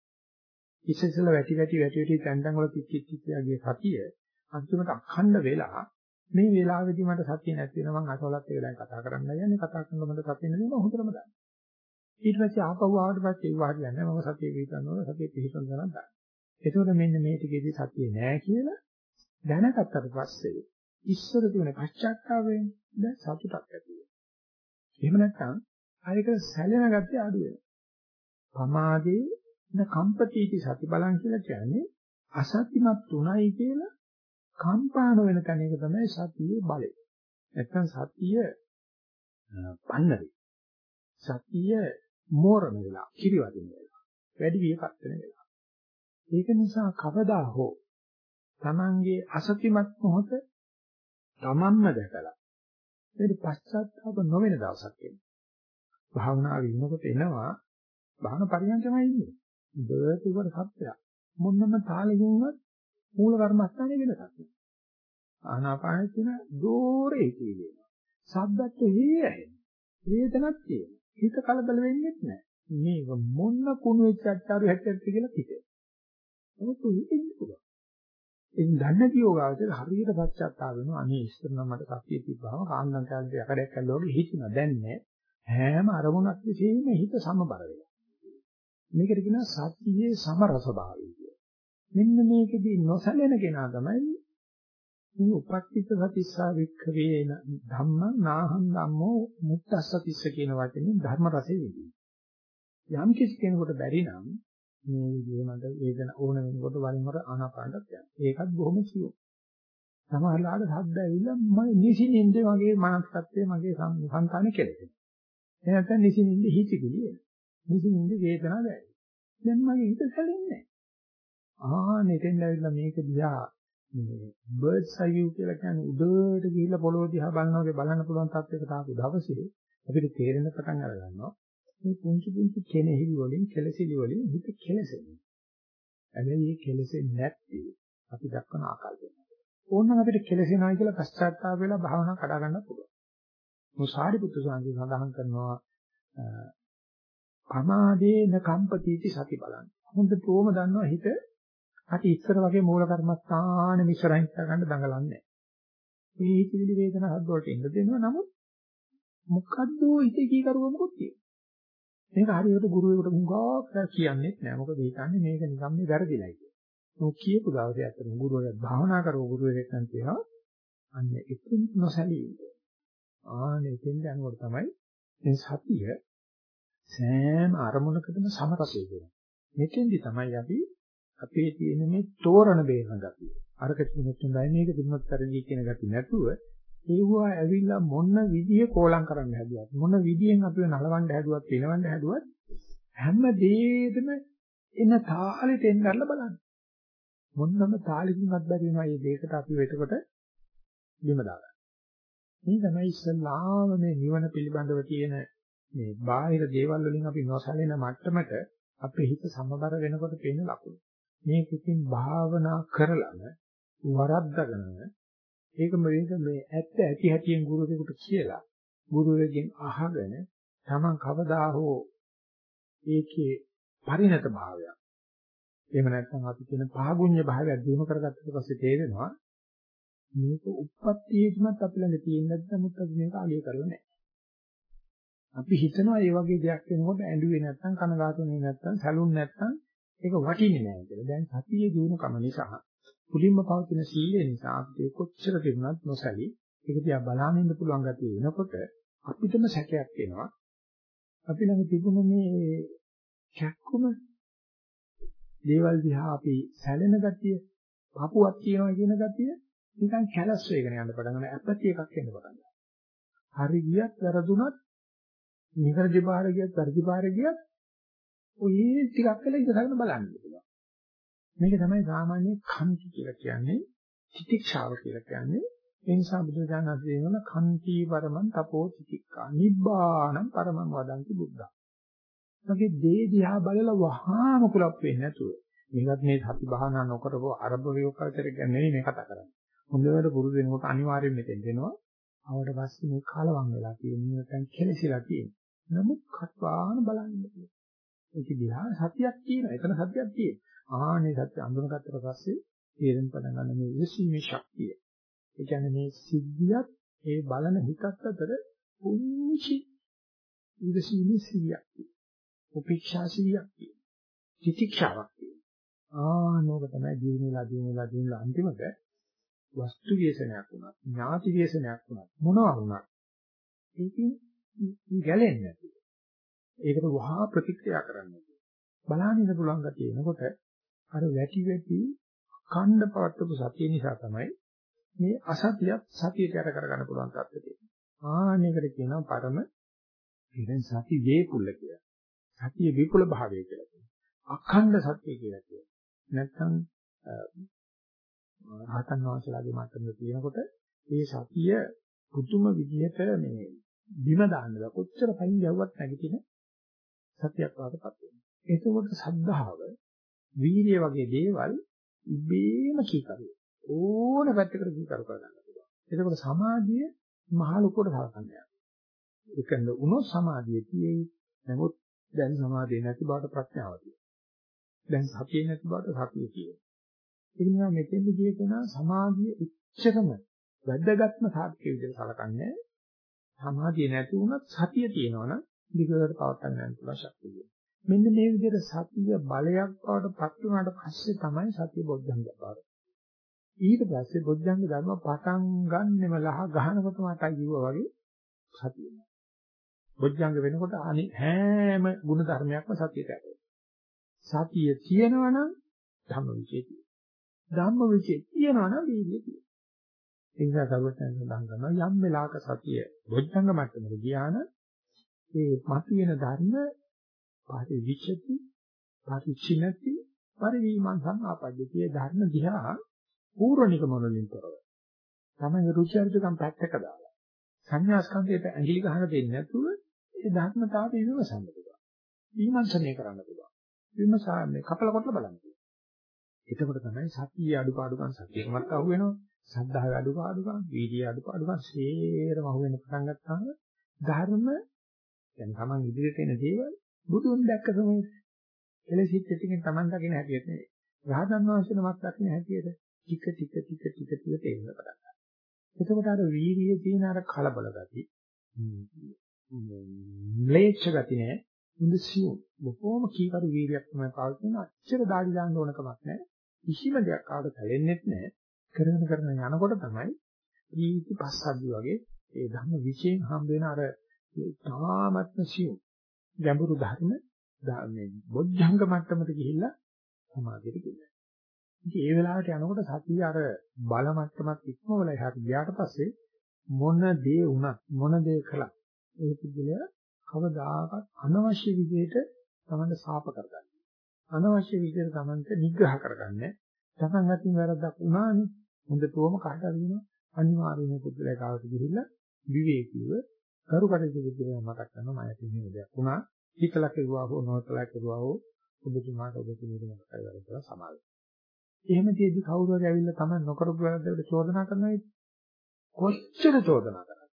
A: ඉස්සෙල්ල වැටි වැටි වැටි වැටි තැන් තැන් වල පිච්චිච්ච කියාගේ සතිය අන්තිමට අඛණ්ඩ වෙලා මේ වෙලාවේදී මට සතිය නැති වෙනවා මම අසවලත් එක දැන් කතා කරන්න යන්නේ කතා කරනකොට මට සතිය නැති වෙනවා හොඳටම දන්නවා. ඊට පස්සේ ආපහු ආවට පස්සේ ඒව හරියන්නේ මම සතිය පිළිතනවා සතිය පිළිතන ගන්න දන්නවා. ඒකෝට මෙන්න මේ ටිකේදී සතිය නෑ කියලා දැනගත්තට පස්සේ ඉස්සර තිබුණ පශ්චාත්තාපයෙන් දැන් සතුටක් ඇති වෙනවා. එහෙම නැත්නම් ආයක සැලෙන ගැටේ අඩු වෙනවා. පමාදේ න කම්පතිටි සති බලන් කියලා කියන්නේ අසත්‍යමත් උණයි කියලා කම්පාන වෙන තැන එක තමයි සතියේ බලය. නැත්නම් සතිය පන්නරේ. සතිය මෝරණ වෙලා, කිරිවදින වෙලා, වැඩි වියපත් වෙන වෙලා. ඒක නිසා කවදා හෝ Tamange අසත්‍යමත් මොහොත තමන්ම දැකලා ඒක පශ්චාත්තාප නොවන දවසක් එන්නේ. භාවනාවේ ඉන්නකොට එනවා භාවන පරියන්කමයි ඉන්නේ. බර්ත් උඩ සත්‍යයක්. මොන්නම තාලෙකින්වත් මූල කර්මස්ථානේ වෙනසක් නෑ. ආනාපානෙ තියෙන දෝරේ කියනවා. ශබ්දත් හේ ඇහෙන. වේදනක් තියෙනවා. හිත කලබල වෙන්නේ නැහැ. මේක මොන්න කුණු වෙච්ච අච්චාරු හැට්ටත් කියලා හිතේ. නමුත් හිතෙන්නේ පුළුවන්. එින් දන්න දියෝගාවචර හරියට පශ්චාත්තාප වෙනවා. අනේ ඉස්සර නම් මට සතිය තිබ්බම කාන්දම් කාලේ යකඩයක් කළා වගේ හිතුණා. දැන් නෑ. හැම අරමුණක් විශේෂයෙන්ම හිත සමබර වෙලා. මේකට කියනවා සතියේ සමරස භාවය කියලා. මෙන්න මේකෙදී නොසැලෙන කෙනා තමයි මේ උපක්ඛිත සතිස්සා වික්ඛවේ ධම්මං නාහං ධම්මෝ මුත්තස්සතිස්ස කියන වචනේ ධර්ම රසෙ විදිහයි. යම් කිසි කෙනෙකුට බැරි නම් මේ විදිහමද වේදන ඕන වෙනකොට වරින් වර ආනාපානට යනවා. ඒකත් බොහොම සියුම්. සමහරලාට සද්ද ඇවිල්ලා මම නිසින්ින්ද මගේ මානසිකත්වයේ මගේ සංකානේ කෙලෙනවා. එහෙම නැත්නම් නිසින්ින්ද හිතිවිලි එනවා. නිසින්ින්ද වේදනාව දැනෙනවා. දැන් මගේ හිත සැලෙන්නේ නැහැ. ආ නෙතෙන් ඇවිල්ලා මේක දිහා මේ බර්ඩ්ස් අයි view කියලා කියන්නේ උඩට ගිහිල්ලා පොළොව දිහා බලනවා වගේ බලන්න පුළුවන් තත්යකට ආපු දවසේ අපිට තේරෙන පටන් අර ගන්නවා මේ පුංචි පුංචි කෙනෙහිලි වලින් කෙලසිලි වලින් හිත කෙලසෙනවා. හැබැයි මේ කෙලසෙන්නේ නැත්තේ අපි දක්වන ආකාරය. ඕනනම් අපිට කෙලසෙනවා කියලා පශ්චාත්තාප වෙලා භාවනා කඩා ගන්න පුළුවන්. මුසාරිපුත්තු සාන්ති සඳහන් කරනවා පමාදේන කම්පතිති සති බලන්න. හොඳටම දන්නවා හිත අපි ඉස්සර වගේ මූල කර්මස්ථාන මිශ්‍රයින් කරගන්න දඟලන්නේ නැහැ. මේ හිතවිලි වේදනා හත් වලට ඉන්න දෙනවා නමුත් මොකද්ද හිතේ කී කරුවමකුත් තියෙනවා. මේක හරියට ගුරුවරයෙකුට මුගා කියන්නේත් නෑ. මොකද හිතන්නේ මේක නිකම් මේ වැරදිලයි කියලා. මොක කියපු දවසේ අතන ගුරුවරයා භාවනා කරව ගුරුවරයෙක් නම් කියනවා අන්න එකින් නොසැලී ඉන්න. ආනේ එතෙන් යනකොට තමයි මේ සතිය සෑම අරමුණකටම සමරසය වෙනවා. මෙතෙන්දි තමයි අපි අපේ තියෙන මේ තෝරන බේරන ගතිය. අරක තිබුණොත් හොඳයි මේක තිබුණොත් පරිදි කියන ගතිය නැතුව ඒවා ඇවිල්ලා මොන විදිහේ කෝලම් කරන්න හැදුවත් මොන විදිහෙන් අපිව නලවන්න හැදුවත් පිනවන්න හැදුවත් හැම දෙයකම එන තාලෙට එන්න ගන්න බලන්න. මොන්නම තාලෙකින්වත් බැරි වෙනවා මේ දෙයකට අපි වෙතකොට බිම දාගන්න. මේ තමයි ඉස්සල්ලාම මේ නිවන පිළිබඳව තියෙන මේ බාහිර දේවල් වලින් අපි නොසැලෙන මට්ටමට අපේ හිත සමබර වෙනකොට පේන ලකුණු. මේකකින් භාවනා කරලම වරද්දගෙන ඒක මේක මේ ඇත්ත ඇති හැටියෙන් ගුරුවරයෙකුට කියලා ගුරුවරගෙන් අහගෙන Taman කවදා හෝ ඒකේ පරිණත භාවයක් එහෙම නැත්නම් අපි කියන පාගුණ්‍ය භාවයක් දිනු කරගත්තට පස්සේ තේරෙනවා මේක උප්පත්තියේදීමත් අපි ළඟ තියෙන නැත්නම් අපි මේක අගය කරලා නැහැ. අපි හිතනවා මේ වගේ දෙයක් වෙනකොට ඇඬුවේ නැත්නම් කනගාටුනේ නැත්නම් සැලුන් නැත්නම් ඒක වටින්නේ නැහැ කියලා. දැන් සතියේ දිනුකම නිසා මුලින්ම පවතින සීලය නිසා අපිට කොච්චර තිබුණත් නොසැලී ඒක දිහා බලන්න ඉන්න පුළුවන් ගතිය වෙනකොට අපිටම සැකයක් එනවා. අපි ළඟ තිබුණ මේ කැක්කුම දේවල් දිහා අපි සැලෙන ගතිය, පපුවක් තියනවා කියන ගතිය නිකන් කැලස් වේගෙන යන්න පටන් ගන්න ඇපති එකක් එන්න පටන් ගන්නවා. හරි ගියත් වැරදුනත් නිවැරදි පාර ගියත් වැරදි පාර ගියත් ඔය ටිකක් වෙලා ඉඳගෙන බලන්න පුළුවන්. මේක තමයි සාමාන්‍ය කන්ති කියලා කියන්නේ තිතික්ෂාව කියලා කියන්නේ ඒ නිසා බුදුරජාණන් වහන්සේ වෙන කන්ති පරමං තපෝ තිතික්ඛා නිබ්බාණං පරමං වදන්ති බුද්ධා. මගේ දේ දිහා බලලා වහාම කුලප් වෙන්නේ නැතුව මේකත් මේ සති භාවනා නොකරපු අරබ වේකල්චර් එක නෙවෙයි මේ කතා කරන්නේ. හොඳට පුරුදු වෙනකොට අනිවාර්යයෙන් මෙතෙන් දෙනවා. ආවට පස්සේ මේ කලවම් වෙලා තියෙන නැත්නම් කෙලසිලා තියෙන. නමුත් කත්වාන බලන්න පුළුවන්. ඒක දිහා සතියක් තියෙනවා. එතන සතියක් තියෙනවා. ආනේ සත්‍ය අඳුනගත්තට පස්සේ තේරෙන පටන් ගන්න මේ විශ්ීමේ ශක්තිය. ඒ කියන්නේ මේ සිද්ධියත් ඒ බලන හිතත් අතර පුංචි විශ්ීමේ සියක් තියෙනවා. උපේක්ෂා සියක් තියෙනවා. තිතික්ෂාවක් තියෙනවා. ආනෝක තමයි දිනුලා දිනුලා දිනුලා අන්තිමට වස්තු වේසනයක් වුණත් ඥාති වේසනයක් වුණත් මොනවා වුණත් ඒකෙන් ගැලෙන්නේ නැති. ඒකට වහා ප්‍රතික්‍රියා කරන්නේ. බලන්න ඉන්න පුළුවන් ගැතිය එනකොට අර වැටි වැටි ඛණ්ඩ පවත්වපු සතිය නිසා තමයි මේ අසතියත් සතියට යට කරගන්න පුළුවන් තත්ත්වය තියෙන්නේ. ආනෙකට කියනවා පරම ඉතින් සති වේකුල්ල කියලා. සතිය විපුල භාවය කියලා කියනවා. අඛණ්ඩ සත්‍ය කියලා කියනවා. නැත්නම් රහතන් වහන්සේලාගේ මට්ටමේ තියෙනකොට ඒ සතිය පුදුම විදිහට මේ බිම දාන්නවා. කොච්චර පයින් යවුවත් නැගිටින සතියක් වඩපත් වෙනවා. එතකොට සද්ධාව වීර්ය වගේ දේවල් ඉබේම කීකරු. ඕන පැත්තකට කීකරු කරගන්න පුළුවන්. එතකොට සමාධිය මහ ලොකුට සලකන්න යනවා. ඒකෙන්ද උනොත් සමාධිය තියෙයි. නමුත් දැන් සමාධිය නැති බවට ප්‍රඥාව තියෙනවා. දැන් සතිය නැති බවට සතිය තියෙනවා. ඒ නිසා මෙතෙන්ද කියනවා සමාධිය එච්චරම වැදගත්ම සාධක විදිහට සලකන්නේ. සමාධිය නැති වුණත් සතිය තියෙනවනම් දිගට පවත්වා ගන්න පුළුවන් ශක්තිය. මෙන්න මේ විදිහට සතිය බලයක් බවට පත් වුණාට පස්සේ තමයි සතිය බොද්ධංග බවට. ඊට පස්සේ බොද්ධංග ධර්ම පටන් ගන්නෙම ලහ ගහනකොට මතයි කිව්වා වගේ සතිය. බොද්ධංග වෙනකොට අනි හැම ගුණ ධර්මයක්ම සතියට ඇතුළත්. සතිය තියෙනවනම් ධම්ම විචේ තියෙනවා. ධම්ම විචේ තියෙනවනම් වීර්යය තියෙනවා. ඒ නිසා සර්වඥයන් සඳහන් කරනවා යම් වෙලාවක සතිය බොද්ධංග මට්ටමට ගියා නම් ඒ මතුවෙන ධර්ම පරිවිචති පරිචිනති පරිවිමංසං ආපජ්ජතිය ධර්ම දිහා පූර්ණික මොනලින් කරව. තමයි රුචි අරුචිකම් පැත්තක දාලා. සංඥා ස්කන්ධයට ඇඟිලි ගහන දෙන්නේ නැතුව ඒ ධර්මතාවය විමසන්න පුළුවන්. විමර්ශනය කරන්න පුළුවන්. විමසන්නේ කපල කොටල බලන්න පුළුවන්. එතකොට තමයි සතිය අඩුපාඩුකම් සතියකමත් අහු වෙනවා. සද්ධාවේ අඩුපාඩුකම්, වීර්යයේ අඩුපාඩුකම් සේරම අහු වෙන පටන් ගත්තාම ධර්ම දැන් Taman ඉදිරියට එන දේවල් බුදුන් දැක්ක සමයේ එලෙසිට ටිකෙන් Taman දකින්න හැටියට නෙවෙයි. රහතන් වහන්සේ නමක් දකින්න හැටියට ටික ටික ටික ටික ටික තේරෙන්න පටන් ගන්නවා. එතකොට අර වීර්යයේ තියෙන අර කලබල ගති ම්ලේච්ඡ ගති නෑ. හොඳ සියුම්. බොහොම කීකරු වීර්යයක් තමයි පාවිච්චි කරන අච්චර දාඩි දාන්න ඕන කමක් නෑ. කිසිම දෙයක් ආවට තැලෙන්නෙත් නෑ. කරගෙන කරගෙන යනකොට තමයි ඊටි පස්සද්ධි වගේ ඒ ධම්ම විචයෙන් හම්බ වෙන අර තාමත්ම සියුම් ගැඹුරු ධර්ම මේ බොද්ධංග මට්ටමට ගිහිල්ලා සමාධියට ගිහිල්ලා. ඉතින් ඒ වෙලාවට යනකොට සතිය අර බල මට්ටමත් ඉක්මවලා එහාට ගියාට පස්සේ මොන දේ වුණත් මොන දේ කළත් ඒ පුද්ගලයා කවදාකවත් අනවශ්‍ය විදිහට තමන්ට සාප කරගන්න. අනවශ්‍ය විදිහට තමන්ට නිග්‍රහ කරගන්නේ. තමන් අතින් වැරද්දක් වුණානේ. හොඳටම කාට හරි වෙනවා. අනිවාර්යයෙන්ම පුද්ගලයා කාවට ගිහිල්ලා විවේකීව කරු කටයුතු විදිහට මතක් කරනවා මම ඇති මේ දෙයක් වුණා. හිතලා කෙරුවා හෝ නොතලා කෙරුවා හෝ ඔබතුමාට ඔබතුමීට මතකයි වැරද්ද කියලා සමාවෙ. එහෙම තියදී කවුරු හරි ඇවිල්ලා තමන් නොකරපු වැරද්දකට චෝදනා කරනවා කොච්චර චෝදනා කරා.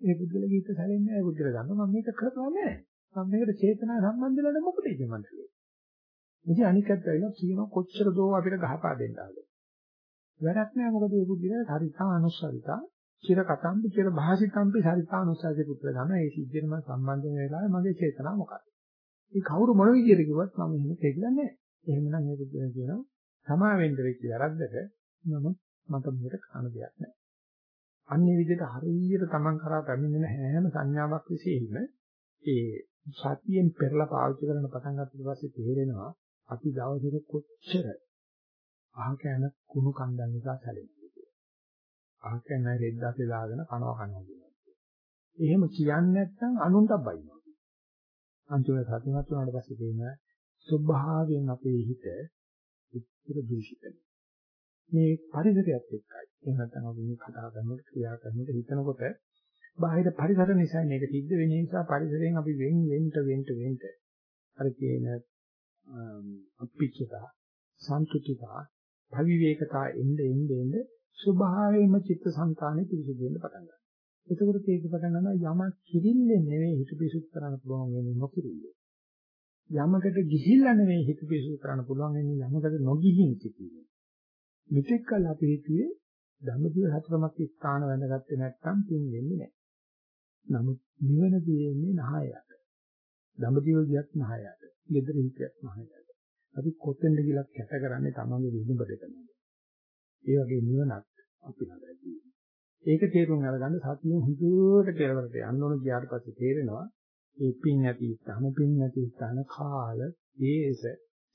A: ඒ පුද්ගලගේ හිත සැලෙන්නේ නැහැ පුද්ගල ගන්න මම මේක කරපුවා නැහැ. මම මේකට චේතනා සම්බන්ධ වෙලා මොකද ඉන්නේ මන්ට. ඉතින් අනිකත් ඇවිල්ලා කියනවා කොච්චර දෝ අපිට ගහපා දෙන්න ආද. වැඩක් නැහැ මොකද මේ පුද්ගලයා හරිතා අනුස්සරිතා චිර කතම්බි චිර භාසිතම්බි හරිතා අනුස්සරිත පුත්‍ර ගන්න ඒ සිද්ධියම සම්බන්ධ වෙන වෙලාවේ මගේ චේතනාව මොකක්ද? මේ කවුරු මොන විදියට කිව්වත් මම එහෙම දෙවිලා නැහැ. එහෙමනම් මේ පුද්ගලයා කියනවා සමා වෙන්න වෙච්ච වැරද්දක මම මට මේකට කන දෙයක් නැහැ. අන්නේ විදිහට හරියට Taman කරා පැමිණෙන හැම සංඥාවක් විශේෂයෙන්ම ඒ සතියෙන් පෙරලා පාවිච්චි කරන පටන් ගන්නත් පස්සේ තේරෙනවා අපි දවසක කොච්චර අහක යන කුණු කන්දන් නිසා සැලෙන්නේ කියලා. අහක යන රෙද්දාසේ දාගෙන කනවා කනවා කියනවා. එහෙම කියන්නේ නැත්නම් අනුන්ට බයිනවා. අන්තිමට සතුටුමත් වුණාට පස්සේ තේන ස්වභාවයෙන් අපේ හිත උත්තර දූෂිතයි. මේ පරිසරයත් එක්කයි. එහෙම නැත්නම් අපි මේ කතා කරනකොට ක්‍රියා කරනකොට හිතනකොට බාහිර පරිසර නිසා මේක සිද්ධ වෙන නිසා පරිසරයෙන් අපි වෙන් වෙන්න වෙන්න වෙන්න අර කියන අපිච්චතා සන්තුතිතා භවිවේකතා එන්න එන්න එන්න ස්වභාවයෙන්ම චිත්ත සංකාණය පිරිසිදු වෙන්න පටන් ගන්නවා. එතකොට ඒක පටන් ගන්නවා යමක් කිරිල්ලේ නෙවෙයි හිත පිරිසිදු කරන්න පුළුවන් වෙන්නේ නොකිරිල්ලේ. යමකට ගිහිල්ලා නෙවෙයි හිත පිරිසිදු කරන්න පුළුවන් වෙන්නේ යමකට නොගිහින් සිටීමේ. මෙතෙක් කල අපි හිතුවේ ධම්මදිව හතරමත් ස්ථාන වැඳගත්තේ නැත්නම් පින් වෙන්නේ නැහැ. නමුත් නිවන දෙන්නේ නහයට. ධම්මදිව ගියක් නහයට. ගෙදර හිටියක් නහයට. අපි කොතෙන්ද කියලා කැට කරන්නේ තමන්ගේ විදුඹ දෙකනේ. ඒ වගේ නිවනක් අපි ළඟදී. ඒක තේරුම් අරගන්න සතිය හුදුවට කෙලවරට යන්න ඕන ගියාට පස්සේ තේරෙනවා ඒ පින් නැති ස්ථාන පින් නැති ස්ථාන කාල දේශ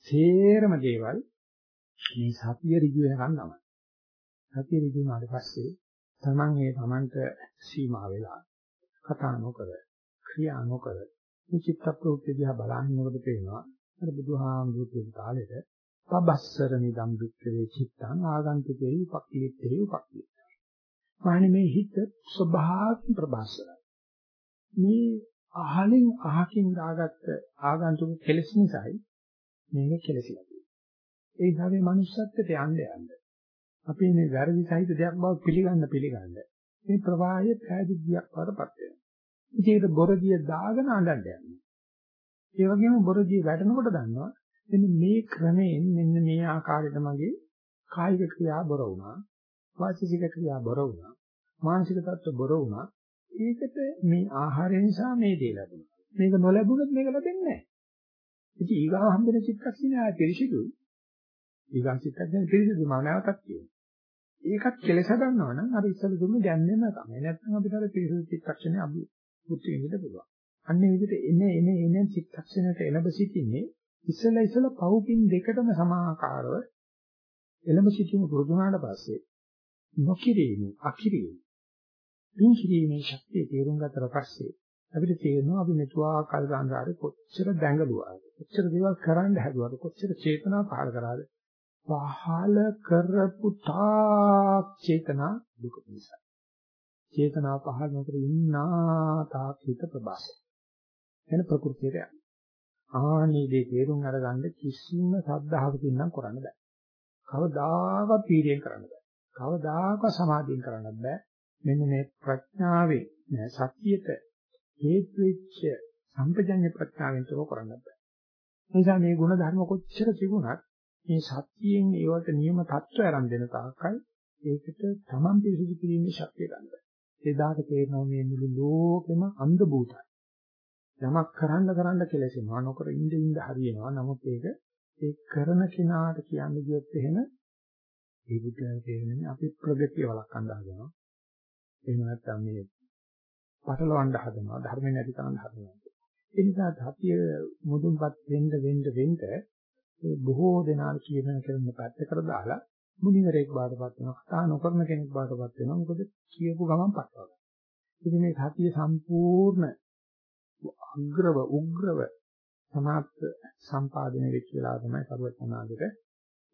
A: සේරම දේවල් මේ සතිය ඍජු වෙනකන් තමයි. සතිය ඍජු වුණාට පස්සේ Taman ඒ Tamanට සීමා වෙලා කතා නොකර ක්‍රියා නොකර මේ චිත්ත ප්‍රවෘත්ති දිහා බලනකොට පේනවා අර බුදුහාමුදුරුවෝ කියන කාලෙට පබස්සර නිදම් වික්‍රේ චිත්තං ආගන්තුකේ උපක්ඛිතේ උපක්ඛිත. මානේ මේ හිත ස්වභාවයෙන් ප්‍රබස්සරයි. මේ අහලින් අහකින් දාගත්ත ආගන්තුක කෙලෙස් නිසායි මේක කෙලසිලා ඒ නිසා මේ manussත්වයට යන්න යන්න. අපි මේ වැරදි සහිත දෙයක් බව පිළිගන්න පිළිගන්න. මේ ප්‍රවාහය පැහැදිලියක් වඩපත් වෙනවා. ඉතින් ඒක බොරදිය දාගෙන අඬන්න යනවා. ඒ වගේම බොරදිය වැටෙනකොට දන්නවා මෙන්න මේ ක්‍රමයෙන් මෙන්න මේ ආකාරයට මගේ කායික ක්‍රියා බොර වුණා. වාචික ක්‍රියා බොර වුණා. මානසික තත්ත්ව බොර වුණා. ඒකට මේ ආහාරය නිසා මේ දේ ලැබුණා. මේක නොලැබුණොත් මේක ලැබෙන්නේ නැහැ. ඉතින් ඊගාව හම්බෙන චිත්තක්ෂණය ආය පිරිසිදුයි. ඊගන් චිත්තක්ෂණ පිළිසිදු මම නැවතත් කියනවා. ඒකත් කෙලස ගන්නවා නම් අර ඉස්සල දුන්න දැන්නේම තමයි. නැත්නම් අපිට අර පිළිසිදු චිත්තක්ෂණේ අභි පුත්‍ති වෙන්න පුළුවන්. අන්නේ විදිහට එන එන එන චිත්තක්ෂණයට එළඹ සිටින්නේ ඉස්සල ඉස්සල පවුකින් දෙකටම සමාකාරව එළඹ සිටීම පුරුදුනාට පස්සේ නොකිරීමේ අකිරීම පින් කිරීමේ ශක්තිය තේරුම් ගත්තට පස්සේ අපිට තේරෙනවා අපි මෙතුආ කල් සංසාරේ කොච්චර දැඟලුවාද? කොච්චර දේවල් කරන්න හැදුවාද? කොච්චර චේතනා පහල කරාද? පහල කරපු තාක් චේතනා දුක නිසා. චේතනා පහල නොකර ඉන්නා තාක් හිත ප්‍රබාස එන ප්‍රകൃතියට යන ආනේ දේ තේරුම් අරගන්න කිසිම සද්ධාවකින් නම් කරන්න බෑ. කවදාකවත් පීඩයෙන් කරන්න බෑ. කවදාකවත් සමාධියෙන් කරන්න බෑ. මෙන්න මේ ප්‍රඥාවේ සත්‍යයට හේතු වෙච්ච සම්පජඤ්ඤ ප්‍රඥාවෙන් තෝ කරන්න බෑ. නිසා මේ ගුණ ධර්ම කොච්චර තිබුණත් මේ සත්‍යයෙන් ඒවට නියම தত্ত্বය ආරම්භ දෙන තාක්කල් ඒකට තමන් පිරිසිදු කිරීමේ ශක්තිය ගන්න බෑ. එදාට තේරෙනවා මේ මුළු ලෝකෙම අන්ධ භූතයි. යමක් කරන්න කරන්න කෙලෙසෙනවා නොකර ඉඳ ඉඳ හරියනවා. නමුත් ඒක ඒ කරන කෙනාට කියන්න ගියොත් එහෙම ඒ බුද්ධයන් තේරෙන්නේ අපි ප්‍රගතිය වළක්වන්න හදනවා. එහෙම නැත්නම් මේ පටලවන්න හදනවා ධර්ම නැති කරන්න හදනවා. ඒ නිසා ධාතිය මුදුන්පත් වෙන්න වෙන්න වෙන්න බොහෝ දෙනාට කියන කරන පැත්තකට දාලා මුනිවරයෙක් බාටපත් වෙනවා. කතා නොකරන කෙනෙක් බාටපත් වෙනවා. මොකද කියපු ගමන් පටලවා ගන්න. ඉතින් මේ ධාතිය සම්පූර්ණ අග්‍රව උග්‍රව සමාප්ත සම්පාදනය වෙච්ච වෙලාව තමයි සර්වඥාගට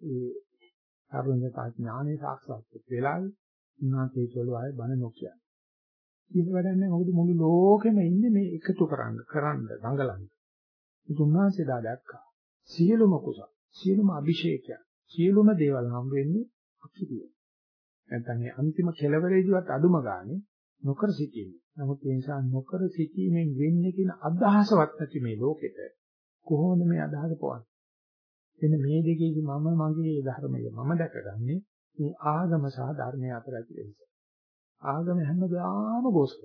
A: ඒ සර්වඥතා ඥානේ සාක්ෂාත් වෙලාවේ උන්වහන්සේ කියලෝ ආයේ බණ නොකිය. ඒක වැඩන්නේ මොකද මුළු ලෝකෙම ඉන්නේ මේ එකතු කරන්න කරන්න දඟලන්න. ඒක උන්වහන්සේ දා දැක්කා. සියලුම කුසල, සියලුම අභිෂේකයන්, සියලුම දේවල් හම් වෙන්නේ අකිරිය. නැත්නම් මේ අන්තිම කෙලවරේදීවත් අඩුම ගානේ නොකර සිටීම. නමුත් ඒ නිසා නොකර සිටීමෙන් වෙන්නේ කියන අදහසවත් නැති මේ ලෝකෙට කොහොමද මේ අදහස පොවන්නේ? එන්න මේ දෙකේදී මම මගේ ධර්මය මම දැකගන්නේ මේ ආගම සහ ධර්මය අතර ඇති වෙනස. ආගම හැමදාම ගෝසල.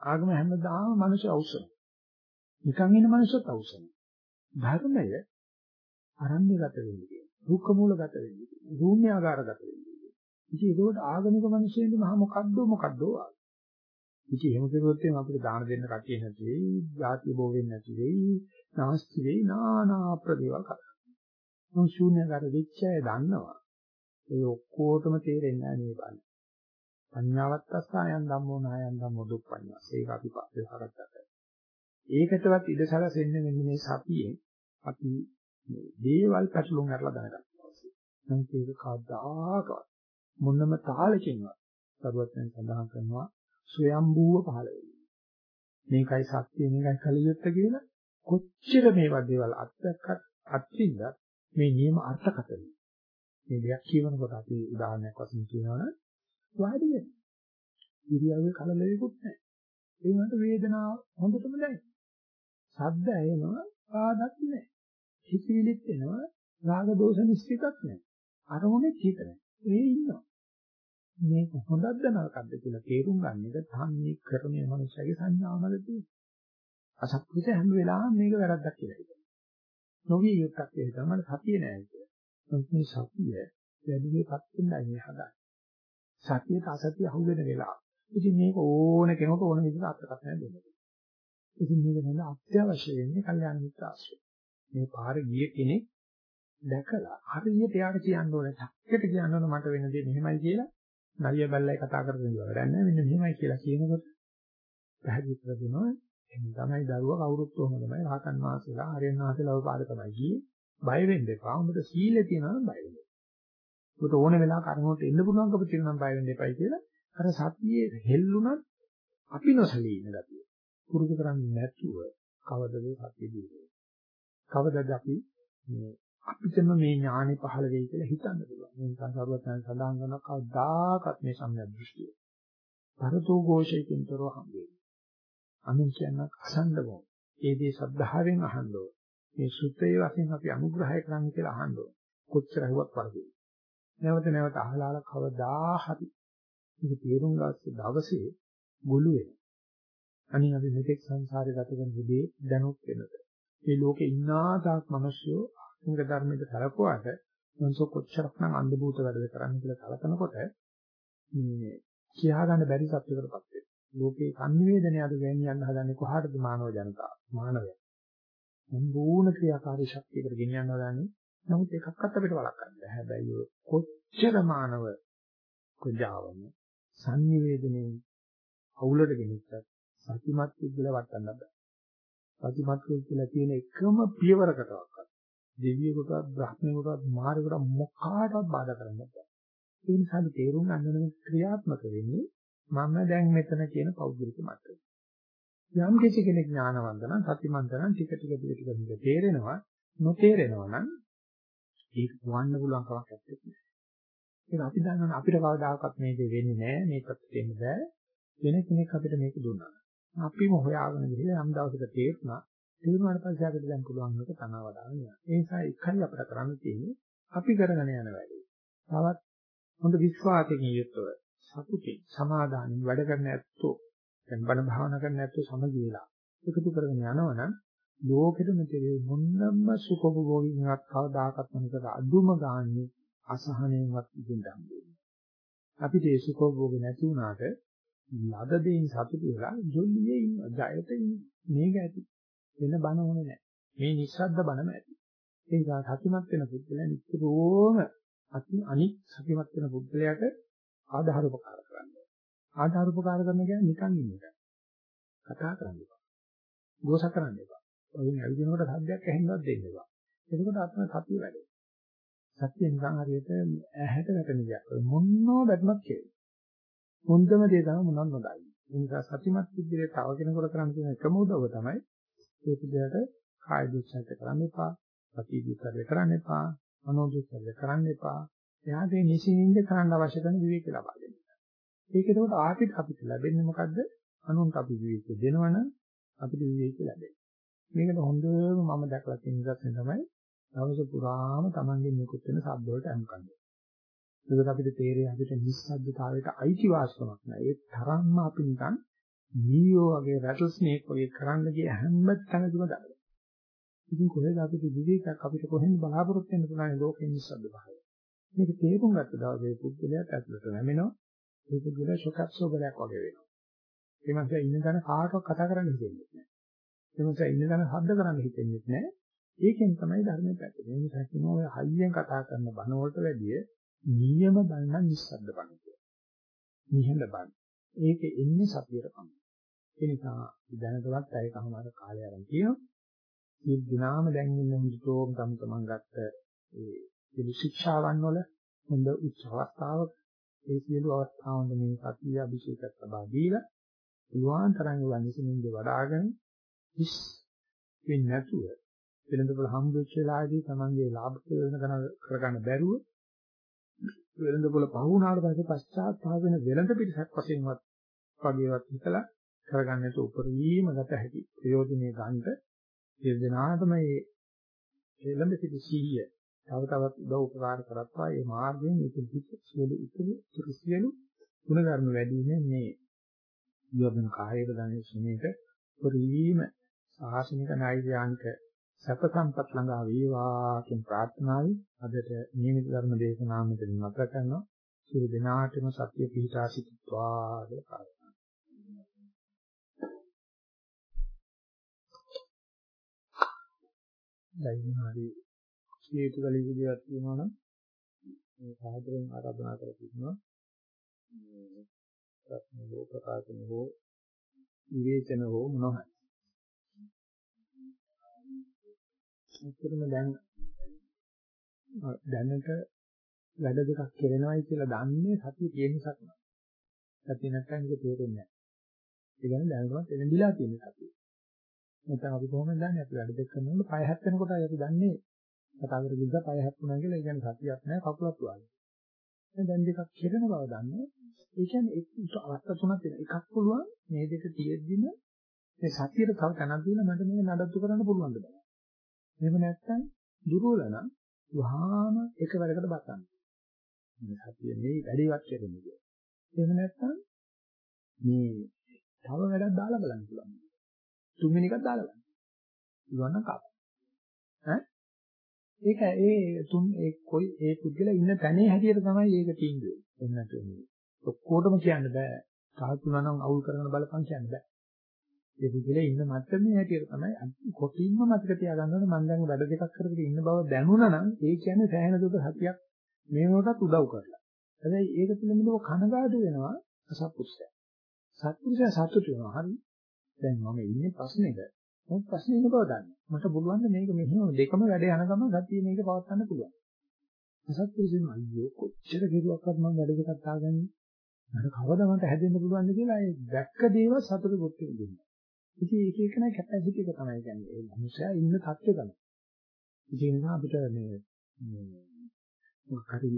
A: ආගම හැමදාම මිනිස්සු අවශ්‍යයි. නිකන් ඉන්න මිනිස්සුත් අවශ්‍යයි. ධර්මය අරණ්‍යගත වෙන්නේ. දුක්ඛ මූලගත වෙන්නේ. ශූන්‍යාකාරගත වෙන්නේ. ඉතින් ඒකෝට ආගමික මිනිස්සුන්ට මහ මොකද්ද මොකද්ද ආගම. ඉතින් එහෙම කරුවොත් එහම අපිට දාන දෙන්න කටිය නැති වෙයි, ಜಾති බෝ වෙන්නේ නැති වෙයි, නාස්ති වෙයි, නානා ප්‍රදේවල් කරා. මොන් ශූන්‍යකාර වෙච්චය දන්නවා. ඒ ඔක්කොටම තේරෙන්නේ නැහැ මේ බණ. පඤ්ඤාවත් අස්සයන් ධම්මෝ නායන් ධම්මෝ දුප්පඤ්ඤාස. ඒක අපි පස්සේ හරගත්තා. ඒකටවත් ඉඩ සැලසෙන්නේ මෙන්න මේ සතියෙන් අපි මේ දේවල් පැටලුම් කරලා දැනගන්න අවශ්‍යයි. නමුත් ඒක කවදාකවත් මොනම තාලකින්වත් සරුවත්ෙන් සඳහන් කරනවා ස්වයම්බූව පහළ වෙන්නේ. මේකයි සත්‍ය මේකයි කලියුත්ත කියලා කොච්චර මේවා දේවල් අත්දැක්කත් අත්විඳ මේ නියම අර්ථකථනය මේ දෙයක් කියවනකොට අපි උදාහරණයක් වශයෙන් කියනවනම් වාඩි වෙන. ඉරියව්වේ කලබලෙකුත් නැහැ. ඒ වුණාට වේදනාව හොඳටම දැනෙනවා. ශබ්ද ඇහෙනවා ආදත් නැහැ. හිතවිලිත් එනවා රාග දෝෂ නිස්සිතක් නැහැ. අරමුණේ හිත නැහැ. ඒ ඉන්නවා. මේක හොඳක්ද නරකක්ද කියලා තේරුම් ගන්න එක තමයි කරන්නේ මනුස්සයගේ සංඥාවමද තියෙන්නේ. අසත්පුරුෂ හැම වෙලාවෙම මේක වැරද්දක් කියලා හිතනවා. නොවිය යුක්තක් කියලා හිතනවා. මට සතිය නැහැ කියලා. නමුත් මේ සතිය වැඩිමේපත් වෙන්නයි මේ හදන්නේ. සතියට අසතිය අහු වෙන වෙලාව. ඉතින් මේක ඕන කෙනෙකුට ඕන විදිහට අත්කථනය දෙන්න. ඉතින් මේක නේද අත්‍යවශ්‍ය වෙන්නේ කල්යාණ මිත්‍ර ආශ්‍රය. මේ පාරේ ගිය කෙනෙක් දැකලා හරියට එයාට කියන්න ඕනේ, 탁කට කියන්න ඕනේ මට වෙන දේ මෙහෙමයි කියලා. නරිය බැල්ලයි කතා කරගෙන ඉඳලා වැඩක් නැහැ. මෙන්න මෙහෙමයි කියලා කියනකොට පැහැදිලි කර දෙනවා. එහෙනම් තමයි දරුවා කවුරුත් කොහොම තමයි රහතන් වහන්සේලා, ආර්යයන් වහන්සේලා ඔය පාරේ තමයි ගියේ. බය වෙන්න එපා. උඹට සීලය තියෙනවා නම් බය වෙන්න. උඹට ඕන වෙලාවක අරමුණට එන්න පුළුවන්කම තියෙනවා නම් බය වෙන්න එපයි කියලා. අර සතියේ හෙල්ලුණත් අපි නොසලී ඉන්න ගතිය. පුරුදු කරන්නේ නැතුව කවදද සතිය දිනේ. කවදද අපි මේ අපිටම මේ ඥානෙ පහළ වෙයි කියලා හිතන්න පුළුවන්. මේ නිකන් සරුවත් යන සඳහන් කරන කවදාකවත් මේ සම්‍යක් දෘෂ්ටිය. පරතෝ ഘോഷයකින් තොරව හම්බෙන්නේ. අනුන් කියනක් අසන්න ඕන. ඒ දේ සද්ධාවෙන් අහන්න ඕන. මේ සුත්තේ වශයෙන් අපි අනුග්‍රහය කරන්න කියලා අහන්න ඕන. කොච්චර හුවක් වරදී. නැවත නැවත අහලාල කවදා හරි මේක තේරුම් ගස්ස දවසේ ගොළු වෙනවා. අනිත් අපි මෙතෙක් සංසාරේ ගත කරන දේ දැනුත් වෙනද. මේ ලෝකේ ඉන්නා තාක් මිනිස්සු අංග ධර්මයක සලකුවාට මොන්සෝ කොච්චරක්නම් අන්ධ භූත වැඩද කරන්නේ කියලා කලකනකොට මේ කියා ගන්න බැරි සත්‍යයකටපත් වෙනවා. ලෝකේ සංනිවේදනය අද ගෙනියන්න හදන්නේ කොහාටද මානව ජනතාව? මානවය. සම්පූර්ණ ක්‍රියාකාරී ශක්තියකට ගෙනියන්න හදන්නේ. නමුත් එකක්වත් අපිට වළක්වන්න බෑ. හැබැයි කොච්චර මානව ප්‍රජාවම සංනිවේදනයේ අවුලට ගෙනිච්චත් සතිමත් පුද්ගල වටන්න බෑ. සතිමත් පුද්ගල තියෙන එකම පියවරකටවත් දෙවියෙකුටවත් බ්‍රහ්මයෙකුටවත් මාරයෙකුට මොකාටවත් බාධා කරන්න බෑ. ඒ නිසා අපි තේරුම් ගන්න ඕනේ ක්‍රියාත්මක වෙන්නේ මම දැන් මෙතන කියන පෞද්ගලික මට්ටමේ. යම් කිසි කෙනෙක් ඥානවන්ත නම් සතිමන්ත නම් ටික ටික ටික ටික තේරෙනවා නොතේරෙනවා නම් ඒක වන්න පුළුවන් කමක් නැත්තේ. ඒක අපි දන්නවා අපිට කවදාකවත් මේ දේ වෙන්නේ නැහැ මේකත් වෙන්න බෑ වෙන කෙනෙක් අපිට මේක දුන්නා. අපිම හොයාගෙන ගිහලා යම් දවසක තේරුණා තේරුණාට පස්සේ අපිට දැන් පුළුවන් එක තනවා වඩාගෙන යන්න. ඒ නිසා එකයි අපිට කරන්න තියෙන්නේ අපි කරගෙන යන වැඩේ. තවත් හොඳ විශ්වාසයෙන් යුක්තව සතුටින් සමාදානින් වැඩ කරන ඇත්තෝ දැන් බණ භාවනා කරන ඇත්තෝ සමගියලා එකතු කරගෙන යනවනම් ලෝකෙටම තේරෙන්නේ මොන්නම්ම සුඛභෝගීන්වත් කවදාකවත් මොනකට අදුම ගාන්නේ අසහනයෙන්වත් ඉඳන් හම්බෙන්නේ. අපිට ඒ සුඛභෝග නැති වුණාට ලද දෙයින් සතුටු වෙලා ජොල්ලියේ ඉන්න ජයට මේක ඇති වෙන බන ඕනේ නැහැ. මේ නිස්සද්ද බනම ඇති. ඒ නිසා සතිමත් වෙන පුද්ගලයා නිතරම අති අනික් සතිමත් වෙන පුද්ගලයාට ආධාර උපකාර කරන්නේ. ආධාර උපකාර කරන කියන්නේ නිකන් ඉන්න එක. කතා කරන්න එපා. ගෝස කරන්න එපා. ඔයින් ඇවිදිනකොට සද්දයක් ඇහෙන්නවත් දෙන්න එපා. එතකොට අත්ම සතිය වැඩේ. සතිය නිකන් හරියට ඇහැට වැටෙන දෙයක්. මොනෝ වැටමක් කියන්නේ. හොඳම දේ තමයි මොනවත් නොදයි. ඒ නිසා සතිමත් විදිහට තව කෙනෙකුට කරන්න තියෙන එකම උදව්ව තමයි ඒ විදිහට කාය දුස්සත් කරන්න එපා, සති දුස්සත් කරන්න එපා, මනෝ දුස්සත් කරන්න එපා. එයාට මේ නිසින්ින්ද කරන්න අවශ්‍ය කරන විවේක ලබා දෙන්න. ඒක ඒකට ආපිට අපිට ලැබෙන්නේ මොකද්ද? අනුන්ට අපි විවේක දෙනවනම් අපිට විවේක ලැබෙනවා. මේකට හොඳම මම දැකලා තියෙන ඉස්සෙන් තමයි දවස පුරාම Tamange නිකුත් වෙන ශබ්ද වලට අනුකම්ප. ඒකට අපිට තේරෙන්නේ අපිට නිස්සද්දතාවයට අයිති වාස්තුවක් නෑ. ඒ තරම්ම අපි නිකන් නීයෝ වගේ රැටල් ස්නේක් වගේ කරන්න ගිය හැම තැනකම දාලා. ඉතින් කොහෙද අපිට විවේකයක් අපිට කොහෙන්ද බලාපොරොත්තු වෙන්න පුළුවන් ලෝකෙ නිස්සද්ද භාවය. මේක තේරුම් ගත්ත දවසේ පුද්ගලයාට ඇතුළට නැමෙනවා. ඒ පුද්ගලයා ෂොකැප්සෝබරයක් වගේ වෙනවා. ඒ මාසේ ඉන්න තැන කාටවත් කතා කරන්න හිතෙන්නේ නැහැ. ඒ මාසේ ඉන්න තැන හද්ද කරන්න හිතෙන්නේ නැහැ. ඒකෙන් තමයි ධර්මය පැත්තේ. මේ නිසා කියනවා ඔය හයියෙන් කතා කරන බණ වලට වැඩිය නියම බණ නිස්සද්ද බණ කියලා. නිහඬ බණ. ඒක එන්නේ සතියට පමණයි. ඒ නිසා දැනටවත් ඇයකමාර කාලය අරන් තියෙනවා. මේ දිනාම දැන් ඉන්න හුදුතෝම තම තමන් ගත්ත ඒ පිළි ශික්ෂාවන් වල හොඳ උච්ච අවස්ථාවක ඒ සියලු අවස්ථාවන් මේ සතිය අභිෂේකයක් ලබා දීලා පුළුවන් තරම් වන්දිසින්ද වඩාගෙන හිස් වෙන්නේ නැතුව වෙළඳපොළ හම්බෙච්ච වෙලාවේදී තමන්ගේ ලාභ වෙන කරගන්න බැරුව වෙළඳපොළ පහ වුණාට පස්සේ පශ්චාත්තාප වෙන වෙළඳ පිටසක් වශයෙන්වත් වගේවත් හිතලා කරගන්නට උපරිම ගත හැකි. ප්‍රයෝජනෙ ගන්නට ඒ දිනාටම මේ එළඹ සිටි සිහිය තව තවත් උදව් උපකාර කරත්වා. මේ මාර්ගයෙන් ඒක පිට සියලු ඉතුරු සියලු ගුණධර්ම වැඩි වෙන්නේ මේ යොදන කායයට දැනෙන සුමේක උපරිම සාසනික නෛර්යානික සැප සම්පත් ළඟා වේවා කියන ප්‍රාර්ථනාවයි අදට නියමිත ධර්ම දේශනාව මෙතන නතර කරනවා. සියලු දෙනාටම සත්‍ය පිහිටා සිටුවා කියලා දැන් හරි හේතු කල විදියක් තියෙනවා නම් මේ සාදරයෙන් ආරාධනා කර තිබෙනවා මේ ප්‍රශ්න හෝ ප්‍රකාශන හෝ විවේචන හෝ මොනවා ඇත්තටම දැන් දැනට වැඩ දෙකක් කරනවායි කියලා දන්නේ සතිය තියෙන නිසා තමයි. සතිය නැත්නම් ඒක තේරෙන්නේ නැහැ. ඒ කියන්නේ දැනටමත් එළඹිලා තියෙන සතිය. නැත්නම් අපි කොහොමද දන්නේ අපි වැඩ දෙක කරනකොට පය හැප්පෙනකොට අපි දන්නේ කතා කර ගිහලා පය හැප්පුණා කියලා ඒ කියන්නේ සතියක් නැහැ කකුලක් වගේ. දැන් දෙකක් කෙරෙන බව දන්නේ. ඒ කියන්නේ ඒක අවස්ථා තුනක් තියෙනවා. එකක් පුළුවන් මේ දෙක තියෙද්දිම මේ සතියට තව තැනක් දීලා මට මේක නඩත්තු කරන්න පුළුවන් දෙයක්. එහෙම නැත්නම් දුර්වල නම් වහාම එකවරකට බතන්න. මේ සතිය මේ වැඩිවත් කෙරෙන්නේ. එහෙම නැත්නම් මේ තව වැඩක් දාලා බලන්න පුළුවන්. තුන්වෙනි එකක් දාලා බලන්න. ඉවන්න කප. ඈ? ඒක ඒ තුන් ඒ කොයි ඒ පුද්ගලයා ඉන්න තැනේ හැටියට තමයි ඒක තීන්දුව වෙන්නේ. එන්නට මේ. ඔක්කොටම කියන්න බෑ. සාතුනා නම් අවුල් කරගෙන බලපන් කියන්න බෑ. ඒ පුද්ගලයා ඉන්න මට්ටමේ හැටියට තමයි කොටින්ම මතක තියාගන්න ඕනේ මම දැන් වැඩ දෙකක් කරගෙන ඉන්න බව දැනුණා නම් ඒ කියන්නේ සෑහෙන දුක සතියක් මේ මොකටත් උදව් කරලා. හැබැයි ඒක පිළිබඳව කනගාටු වෙනවා අසත්පුරුෂයා. සත්පුරුෂයා සතුටු වෙනවා. හරි. දැන් මම ඉන්නේ ප්‍රශ්නෙක. මොකක් ප්‍රශ්නේ ඉන්න බව දන්නේ. මට පුළුවන් ද මේක මෙහෙම දෙකම වැඩ යන ගමන් ගතිය මේක පවත් ගන්න පුළුවන්. අසත්පුරුෂයන් අයියෝ කොච්චර කෙරුවක්වත් මම වැඩ දෙකක් තාගන්නේ. මට කවදා මට හැදෙන්න පුළුවන්ද කියලා ඒ දැක්ක දේවල් සතුටු කොට දෙන්න. ඉතින් ඒක එක නයි කැපැසිටි එක තමයි කියන්නේ. ඒ මනුස්සයා ඉන්න තත්ත්වය තමයි. ඉතින් අපිට මේ මොකක් හරි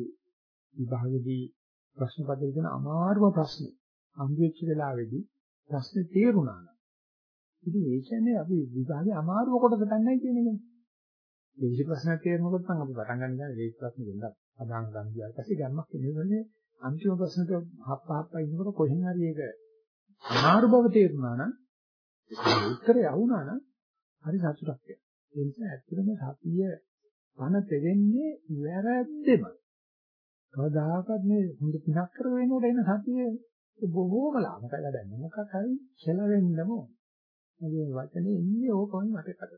A: විභාගෙදී ප්‍රශ්න පත්‍රය දෙන අමාරුම ප්‍රශ්නේ අම්බෙච්ච වෙලාවේදී ප්‍රශ්නේ තේරුණා නම් ඉතින් ඒ කියන්නේ අපි විභාගේ අමාරුම කොටස ගන්නයි කියන එකනේ. මේ විශේෂ ප්‍රශ්නයක් තේරෙනකොට නම් අපි පටන් ගන්න ඉන්නේ ඒ ප්‍රශ්න දෙන්නත් අදාන ගන්න ගියා. ඊපස්සේ ගන්නක් එන්නේ අන්තිම ප්‍රශ්නට හප්ප හප්ප ඉන්නකොට කොහෙන් හරි ඒක අමාරු බව තේරුණා නම් ඒ උත්තරය වුණා නම් හරි සතුටක් වෙනවා. ඒ නිසා ඇත්තටම සතිය පණ දෙන්නේ වැරද්දෙම. කවදාකවත් මේ හොඳ පිනක් කරවෙනකොට එන සතිය බොහෝම ලාමකයි දැනෙන්නේ. මොකක් හරි කෙලවෙන්නම මගේ වචනේ ඉන්නේ ඕකමයි මට කට.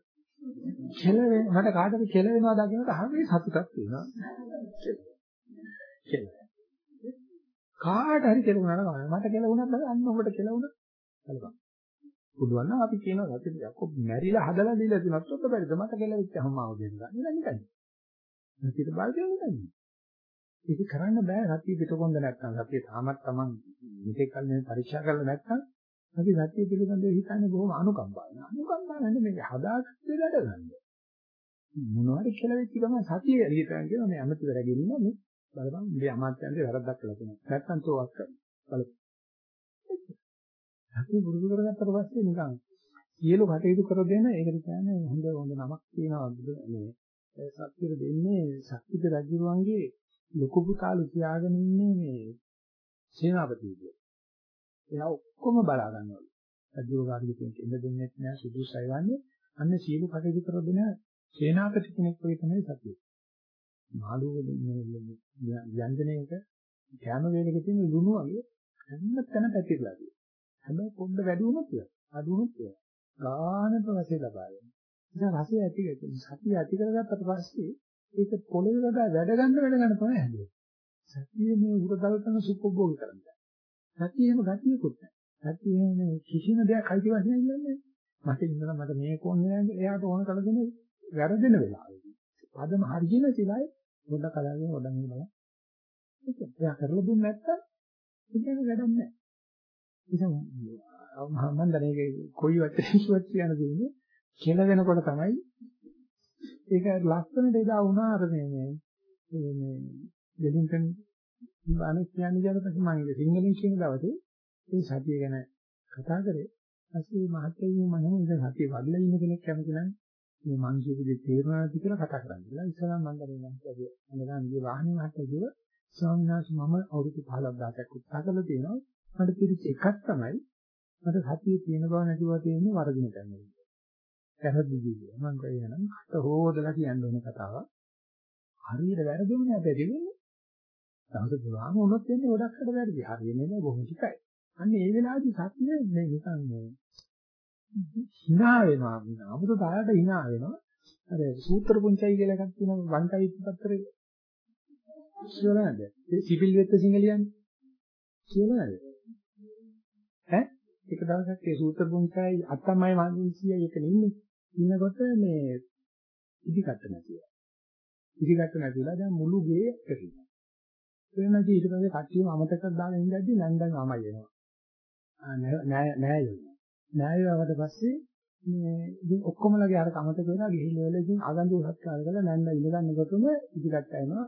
A: කෙලවෙ මට කාටද කෙලවෙනවා දකින්නට හැම සතුටක් තියෙනවා. කෙල. කාට හරි කෙලුණා නම් මට කෙලුණත් අන්න ඔබට කෙලුණා. බලපන්. පුළුවන් නම් අපි කියනවා සතිය යකෝ මැරිලා හදලා දීලා තුනත් ඔක්ක බැරිද මට කෙලවිච්ච හමාව දෙන්නා. නේද නිකන්. සතියට බාල්දිය නිකන්. ඒක කරන්න බෑ සතිය පිටකොන්ද නැත්නම් සතිය තාමත් Taman මෙතෙක් කල මේ පරීක්ෂා කරලා නැත්නම් අපි සතිය පිළිබඳව හිතන්නේ බොහොම අනුකම්පාවෙන්. අනුකම්පාව නෙමෙයි මේක හදාගත්තේ වැඩ ගන්න. මොනවද කියලා වෙච්ච ගමන් සතිය එළියට යන මේ අමතිවරගෙන ඉන්න මේ බලපන් මේ අමාත්‍යන්ගේ වැරද්දක් කියලා තියෙනවා. නැත්නම් තෝවක් කරන්න. බලපන්. සතිය පුරුදු කරගත්තට පස්සේ නිකන් සියලු කටයුතු කර දෙන ඒකට කියන්නේ හොඳ හොඳ නමක් තියෙනවා මේ සත්‍යෙ දෙන්නේ ශක්තිද රජුරුවන්ගේ ලොකු පුතාලු තියාගෙන ඉන්නේ මේ සේනාපතිගේ. එයා ඔක්කොම බලා ගන්නවා. රජුරුවාගේ කෙනෙක් ඉන්න දෙන්නේ නැහැ සුදුසුයි වන්නේ. අන්න සියලු කටයුතු කර දෙන සේනාපති කෙනෙක් වගේ තමයි සත්‍යය. මාළුව ව්‍යංජනයක කැම වේලක තියෙන ලුණු වගේ හැම තැන පැතිරලා තියෙනවා. හැබැයි පොඩ්ඩ වැඩි වුණොත් අඩු වුණොත් ගානට රසය ලබා ගන්න. ඉතින් රසය ඇති කරගන්න සතිය ඇති කරගත්තට පස්සේ ඒක පොළවේ වඩා වැඩ ගන්න වැඩ ගන්න තමයි හැදෙන්නේ. සතියේ මේ උරදල් කරන සුපභෝග කරන්නේ. සතියේම ගතියකුත් නැහැ. සතියේ මේ කිසිම දෙයක් අයිති වශයෙන් ඉන්නේ මට ඉන්නවා මට මේක ඕනේ එයාට ඕන කළ දෙන වැරදෙන වෙලාවෙදී. පදම හරියන සිලයි පොඩ්ඩක් අදාගෙන පොඩ්ඩක් බලන්න. ඒක එයා කරලා දුන්නේ නැත්තම් ඉතින් වැඩක් නැහැ. ඉතින් මම දන්නේ කොයි වචනේ කිව්වත් කියන දෙන්නේ කියලා වෙනකොට තමයි ඒක ලස්සනට එදා වුණා අර මේ මේ මේ වෙලින්ටන් අනිත් කියන්නේ ඊට පස්සේ මම ඒක සිංහලෙන් කියන දවසේ ඒ සතිය ගැන කතා කරේ. ඊපස්සේ මහත්තයෝ මම හිතන සතිය වඩලා ඉන්න කෙනෙක් කැමති නම් මේ මං කියපු දේ තේරුණාද කියලා කතා කරන්න. ඊළඟ ඉස්සරහම මම දැන් මම කිව්වා අනගාන මේ වාහනේ මහත්තයා කිව්වා ස්වාමීන් වහන්සේ මම අවුරුදු 15ක් 10ක් උත්සාහ කරලා තියෙනවා. මට පිළිච්ච එකක් තමයි මට සතිය තියෙන බව නැතිව තියෙන්නේ වරදින තැන. පැහැදිලි කිව්වා. මම කියනනම් හත හොදලා කියන්න ඕන කතාවක්. හරියට වැරදුනේ නැහැ දෙන්නේ. දවස් පුරාම වුණොත් එන්නේ ගොඩක්කට වැරදි. හරියන්නේ නැහැ බොහොම ටිකයි. අන්න ඒ වෙලාවේදී සත්‍ය මේ නිකන් මේ hina වෙනවා. අමුතු තාලට hina වෙනවා. අර සූත්‍ර පුංචයි කියලා එකක් තියෙනවා වංකයි පත්‍රේ. කියලා නේද? ඒ සිපිල් වෙත්ත සිංහලියන්නේ. කියලා නේද? ඈ එක දවසක් ඒ සූත්‍ර පුංචයි අත්තමයි මානසිකයි එක නින්නේ. ඉන්නකොට මේ ඉදිකට නැතිව. ඉදිකට නැතිලා දැන් මුළු ගේ ඇතිලා. එනදී ඊට පස්සේ කට්ටියම අමතකක් දාලා ඉඳද්දි නන්දන් ආමයි එනවා. නෑ නෑ යනවා. නෑ යවට පස්සේ මේ ඉතින් ඔක්කොමලගේ අර කමතක වෙලා ගිහිල්ලා වෙලා ඉතින් අගන්දු සත්කාර කරලා නන්ද ඉඳ ගන්නකොටම ඉදිකට එනවා.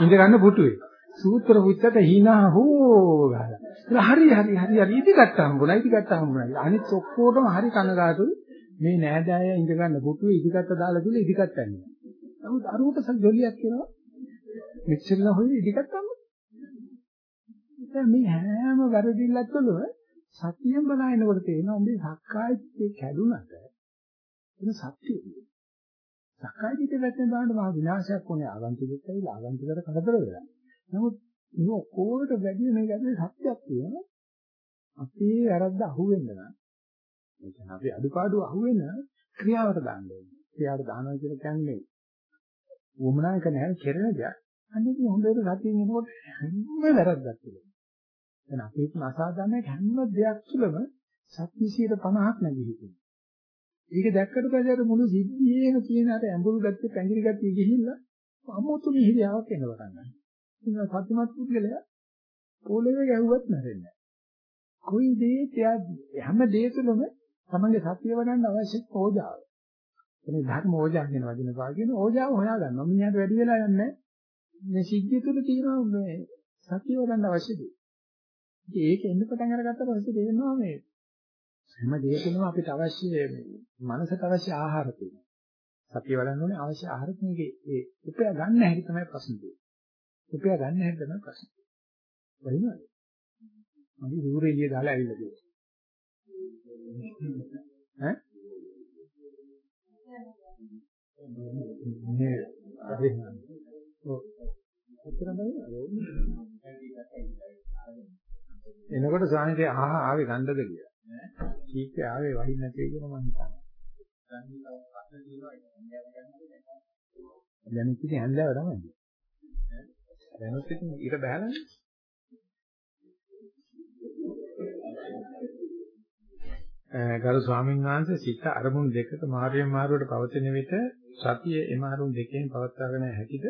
A: ඉඳ ගන්න පුටුවේ. සූත්‍ර පුත්තට hina හෝ ගහලා. හරි හරි හරි හරි ඉදිකට හම්බුණා ඉදිකට හම්බුණා. අනිත් ඔක්කොටම හරි කනගාටුයි. මේ නෑදෑය ඉඳ ගන්න පුටුවේ ඉදිකට දාලා දුන්නේ ඉදිකට යන්නේ. නමුත් අරුවට ජොලියක් කියනවා. මෙච්චරලා හොයි ඉදිකට ගන්න. දැන් මේ හැම වැරදිල්ලක් තුළම සතියෙන් බලනකොට තේරෙනවා උඹේ සක්කාය දිට්ඨිය කැඩුනට ඒක සත්‍යයි. සක්කාය දිට්ඨිය පැත්තෙන් බලනකොට මහා විනාශයක් වුණේ ආගන්තුකෙත් ඇවිල්ලා ආගන්තුකට කරදර වෙලා. නමුත් මේ ඔක්කොට වැඩි මේක ඇතුලේ සත්‍යයක් තියෙනවා. අපේ වැරද්ද අහුවෙන්න නම් ඒ කියන්නේ අපි අඩුපාඩු අහුවෙන ක්‍රියාවට දාන්න ඕනේ. ක්‍රියාවට දානවා කියලා කියන්නේ වමනායක නැහැ කෙරෙන දෙයක්. අනිත් හොඳට සතියෙන් එනකොට හැම වැරද්දක් තිබෙනවා. දැන් අපි හිතන අසාධාරණ හැම දෙයක් තුළම සත්‍ය 50ක් නැගී හිටිනවා. ඒක දැක්කට පස්සේ අර මුළු සිද්ධියේම තියෙන අර ඇඹුල් ගත්තේ පැංගිරි ගත්තේ ගිහිල්ලා අමුතු මිහිරියාවක් එන්න පටන් ගන්නවා. ඉතින් සත්‍යමත් පුද්ගලයා පොළවේ ගැහුවත් නැරෙන්නේ නැහැ. කොයි දේ තියා හැම දේ තුළම තමන්ගේ සත්‍ය වඩන්න අවශ්‍ය ඕජාව. එනේ ධර්ම ඕජා කියන වචන පාවිච්චි ඕජාව හොයා ගන්නවා. මිනිහට වැඩි වෙලා යන්නේ මේ සිද්ධිය තුළ තියෙන මේ සත්‍ය වඩන්න අවශ්‍ය දේ. ඉතින් ඒක එන්න පටන් අරගත්ත පස්සේ තේරෙනවා මේ හැම දෙයකම අපිට අවශ්‍ය මනසට අවශ්‍ය ආහාර තියෙනවා. සතිය වඩන්න ඕනේ අවශ්‍ය ආහාර මේකේ ඒ උපයා ගන්න හැටි තමයි ප්‍රශ්නේ. උපයා ගන්න හැටි තමයි ප්‍රශ්නේ. වහිනවද? මගේ දූරේ එළිය දාලා ඇවිල්ලා තියෙනවා. ඈ? මේ හරි ඔව්. එනකොට ස්වාමීන් ආහ ආවේ ගන්නද කියලා. කීපේ ආවේ වහින්න නැtei කියලා මම හිතනවා. දැන් ඉතින් හැන්දෑව තමයි. දැනුත් ඉතින් ඊට බහැලානේ. ගරු ස්වාමීන් වහන්සේ සිත අරමුණු දෙකක මාර්යෙන් මාරුවට පවතින විට සතිය එම අරමුණු දෙකෙන් පවත්වාගෙන හැකිද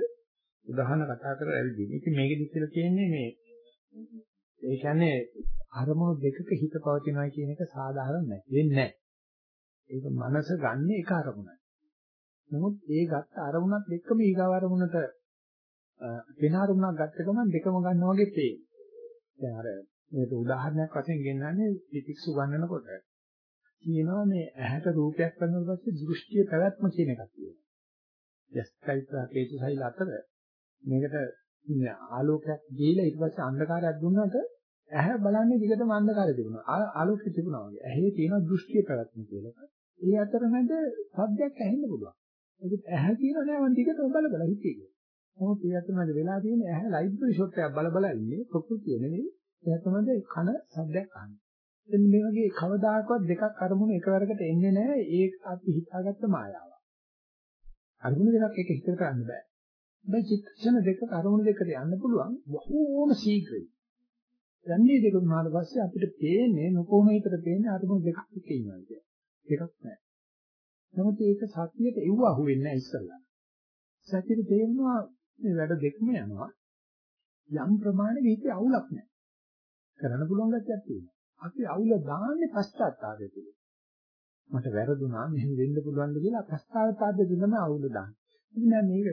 A: උදාහරණ කතා කරලා ඇවිදින්. ඉතින් මේකෙදි කියලා කියන්නේ මේ ඒ කියන්නේ අරමුණු දෙකක හිත පවතිනවා කියන එක සාධාරණ නැහැ. වෙන්නේ නැහැ. ඒක මනස ගන්න එක අරමුණයි. නමුත් ඒ ගත්ත අරමුණත් එක්කම ඊගාව අරමුණට වෙන අරමුණක් ගත්ත ගමන් දෙකම ගන්නවා වගේ පේනවා. දැන් අර මේක උදාහරණයක් වශයෙන් ගෙන්නන්නේ පිටික්සු ගන්නනකොට කියනවා මේ ඇහැට රූපයක් කරනකොට පස්සේ දෘෂ්ටිය පැවැත්ම කියන එකක් තියෙනවා. යස්කයිත්‍රා කේතුසයිල අතර මේකට ආලෝකයක් දීලා ඊට පස්සේ අන්ධකාරයක් දුන්නාට ඇහැ බලන්නේ දිගටම අන්ධකාරය තිබුණා. ආලෝකය තිබුණා වගේ. ඇහි තියෙන දෘෂ්ටිය පැවැත්ම කියලා. ඒ අතරමැද සද්දයක් ඇහෙන්න පුළුවන්. ඒක ඇහැ කියන නෑ මම දිගටම බල බල හිටියේ. මොකද ඒ අතරමැද වෙලා තියෙන ඇහැ ලයිබ්‍රරි ෂොට් එකක් බල බල ඉන්නේ ප්‍රകൃතිය නෙවෙයි. ඒ අතරමැද කන සද්දයක් අහන්නේ. එන්න මේ වගේ කවදාකවත් දෙකක් අරමුණු එකවරකට එන්නේ නැහැ. ඒක අපි හිතාගත්ත මායාවක්. අරමුණු දෙකක් එක හිතට ගන්න බෑ. මේ චිත්තක්ෂණ දෙක අරමුණු දෙකට යන්න පුළුවන් බොහෝම ශීඝ්‍රයි. යන්නේ දෙක වුණාට පස්සේ අපිට පේන්නේ නොකොහොම හිතට පේන්නේ අරමුණු දෙකක් එක්ක ඉන්නවා කියන්නේ. එකක් නැහැ. නමුත් ඒක සතියට එව්ව අහුවෙන්නේ නැහැ ඉස්සල්ලා. සතියට තේරෙනවා මේ වැඩ දෙකම යනවා. යම් ප්‍රමාණයක හිතේ අවුලක් නැහැ. කරන්න පුළුවන් ගැටයක් තියෙනවා. අපි අවුල දාන්නේ පශ්චාත්තාපය තුළ. මට වැරදුනා මෙහෙම වෙන්න පුළුවන්ද කියලා පශ්චාත්තාපය තුළම අවුල දාන්නේ. ඉතින් නෑ මේක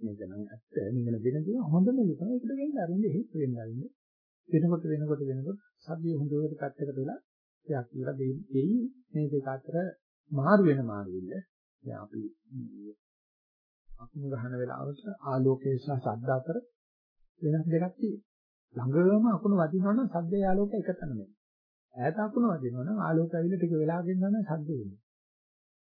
A: මේක නම් ඇත්ත නිවන දෙන දේ හොඳම දේ තමයි ඒකට වෙන්න අරින්නේ හේතු වෙන්න අරින්නේ. වෙනකොට වෙනකොට වෙනකොට සබ්බිය හොඳට පැත්තකට වෙලා එයා කියලා දෙයි මේ දෙක අතර මාරු වෙන මාරු වෙන්න. දැන් අපි අකුණු ගහන වෙලාවට ආලෝකයේ සහ ශබ්ද අතර වෙනස් දෙකක් තියෙනවා. ළඟම අකුණු වදිනවා නම් ශබ්දයේ ආලෝකය එක තැනම. ඈත අකුණ වදිනවා නම් ආලෝකය ඇවිල්ලා ටික වෙලාවකින් යනවා ශබ්ද වෙනවා.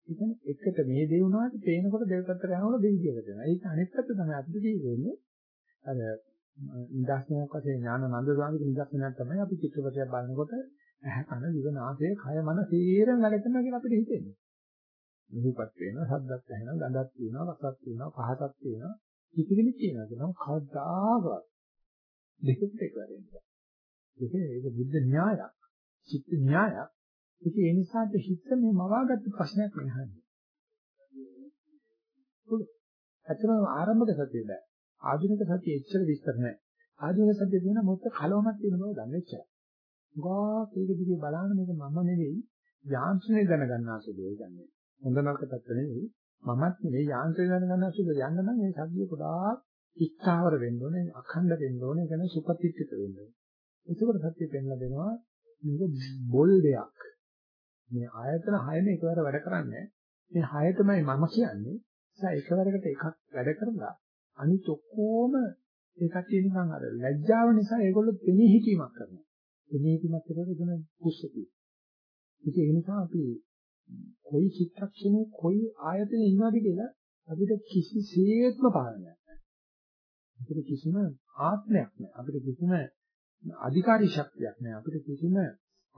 A: ඒ කියන්නේ එකට මේ දේ වුණාට පේනකොට දෙවිපත්තට යනකොට දෙවිදියකට වෙනවා. ඒක අනිත් පැත්ත තමයි අපිට තියෙන්නේ. අර නිදර්ශනයක් වශයෙන් ඥාන නන්ද ස්වාමීගේ නිදර්ශනයක් තමයි අපි චිත්‍රපටයක් බලනකොට ඇහැ කන දිව නාසය කය මන සීරම වැඩ කරනවා කියලා අපිට හිතෙන්නේ. රූපත් වෙනවා, ශබ්දත් ඇහෙනවා, ගඳක් තියෙනවා, රසක් තියෙනවා, පහසක් තියෙනවා, කිසිවිලි තියෙනවා කියනවා කවදාකවත් දෙකකට එක වෙන්නේ. ඒක ඒක බුද්ධ න්‍යායක්. චිත්ත න්‍යායක්. ඒක ඒ නිසා හිත මේ මවාගත්තු ප්‍රශ්නයක් නෙහන්නේ. අතන ආරම්භක සතිය බෑ. ආධුනික සතිය එච්චර විස්තර නැහැ. ආධුනික සතිය කියන මොකද කලවමක් තියෙන බව දන්නේ නැහැ. ගා ඒක දිගේ බලන්න මේක මම නෙවෙයි යාන්ත්‍රණය දැනගන්නා සුළුයි ගන්නේ. හොඳ නරක පැත්ත නෙවෙයි මමත් නෙවෙයි යාන්ත්‍රණය දැනගන්නා සුළු යන්න නම් මේ සතිය ගොඩාක් ඉස්තාවර වෙන්න ඕනේ, අඛණ්ඩ වෙන්න ඕනේ, කියන්නේ සුපතිත්‍ිත වෙන්න ඕනේ. ඒකවල සතිය පෙන්ලා දෙනවා මේක බොල් දෙයක්. මේ ආයතන හයම එකවර වැඩ කරන්නේ. මේ හය තමයි මම කියන්නේ. ඒ එකවරකට එකක් වැඩ කරලා අනිත් ඔක්කොම ඒ කට්ටිය නිකන් අර ලැජ්ජාව නිසා ඒගොල්ලෝ පෙනී හිටීමක් කරනවා. පෙනී හිටීමක් කරලා කියන කුස්සති. ඒක නිසා අපි කොයි චිත්තක්ෂණේ කොයි ආයතනේ ඉන්නවද කියලා අපිට කිසිසේත්ම පාලනයක් නැහැ. අපිට කිසිම ආත්මයක් නැහැ. අපිට කිසිම අධිකාරී ශක්තියක් නැහැ. අපිට කිසිම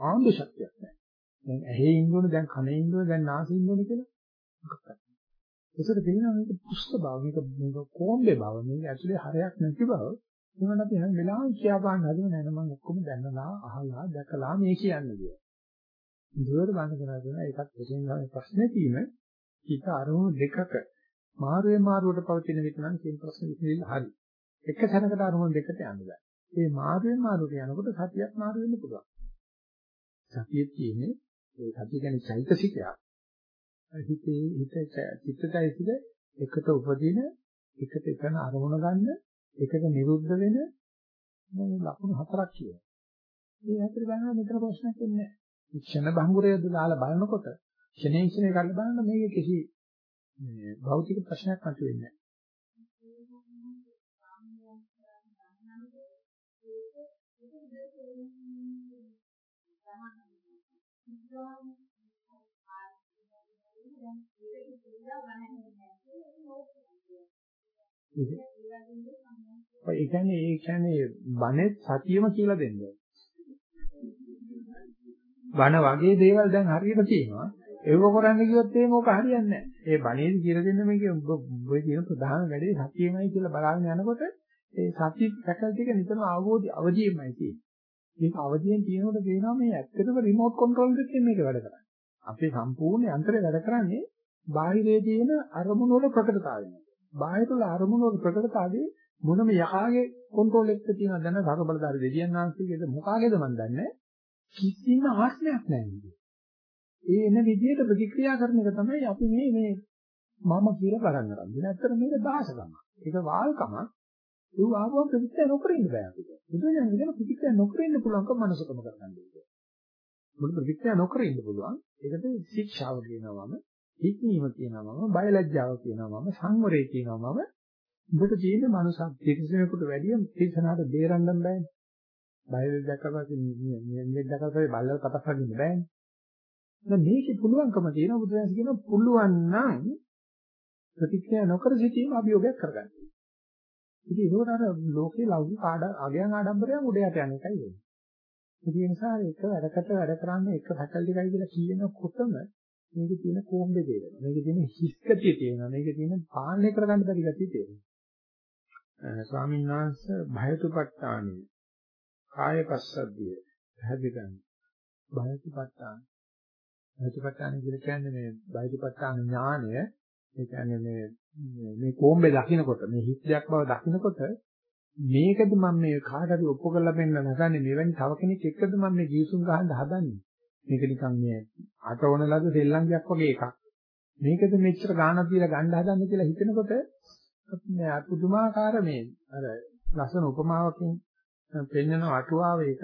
A: ආන්ද ශක්තියක් නැහැ. දැන් ඇහි ඉන්න ඕනේ, දැන් කනේ ඉන්න ඕනේ, දැන් නාසයේ ඉන්න ඕනේ කියලා මොකක්ද? ඒකට කියනවා මේක පුස්ත බව, මේක මේක කොම්බේ බව, මේක ඇතුලේ හරයක් නැති බව. ඒකට අපි හැම වෙලාවෙම කියා පාන්න හදන නෑ මම ඔක්කොම දැනලා, අහලා, දැකලා මේ කියන්නේ කියලා. දුවර බඳ කරලා දෙන එකත් එකින් ගන්න ප්‍රශ්නේ තියෙන හිත අරමුණු දෙකක මාරුවේ මාරුවට පවතින විට නම් කියන ප්‍රශ්න විසඳෙන්න හරි. එක තැනකට අරමුණු දෙකට යන්න බෑ. ඒ මාරුවේ මාරුවට යනකොට සතියක් මාරු වෙන්න පුළුවන්. සතියේ තියෙන්නේ ඒ සතිය කියන්නේ චෛතසිකයක්. හිතේ හිත චිත්තචෛතසික එකට උපදින එකට එකන අරමුණ ගන්න එකට නිරුද්ධ වෙන මේ ලක්ෂණ හතරක් කියනවා. මේ හතර ගන්නවා මෙතන ප්‍රශ්නයක් එන්නේ නැහැ. ක්ෂණ භංගුරය දාලා බලනකොට ක්ෂණයෙන් ක්ෂණය කරලා බලන මේක කිසි මේ භෞතික ප්‍රශ්නයක් මතුවෙන්නේ නැහැ. ඒ කියන්නේ ඒ කියන්නේ බණේ සතියම කියලා දෙන්නේ. බණ වගේ දේවල් දැන් හරියට තියෙනවා. ඒව කරන්න කිව්වොත් එහෙම ඕක හරියන්නේ නැහැ. ඒ බණේදී කියලා දෙන්න මේකේ ඔබ කියන ප්‍රධාන වැඩේ සතියමයි කියලා බලාගෙන යනකොට ඒ සති පැකල්ටි එක නිතරම අවබෝධ අවදියෙමයි තියෙන්නේ. මේක අවදියෙන් තියෙනකොට කියනවා මේ ඇත්තටම රිමෝට් කන්ට්‍රෝල් එකකින් මේක වැඩ කරන්නේ. අපේ සම්පූර්ණ යන්ත්‍රය වැඩ කරන්නේ බාහිරයේ තියෙන අරමුණු වල ප්‍රකටතාවය. බාහිර වල අරමුණු වල ප්‍රකටතාවයේ මොනම යකාගේ කන්ට්‍රෝල් එකක තියෙනවද දැන සතර බලදාරි දෙවියන් වහන්සේගේද මොකාගේද මන් දන්නේ කිසිම ආශ්‍රයක් නැහැ ඒ එන විදිහට ප්‍රතික්‍රියා කරන එක තමයි අපි මේ මේ මම කියලා බලන්න කරන්නේ. නැත්තර මේක දාසකම. ඒක වාල්කම. ඒ ආවම ප්‍රතික්‍රියා නොකර ඉන්න බෑ අපිට. බුදුන් කියන ප්‍රතික්‍රියා නොකර ඉන්න පුළුවන්කම මනසකම කරගන්න ඕනේ. මොකද ප්‍රතික්‍රියා නොකර ඉන්න පුළුවන්. ඒකට ශික්ෂාව කියනවාම හික්මීම කියනවා මම බයලජ්ජාව කියනවා මම සංවරය කියනවා මම උඹට තියෙන මනුසක් තිරසනෙකුට වැඩිය තිරසනාට බේරන්න බෑනේ. බයලජ් දැක්කපස්සේ මේ දැක්කපස්සේ බල්ලව කතා කරන්න බෑනේ. දැන් මේකේ පුළුවන්කම තියෙනවා බුදුරජාණන් කියනවා පුළුවන් නම් ප්‍රතික්‍රියා නොකර සිටීම අභියෝගයක් කරගන්න. ඉතින් ඒකට අර ලෝකේ ලෞකික ආගයන් ආඩම්බරයන් උඩයට යන එකයි වෙන්නේ. ඒ නිසා එක වැඩකට වැඩ කරන්නේ එක ෆැකල්ටි එකයි කියලා කියනකොටම මේකේ තියෙන කොම්බේ තේරෙනවා. මේකේ තියෙන හිස්කතිය තේරෙනවා. මේකේ තියෙන පාලනය කරගන්න බැරි ගතිය තේරෙනවා. ස්වාමීන් වහන්සේ භයතුපත්තාණි කාය පස්සද්ධිය පැහැදිලි කරනවා. භයතුපත්තාන. භයතුපත්තාන කියන්නේ මේ භයතුපත්තාන ඥානය ඒ කියන්නේ මේ මේ කොම්බේ දකින්නකොට මේ හිස් දෙයක් බව දකින්නකොට මේකද මම මේ කාට හරි ඔප්පු කරලා පෙන්නන්න හදන්නේ මෙවැනි තව කෙනෙක් එක්කද මම මේ ජීසුන් ගහන්න හදන්නේ මේක නිකන් මේ අටවන ලද සෙල්ලංගයක් වගේ එකක්. මේකද මෙච්චර ගාණක් දීලා ගන්න හදන්නේ කියලා හිතනකොට මේ පුදුමාකාර මේ අර ලස්සන උපමාවකින් පෙන්වන අටුවාව එක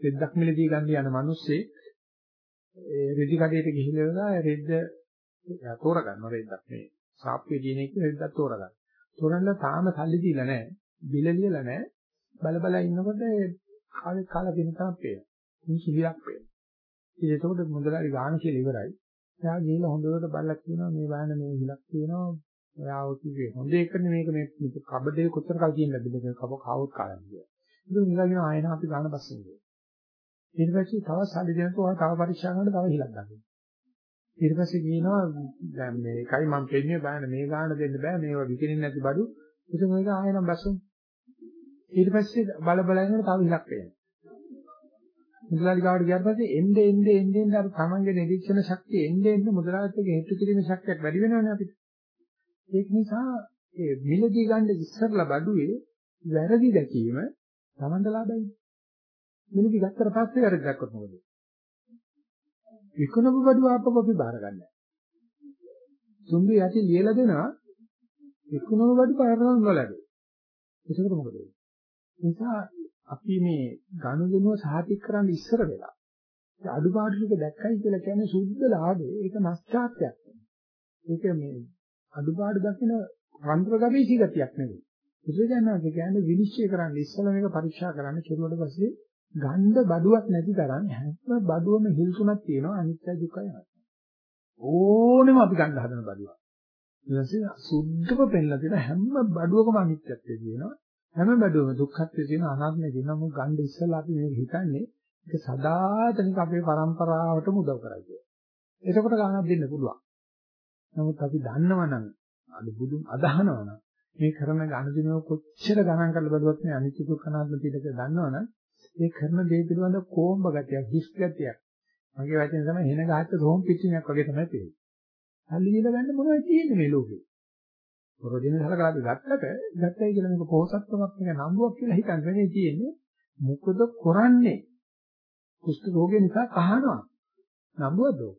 A: රෙද්දක් මිලදී ගන්න යන මිනිස්සේ ඒ රෙදි කඩේට ගිහිල්ලා රෙද්ද තෝරගන්නවා රෙද්දක් මේ සාප්පියේ දින එක රෙද්දක් තෝරගන්න. තෝරන්න තාම සල්ලි දීලා නැහැ. බිල ලියලා නැහැ. බල බල ඉන්නකොට කාලේ කාලා දින තමයි පේනවා. මේ සිලියක් වෙනවා. ඉතින් ඒකෝට මුදලාරි ගාන කියලා ඉවරයි. එයා ගිහලා හොඳට බලලා කියනවා මේ වාහන මේ හිලක් තියෙනවා. එයාව කිව්වේ හොඳ එකනේ මේක මේ කබඩේ කොච්චර කල් කියන ලැබෙද කව කවුත් කාලම් කියලා. ඉතින් නිකන් ආයෙන අපි ගාන පස්සේ. ඊට පස්සේ තව සල්ලි දෙනකොට තව පරීක්ෂා කරනකොට තව හිලක් ගන්නවා. ඊට පස්සේ කියනවා දැන් මේකයි මම කියන්නේ බෑන මේ ගාන දෙන්න බෑ මේවා විකිනින්න නැති බඩු. ඉතින් මේක ආයෙනම් බස්සමු. ඊට පස්සේ බල බල ඉන්නකොට තව හිලක් වෙනවා. මුදලාලි ගාවට ගියාට පස්සේ එnde එnde එnde එnde අර තමන්ගේ නිරීක්ෂණ ශක්තිය එnde එnde මුදලාලිත් එක්ක හේතු කිරීමේ ශක්තියක් වැඩි වෙනවනේ අපිට. ඒක නිසා ඒ මිලදී ගන්න ඉස්සරලා බඩුවේ වැරදි දැකීම තමන්ට ලාභයි. මිලදී ගත්තට පස්සේ වැරදි දැක්කොත් මොකද? විකුණපු බඩුව ආපහු අපි බාර ගන්නෑ. තුන්දු යටි ලියලා දෙනවා විකුණපු බඩු පාරවල් වලදී. ඒකට මොකද වෙන්නේ? නිසා අපි මේ ගනුදෙනුව සාතික කරන්න ඉස්සර වෙලා ඒ අඩුපාඩු ටික දැක්කයි කියලා කියන්නේ සුද්ධ ලාභේ ඒක නැස්චාත්‍යයක් ඒක මේ අඩුපාඩු දකින රන්ද්‍ර ගවේෂී ගතියක් නෙවෙයි බුදුජානක කියන්නේ විනිශ්චය කරන්න ඉස්සලා මේක පරීක්ෂා කරන්න කෙරුවට පස්සේ ගන්ධ බඩුවක් නැති තරම් හැම බඩුවම හිල්සුණක් තියෙනවා අනිත්‍ය දුකයි ඕනෙම අපි ගන්න හදන බඩුවක් ඊට පස්සේ සුද්ධව පෙන්ලා තියෙන හැම බඩුවකම අනිත්‍යත්වය කියනවා හැම බඩුවම දුක්ඛත්වයේ තියෙන අනාත්මය තියෙනවා මොකද ගන්න ඉස්සෙල්ලා අපි මේක හිතන්නේ ඒක සදාතනික අපේ પરම්පරාවටම උදව් කරයි කියලා. එතකොට ගානක් දෙන්න පුළුවන්. නමුත් අපි දන්නවනම් අද බුදුන් අදහනවනම් මේ කරන ගනුදෙනුව කොච්චර ගණන් කරලා බලුවත් මේ අනිත්‍ය දුක්ඛ අනාත්ම පිටක දන්නවනම් ඒ කරන දේ පිළිබඳ කොම්බ ගතියක් හිස් ගතියක් මගේ වචනේ තමයි හින ගහච්ච රෝම් පිටිනයක් වගේ තමයි තියෙන්නේ. සල්ලි දීලා ගන්න මොනවද තියෙන්නේ මේ ලෝකේ? පොරොදින සලකලා අපි ගත්තට ගත්තයි කියලා මේක පොහසත්කමක් එක නම්බුවක් කියලා හිතන්න නෙවෙයි තියෙන්නේ. මොකද කරන්නේ? කුෂ්ඨ රෝගය නිසා කහනවා. නම්බුවද ඕක?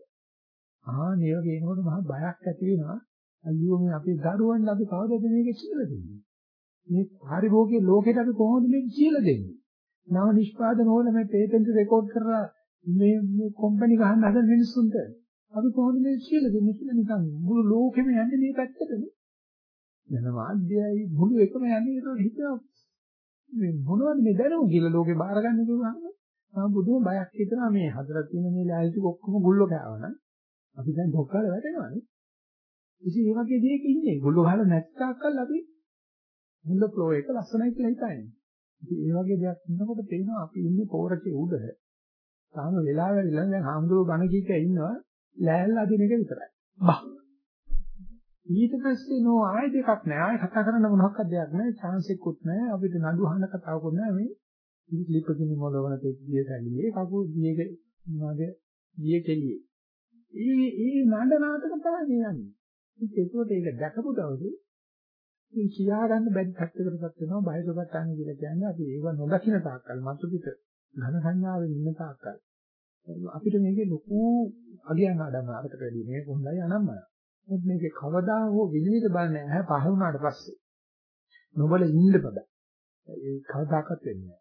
A: ආ මේ වගේ එනකොට මහා බයක් ඇති වෙනවා. අයියෝ මේ අපේ දරුවන්ට අපි කවදාද මේක කියලා දෙන්නේ? මේ පරිභෝගික ලෝකෙට අපි කොහොමද මේක කියලා දෙන්නේ? නව නිෂ්පාදන වල මේ පේටන්ට් රෙකෝඩ් කරලා මේ මේ කම්පැනි ගහන්න හදන මිනිස්සුන්ට අපි කොහොමද මේ කියලා දෙන්නේ කියලා නිකන් මුළු ලෝකෙම යන්නේ මේ පැත්තටනේ. වෙන මාධ්‍යයයි මුළු එකම යන්නේ ඒක හිතනවා මේ මොනවද මේ දැනුම කියලා ලෝකේ බාරගන්න කිව්වහම මම බුදුම බයක් හිතනවා මේ හදලා තියෙන මේ ලෑලි ටික ඔක්කොම ගුල්ලෝ කෑවනම් අපි දැන් ඩොක්කාල වැටෙනවානේ. ඉතින් මේ වගේ දෙයක ඉන්නේ ගුල්ලෝ ගහලා නැත්තාකල් අපි මුල ෆ්ලෝ එක ලස්සනයි කියලා හිතන්නේ. ඉතින් මේ වගේ දෙයක් ඉන්නකොට තේනවා අපි ඉන්නේ පෝරකේ උඩ. තාම වෙලාව වෙලා දැන් හාමුදුරුවෝ බණ කීක ඉන්නවා ලෑල්ල අදින එක විතරයි. බා. ඊට පස්සේ නෝ ආයෙ දෙකක් නෑ. ආයෙ කතා කරන්න මොනවාක්වත් දෙයක් නෑ. chance එකකුත් නෑ. අපිට නඩු අහන්න කතාවකුත් නෑ මේ. ඉතින් ලිපකිනි මොළවන තෙක්දිය සැලියේ කකුල් දියේක මොනවද දියේ කෙලියේ. ඒ ඒ නඩ නාටක තමයි යන්නේ. ඉතින් ඒකෝට ඒක දැකපු දවසේ මේ කියා ගන්න බැරි පැත්තකටපත් වෙනවා බයසපත්තාන කියලා කියන්නේ අපි ඒව නොදකින තාක්කල් මතු පිට ඝන සංඥාවෙන් ඉන්න තාක්කල් අපිට මේකේ ලොකු අගයන් ආඩම අරකට වැඩි මේක හොඳයි අනම්මයි. මොකද මේකේ කවදා හෝ විනිවිද බලන්නේ නැහැ පහ වුණාට පස්සේ. නොබල ඉන්න බද. ඒ කවදාකවත් වෙන්නේ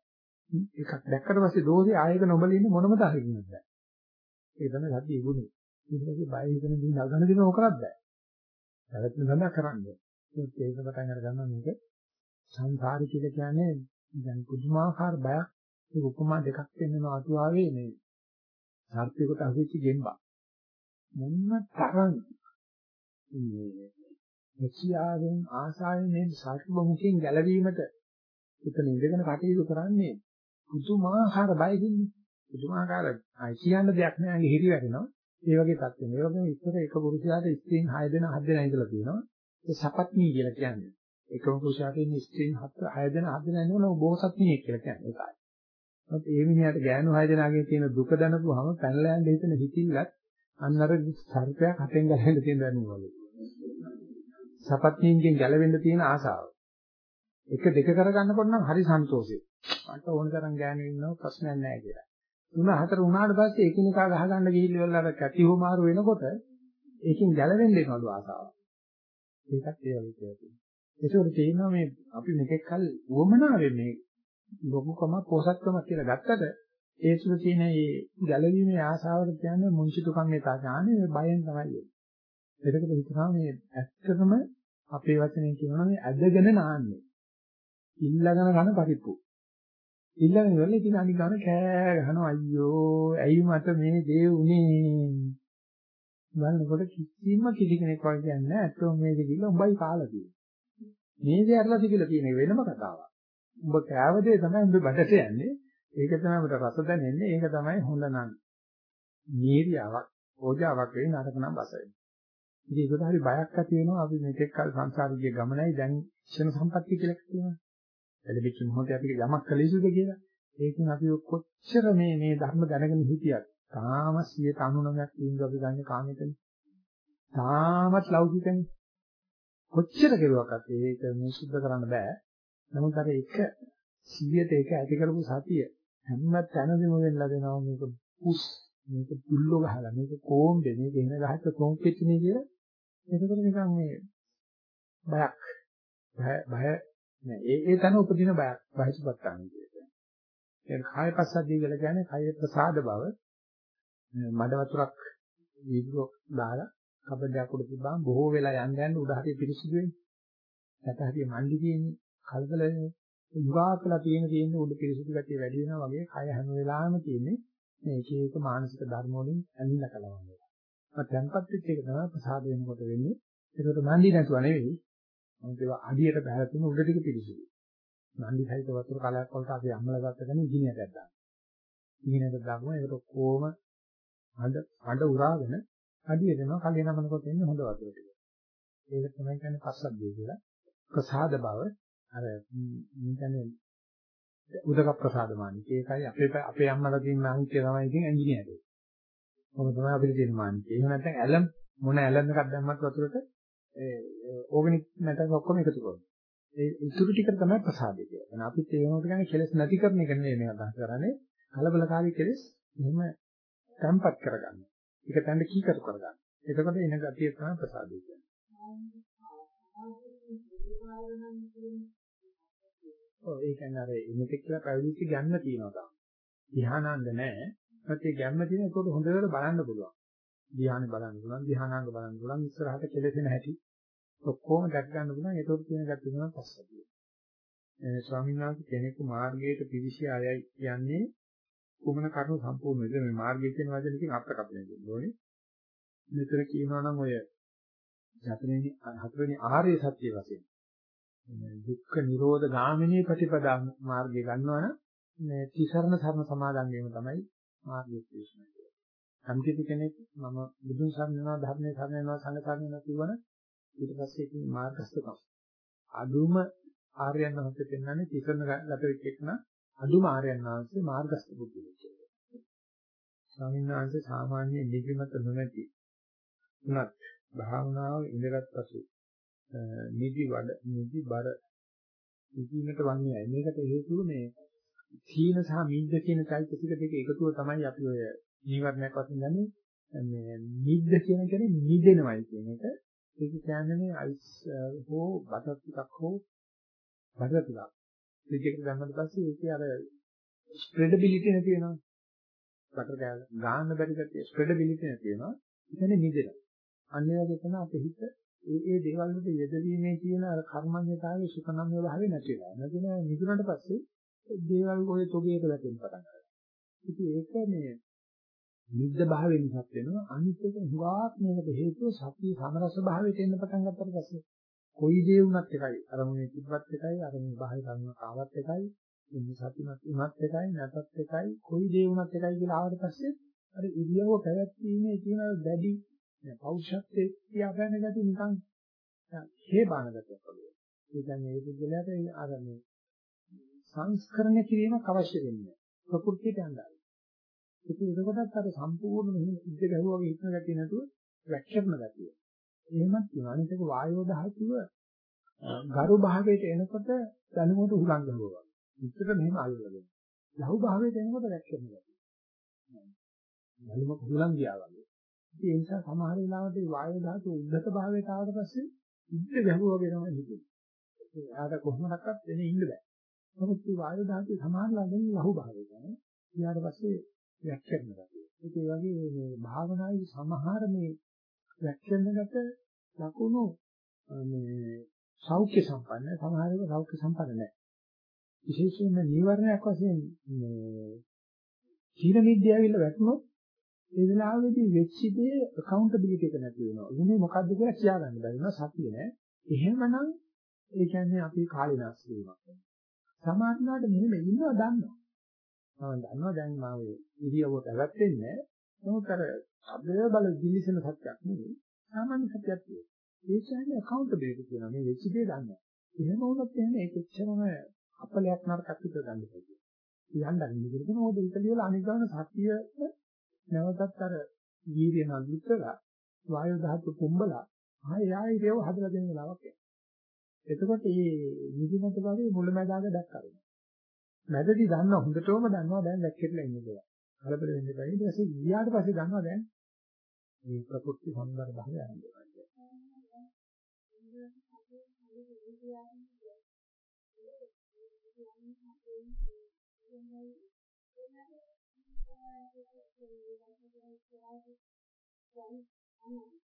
A: නැහැ. එකක් දැක්කට පස්සේ දෝෂේ ආයෙක නොබල ඉන්න මොනම තරකින්වත් බෑ. ඒ තමයි සතිය ඉගුණේ. ඊටපස්සේ බය හිතන දේ නගන දේ ඕකවත් බෑ. පැවැත්ම තමයි කරන්නේ. ඒක පටන් අර ගන්නවා මේක. සංසාරي කියලා කියන්නේ දැන් පුදුමාකාර බයක්. ඒ උපමා දෙකක් දෙන්නවා අතුආවේ මේ සර්පයකට අහුවෙච්ච ගෙම්බා මොන්න තරම් මේ මෙචියාවෙන් ආසාවෙන් මේ සර්ප මුඛයෙන් ගැලවීමට එතන ඉඳගෙන කටයුතු කරන්නේ පුදුමාකාර බයකින්. පුදුමාකාර අය කියන්න දෙයක් නෑ අගේ හිරි වැටෙනවා. ඒ වගේ තත්ත්වෙ මේ වගේම ඉස්සර එක පුරුෂයාට ස්ත්‍රීන් 6 දෙනා 7 දෙනා ඉඳලා තියෙනවා. ඒ සපත්නී කියලා කියන්නේ. එකම පුරුෂයාට ඉන්න ස්ත්‍රීන් 7 6 දෙනා 7 දෙනා ඉන්නවනේ බොහෝසත්නී කියලා කියන්නේ ඒකයි ඒත් ඒ මිනිහට ගෑනු 6 දෙනාගේ තියෙන දුක දැනපුවාම පැනලා යන්න හිතෙන හිතිල්ලත් අන්න අර සර්පයක් හතෙන් ගැලවෙන්න තියෙන දැනුම වගේ. සපත්නීන්ගෙන් ගැලවෙන්න තියෙන ආසාව. එක දෙක කරගන්නකොට නම් හරි සන්තෝෂයි මට ඕන තරම් ගෑනු ඉන්නව ප්‍රශ්නයක් නැහැ කියලා. තුන හතර වුණාට පස්සේ එකිනෙකා ගහගන්න ගිහිල්ලා අර කැටි හොමාරු වෙනකොට ඒකෙන් ගැලවෙන්න එනවලු ආසාව. ඒකත් ඒ වගේ කියනවා. ඒකෝට තේිනවා මේ අපි මෙතෙක් කල් වමනාවෙන් මේ ලොකුකම පොසත්කම කියලා ගත්තට ඒ තුළ තියෙන මේ ගැලවීමේ ආසාවට කියන්නේ මුංචිතුකම් මේ තාඥානෙ මේ බයෙන් තමයි එන්නේ. ඒකට හිතනවා මේ ඇත්තටම අපේ වචනෙන් කියනවා මේ ඇදගෙන නාන්නේ. ඉල්ලගෙන ගන්න පරිප්පු. ඊළඟ වෙලේ ඉතින් අනිත් ගාන කෑ ගහනවා අයියෝ ඇයි මට මේ දේ උනේ බලනකොට කිසිම කිසි කෙනෙක් වගේ කියන්නේ නැහැ. අතෝ මේක කිව්ලා උඹයි කාලා තියෙන්නේ. මේ දේ අරලා තිබිලා තියෙන වෙනම කතාවක්. උඹ කෑවදේ තමයි උඹ බඩට යන්නේ. ඒක තමයි උඹට රස දැනෙන්නේ. ඒක තමයි හොඳ නම් නීරියාවක් ඕජාවක් වෙයි නරක නම් බස වෙයි. ඉතින් ඒකට හරි බයක් ඇති වෙනවා. අපි මේකෙක් කල සංසාරිකයේ ගමනයි දැන් ක්ෂණ සම්පත්තිය කියලා කියනවා. ලැබෙච්ච මොහොතේ අපි යමක් කළ යුතුද කියලා. ඒකෙන් අපි කොච්චර මේ මේ ධර්ම දැනගෙන හිටියත් තාම 99ක් තීන්දුව අපි ගන්න කාමයටනේ. තාමත් ලෞකිකනේ. කොච්චර කෙරුවක්වත් ඒක මේ සුද්ධ කරන්න බෑ. නමුත් අර එක 100ට එක ඇති කරපු සතිය හැම තැනදීම වෙන්නලා දෙනවා මේක පුස් මේක පුල්ලෝ ගහලා මේක කොම්බේ මේක එන ගහච්ච කොම්පෙච්චිනේ කියලා. එතකොට නිකන් මේ බයක් බය බය නෑ ඒ ඒ තන උපදින බයක් බහිසුපත්තාන කියන්නේ. ඒ කායපස්සද්ධිය කියලා කියන්නේ කාය ප්‍රසාද බව. මඩ වතුරක් වීදුරක් දාලා කබඩයක් උඩ තිබ්බාම බොහෝ වෙලා යන්න යන්න උඩ හරිය පිරිසිදු වෙන්නේ. නැත්නම් හරිය මණ්ඩි තියෙන්නේ කල්පල යුගාකලා තියෙන තියෙන උඩ පිරිසිදු ගැටිය වැඩි වෙනවා වගේ කය හැම වෙලාවෙම තියෙන්නේ මේ එක එක මානසික ධර්ම වලින් ඇලිලා කලවන්නේ. මත tempat වෙච්ච එක තමයි ප්‍රසාද වෙනකොට වෙන්නේ. ඒකට මණ්ඩි නැතුව නෙවෙයි මොකද ඒවා අඩියට බහලා තියෙන උඩ ටික පිළිසුදු. නන්දි සහිත වතුර කලයක් වලට අපි අම්මලා ගත්ත කෙනෙක් ඉගිනියක් ගත්තා. ඉගිනියක් දාගම ඒකට කොහොම අඬ අඬ උරාගෙන අඩිය දෙනවා කලිය නමනකොට එන්නේ හොඳ වතුර ටික. ඒක තමයි කියන්නේ පස්සද්ධිය කියලා. ප්‍රසාද බව අර මම කියන්නේ උදක ප්‍රසාදමානික. ඒකයි අපේ අපේ අම්මලා තියෙන මාහිත්‍ය තමයි ඉතින් ඇඟිලියද. මොකද තමයි අපිට තියෙන මානික. එහෙම නැත්නම් ඇලම් මොන ඇලම් එකක් දැම්මත් වතුරට ඒ ඕගනික් මැටර් ඔක්කොම එකතු කරනවා. ඒ ඉතුරු ටික තමයි ප්‍රසාදය කියන්නේ. එහෙනම් අපිත් ඒ වෙනකොට කියන්නේ කෙලස් නැති කරන එක නෙවෙයි මේ අදහස් කරන්නේ. කලබලකාරී කෙලස් එහෙම තැම්පත් කරගන්න. ඒක තැන්න කීකරු කරගන්න. එතකොට එන ගතිය තමයි ප්‍රසාදය කියන්නේ. ඔව් ඒ කියන්නේ අර ඉමෙතෙක් කියලා පැවිදිච්ච ගැම්ම තියෙනවා තාම. ධ්‍යානාංග නැහැ. ඒත් ඒ ගැම්ම තියෙන ඒකට හොඳට බලන්න පුළුවන්. ධ්‍යානෙ බලන්න පුළුවන්, ධ්‍යානාංග බලන්න පුළුවන්, ඉස්සරහට කෙලෙසෙන හැටි ඔක්කොම දැක් ගන්න පුළුවන්. ඒකට තියෙන ගැටි තමයි පස්සතිය. ඒ ස්වාමීන් වහන්සේ කෙනෙකු මාර්ගයට පිවිසි අයයි කියන්නේ කුමන කරුණු සම්පූර්ණද මේ මාර්ගය කියන වචනකින් අර්ථකථනය දෙන්න ඕනේ. මෙතන කියනවා නම් ඔය හතරවෙනි හතරවෙනි ආර්ය සත්‍ය වශයෙන් දුක්ඛ නිරෝධ ගාමිනී ප්‍රතිපදා මාර්ගය ගන්නවනම් මේ තිසරණ සරණ සමාදන් වීම තමයි මාර්ගය දේශනා කරන්නේ. සම්කිත කෙනෙක් මම බුදුන් සරණ යනවා ධර්මයේ සරණ යනවා සංඝ සරණ යනවා කියවන ඊට පස්සේ ඉතින් මාර්ගස්ථකම්. අදුම ආර්යයන් වහන්සේ පෙන්වන්නේ තිසරණ ගත වෙච්ච එකන අදුම ආර්යයන් වහන්සේ මාර්ගස්ථ බුද්ධිය කියලා. ස්වාමීන් වහන්සේ සාමාන්‍ය නිදිමත නොමැති උනත් භාවනාව ඉඳගත් පසු නිදි වඩ නිදි බර නිදිමත වන්නේ මේකට හේතුව මේ සීන සහ මිද්ද කියන চৈতසික දෙක එකතුව තමයි අපි ඔය නීවරණයක් වශයෙන් ගන්නේ මේ මිද්ද කියන කෙනේ මිදෙනවයි කියන එක. ඒක කියන්නේ මේ අයිස් හෝ බටර් ටිකක් හෝ බටර් ටිකක්. ෆ්‍රිජ් එකට දැම්මම පස්සේ ඒකේ අර ස්ප්‍රෙඩබිලිටි නැති වෙනවා බටර් කෑල්ල ගන්න බැරි ගැතිය ස්ප්‍රෙඩබිලිටි නැති වෙනවා ඒ කියන්නේ මිදෙනවා අන්න ඒ වගේ තමයි අපේ හිත ඒ ඒ දේවල් වලට යෙදවීමේ කියන අර කර්මඤ්ඤතාවයේ සුඛනම්ය භාවය නැති වෙලා. නැතිනම් නිදුනට පස්සේ දේවල් ඔය තොගේට වැටෙන්න පටන් ගන්නවා. ඉතින් ඒක මේ නිද්ද භාවයෙන් ඉස්සත් වෙනවා. අනිත් එක හුඟක් මේකට හේතුව සතිය සමරස භාවයට එන්න පටන් ගත්තට පස්සේ කොයි දේ වුණත් එකයි. අරමුණේ තිබ්බත් එකයි, අරමුණේ බාහිර කරුණ ආවත් එකයි, ඉන්නේ සතිමත් වුණත් එකයි, නැතත් එකයි, කොයි දේ වුණත් එකයි කියලා ආවට පස්සේ අර ඉරියව්ව පැවැත්වීමේ තියෙන දැඩි පෞෂත්වයේ තියාගන්න ගැටි නිකන් හේබාන ගැටයක් වගේ. ඒ කියන්නේ ඒ පුද්ගලයාට අර මේ සංස්කරණය කිරීමක් අවශ්‍ය වෙන්නේ. ප්‍රകൃතියට යනවා. ඉතින් ඒකකටත් අර සම්පූර්ණ මෙහෙම ඉද්ද ගැහුවා වගේ හිතන ගැටිය නැතුව වැක්ෂර්ණ ගැටිය. එහෙමත් තියෙනවා. අනිත් එක වායෝ දහතුව ගරු භාවයට එනකොට දැනුමට හුලං ගහුවා. විතර මෙහෙම අල්ලගෙන. ලහු භාවයට එනකොට වැක්ෂර්ණ ගැටිය. දැනුමට හුලං ගියා වගේ. ඒ නිසා සමහර වෙලාවට වායු ධාතු උද්දත භාවයට ආවට පස්සේ ඉද්ද ගැහුවා වගේ තමයි හිතෙන්නේ. එයාට කොහොමදක්වත් එනේ ඉන්න බෑ. නමුත් මේ වායු ධාතු සමානලගෙන ලහු භාවය තමයි. ඊට පස්සේ වැක්කෙන්න ගතිය. ඒක ඒ වගේ මේ භාවනාවේ සමහර මේ වැක්කෙන්නකට ලකුණු මේ සෞඛ්‍ය සම්පන්න සමහර ඒවා සෞඛ්‍ය සම්පන්න නැහැ. විශේෂයෙන්ම නීවරණයක් වශයෙන් මේ චීන විද්‍යාවෙල වැටුනොත් ඒ වෙලාවේදී වෙච්ච දේ accountability එක නැති වෙනවා. ඉන්නේ මොකද්ද කියලා කියා ගන්න බැරි වෙනවා සතිය නෑ. එහෙමනම් ඒ කියන්නේ අපි කාලේ නාස්ති වීමක් වෙනවා. සමාධිනාට මෙහෙම ඉන්නවා දන්නවා. මම දන්නවා දැන් මම ඉරියව්ව පැවැත්වෙන්නේ නමුත් අර අබ්බය බල දිලිසෙන සත්‍යක් නෙවෙයි. සාමාන්‍ය සත්‍යක් තියෙනවා. ඒ කියන්නේ accountability කියනවා. මේ වෙච්ච දේ දන්නවා. එහෙම වුණොත් එහෙම ඒක එච්චරම අපලයක් නරකක් විතර ගන්න බෑ. කියන්න අරින්න කියන ඕක ඉතලිය වල අනිත් ගමන සත්‍ය නැවතත් අර වීර්ය නඳුතලා වායු ධාතු පුම්බලා ආයෙ ආයෙ ඒව හදලා දෙන වෙලාවක් එනවා. එතකොට මේ නිදිමත භාවයේ මුලැමැදාග දැක්කරන. මැදදී දන්නවා හොඳටම දන්නවා දැන් දැක්කෙట్లా ඉන්නේ කියලා. කලබල වෙන්න බෑ. ඊට පස්සේ ගියාට පස්සේ දන්නවා දැන් මේ ප්‍රකෘති සම්බර භාවය ආරම්භ වෙනවා. Thank you.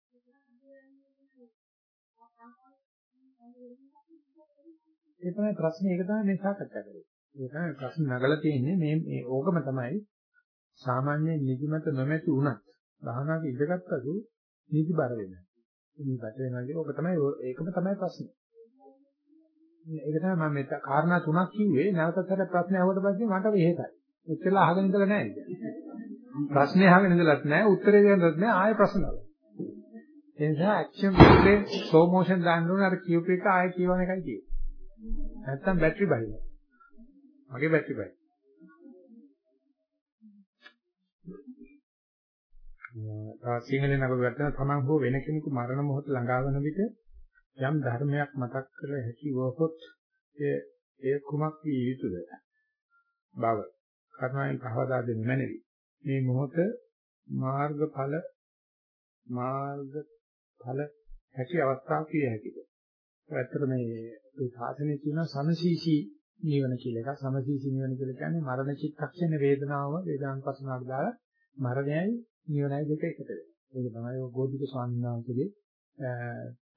A: ඒ තමයි ප්‍රශ්නේ ඒක තමයි මේ සාකච්ඡා කරන්නේ. ඒ තමයි ප්‍රශ්න නගලා තියෙන්නේ මේ මේ ඕකම තමයි සාමාන්‍ය නිදිමත නොමැති වුණත් භාවනාවක ඉඳගත්තු නිදි බර වෙනවා. නිදි බර වෙනවා කියන්නේ ඕක තමයි ඒකම තමයි ප්‍රශ්නේ. ඒක තමයි මම මේ කාරණා තුනක් කිව්වේ නැවතත් හර ප්‍රශ්න අහුවට පස්සේ මට වෙහෙසයි. එච්චර අහගෙන ඉඳලා නැහැ. ප්‍රශ්නේ අහගෙන ඉඳලත් නැහැ උත්තරේ දෙන්නත් නැහැ ආයෙ ප්‍රශ්න අහලා. ඒ නිසා ඇක්ෂන් රිප්ලේ ස්ලෝ මොෂන් දාන්න ඕනේ අර කියූප එක ආයෙ කියවන එකයි තියෙන්නේ. නැත්තම් බැටරි බහිනවා. මගේ බැටරි බයි. සිංහලෙන් අපි ගත්තා තමන් හෝ වෙන කෙනෙකු මරණ මොහොත ළඟා වන විට යම් ධර්මයක් මතක් කර හැකි වොහොත් ඒ ඒ කුමක් විය යුතුද? බව. කර්මයෙන් පහවදා දෙන්න මැනවි. මේ මොහොත මාර්ගඵල මාර්ගඵල හැකි අවස්ථාවක් විය හැකිද? ඇත්තට මේ ඒ සාසනයේ තියෙන සමසීසී නිවන කියලා එකක්. සමසීසී නිවන කියලා කියන්නේ මරණ චිත්තක්ෂණ වේදනාව වේදනාන්පසනාවට දාලා මරණයයි නිවනයි දෙක එකට වෙනවා. ඒක තමයි ඔය ගෝධික ස්වාමීන් වහන්සේගේ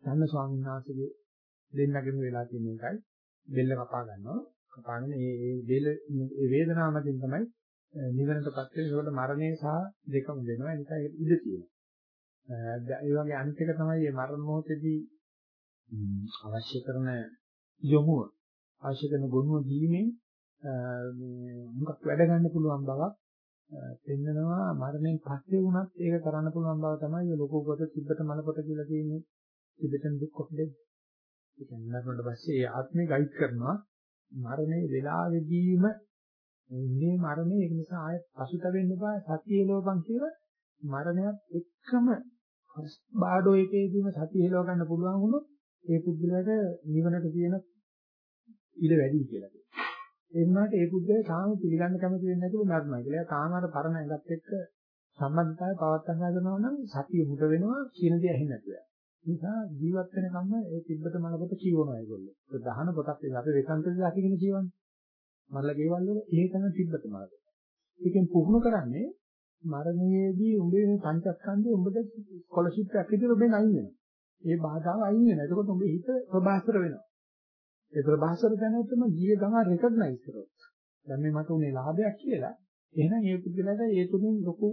A: ධන්න ස්වාමීන් වහන්සේගේ දෙන්නගෙම වෙලා තියෙන එකයි. බෙල්ල කපා ගන්නවා. කපාගෙන මේ මේ බෙල්ල මේ වේදනාව මතින් තමයි නිවනටපත් වෙන්නේ. ඒකට මරණය සහ දෙකම වෙනවා. ඒ නිසා ඒක ඉඳ තියෙනවා. ඒ වගේ අනිත් එක තමයි මේ මරණ මොහොතේදී අවශ්‍ය කරන යොමුව අවශ්‍ය කරන ගුණ දීමෙන් මේ මුලක් වැඩ ගන්න පුළුවන් බවක් පෙන්නනවා මරණයෙන් පස්සේ වුණත් ඒක කරන්න පුළුවන් බව තමයි ලොකු කොට තිබ්බට මල කොට කියලා කියන්නේ තිබෙටන් දුක් කොටේ. ඒ කියන්නේ මරණයට පස්සේ ඒ ආත්මේ ගයිඩ් කරනවා මරණේ වෙලාවෙදීම ඉන්නේ මරණේ ඒක නිසා ආයෙත් පසුතැවෙන්න බෑ සතියේ ලෝපන් කියලා මරණයත් එක්කම බාඩෝ එකේදීම සතියේ ලෝ ගන්න පුළුවන් වුණොත් ඒ පුද්ගලයාට නිවනට තියෙන ඉඩ වැඩි කියලා කියනවා. ඒ වුණාට ඒ පුද්ගලයා තාම පිළිගන්න කැමති වෙන්නේ නැතුව මරණයි කියලා. තාම අර පරණ ඇඟත් එක්ක සම්බන්ධතාවය පවත්වා ගන්නවා නම් සතිය මුද වෙනවා කියන දේ ඇහෙන්නේ නැතුව. නිසා ජීවත් වෙන කම්ම ඒ තිබ්බත මලකට කියවනවා ඒගොල්ලෝ. ඒ දහන පොතක් ඒක අපේ වෙකන්තේ අකිගෙන කියවන්නේ. මරලා ගෙවල් වල ඒ තමයි තිබ්බත මලක. ඒකෙන් පුහුණු කරන්නේ මරණයේදී උඹේ මේ පංචස්කන්ධය උඹට ස්කෝලර්ෂිප් එකක් විදිහට ඔබෙන් අයින් වෙනවා. ඒ බාධාව අයින් වෙනවා. එතකොට උඹේ හිත ප්‍රබාස්තර වෙනවා. ඒ ප්‍රභාසර දැනුවත්ම ගියේ ගම රෙකග්නයිස් කරොත්. දැන් මේ මට උනේ ලාභයක් කියලා. එහෙනම් ඒ පුද්ගලයාට ඒ තුنين ලොකු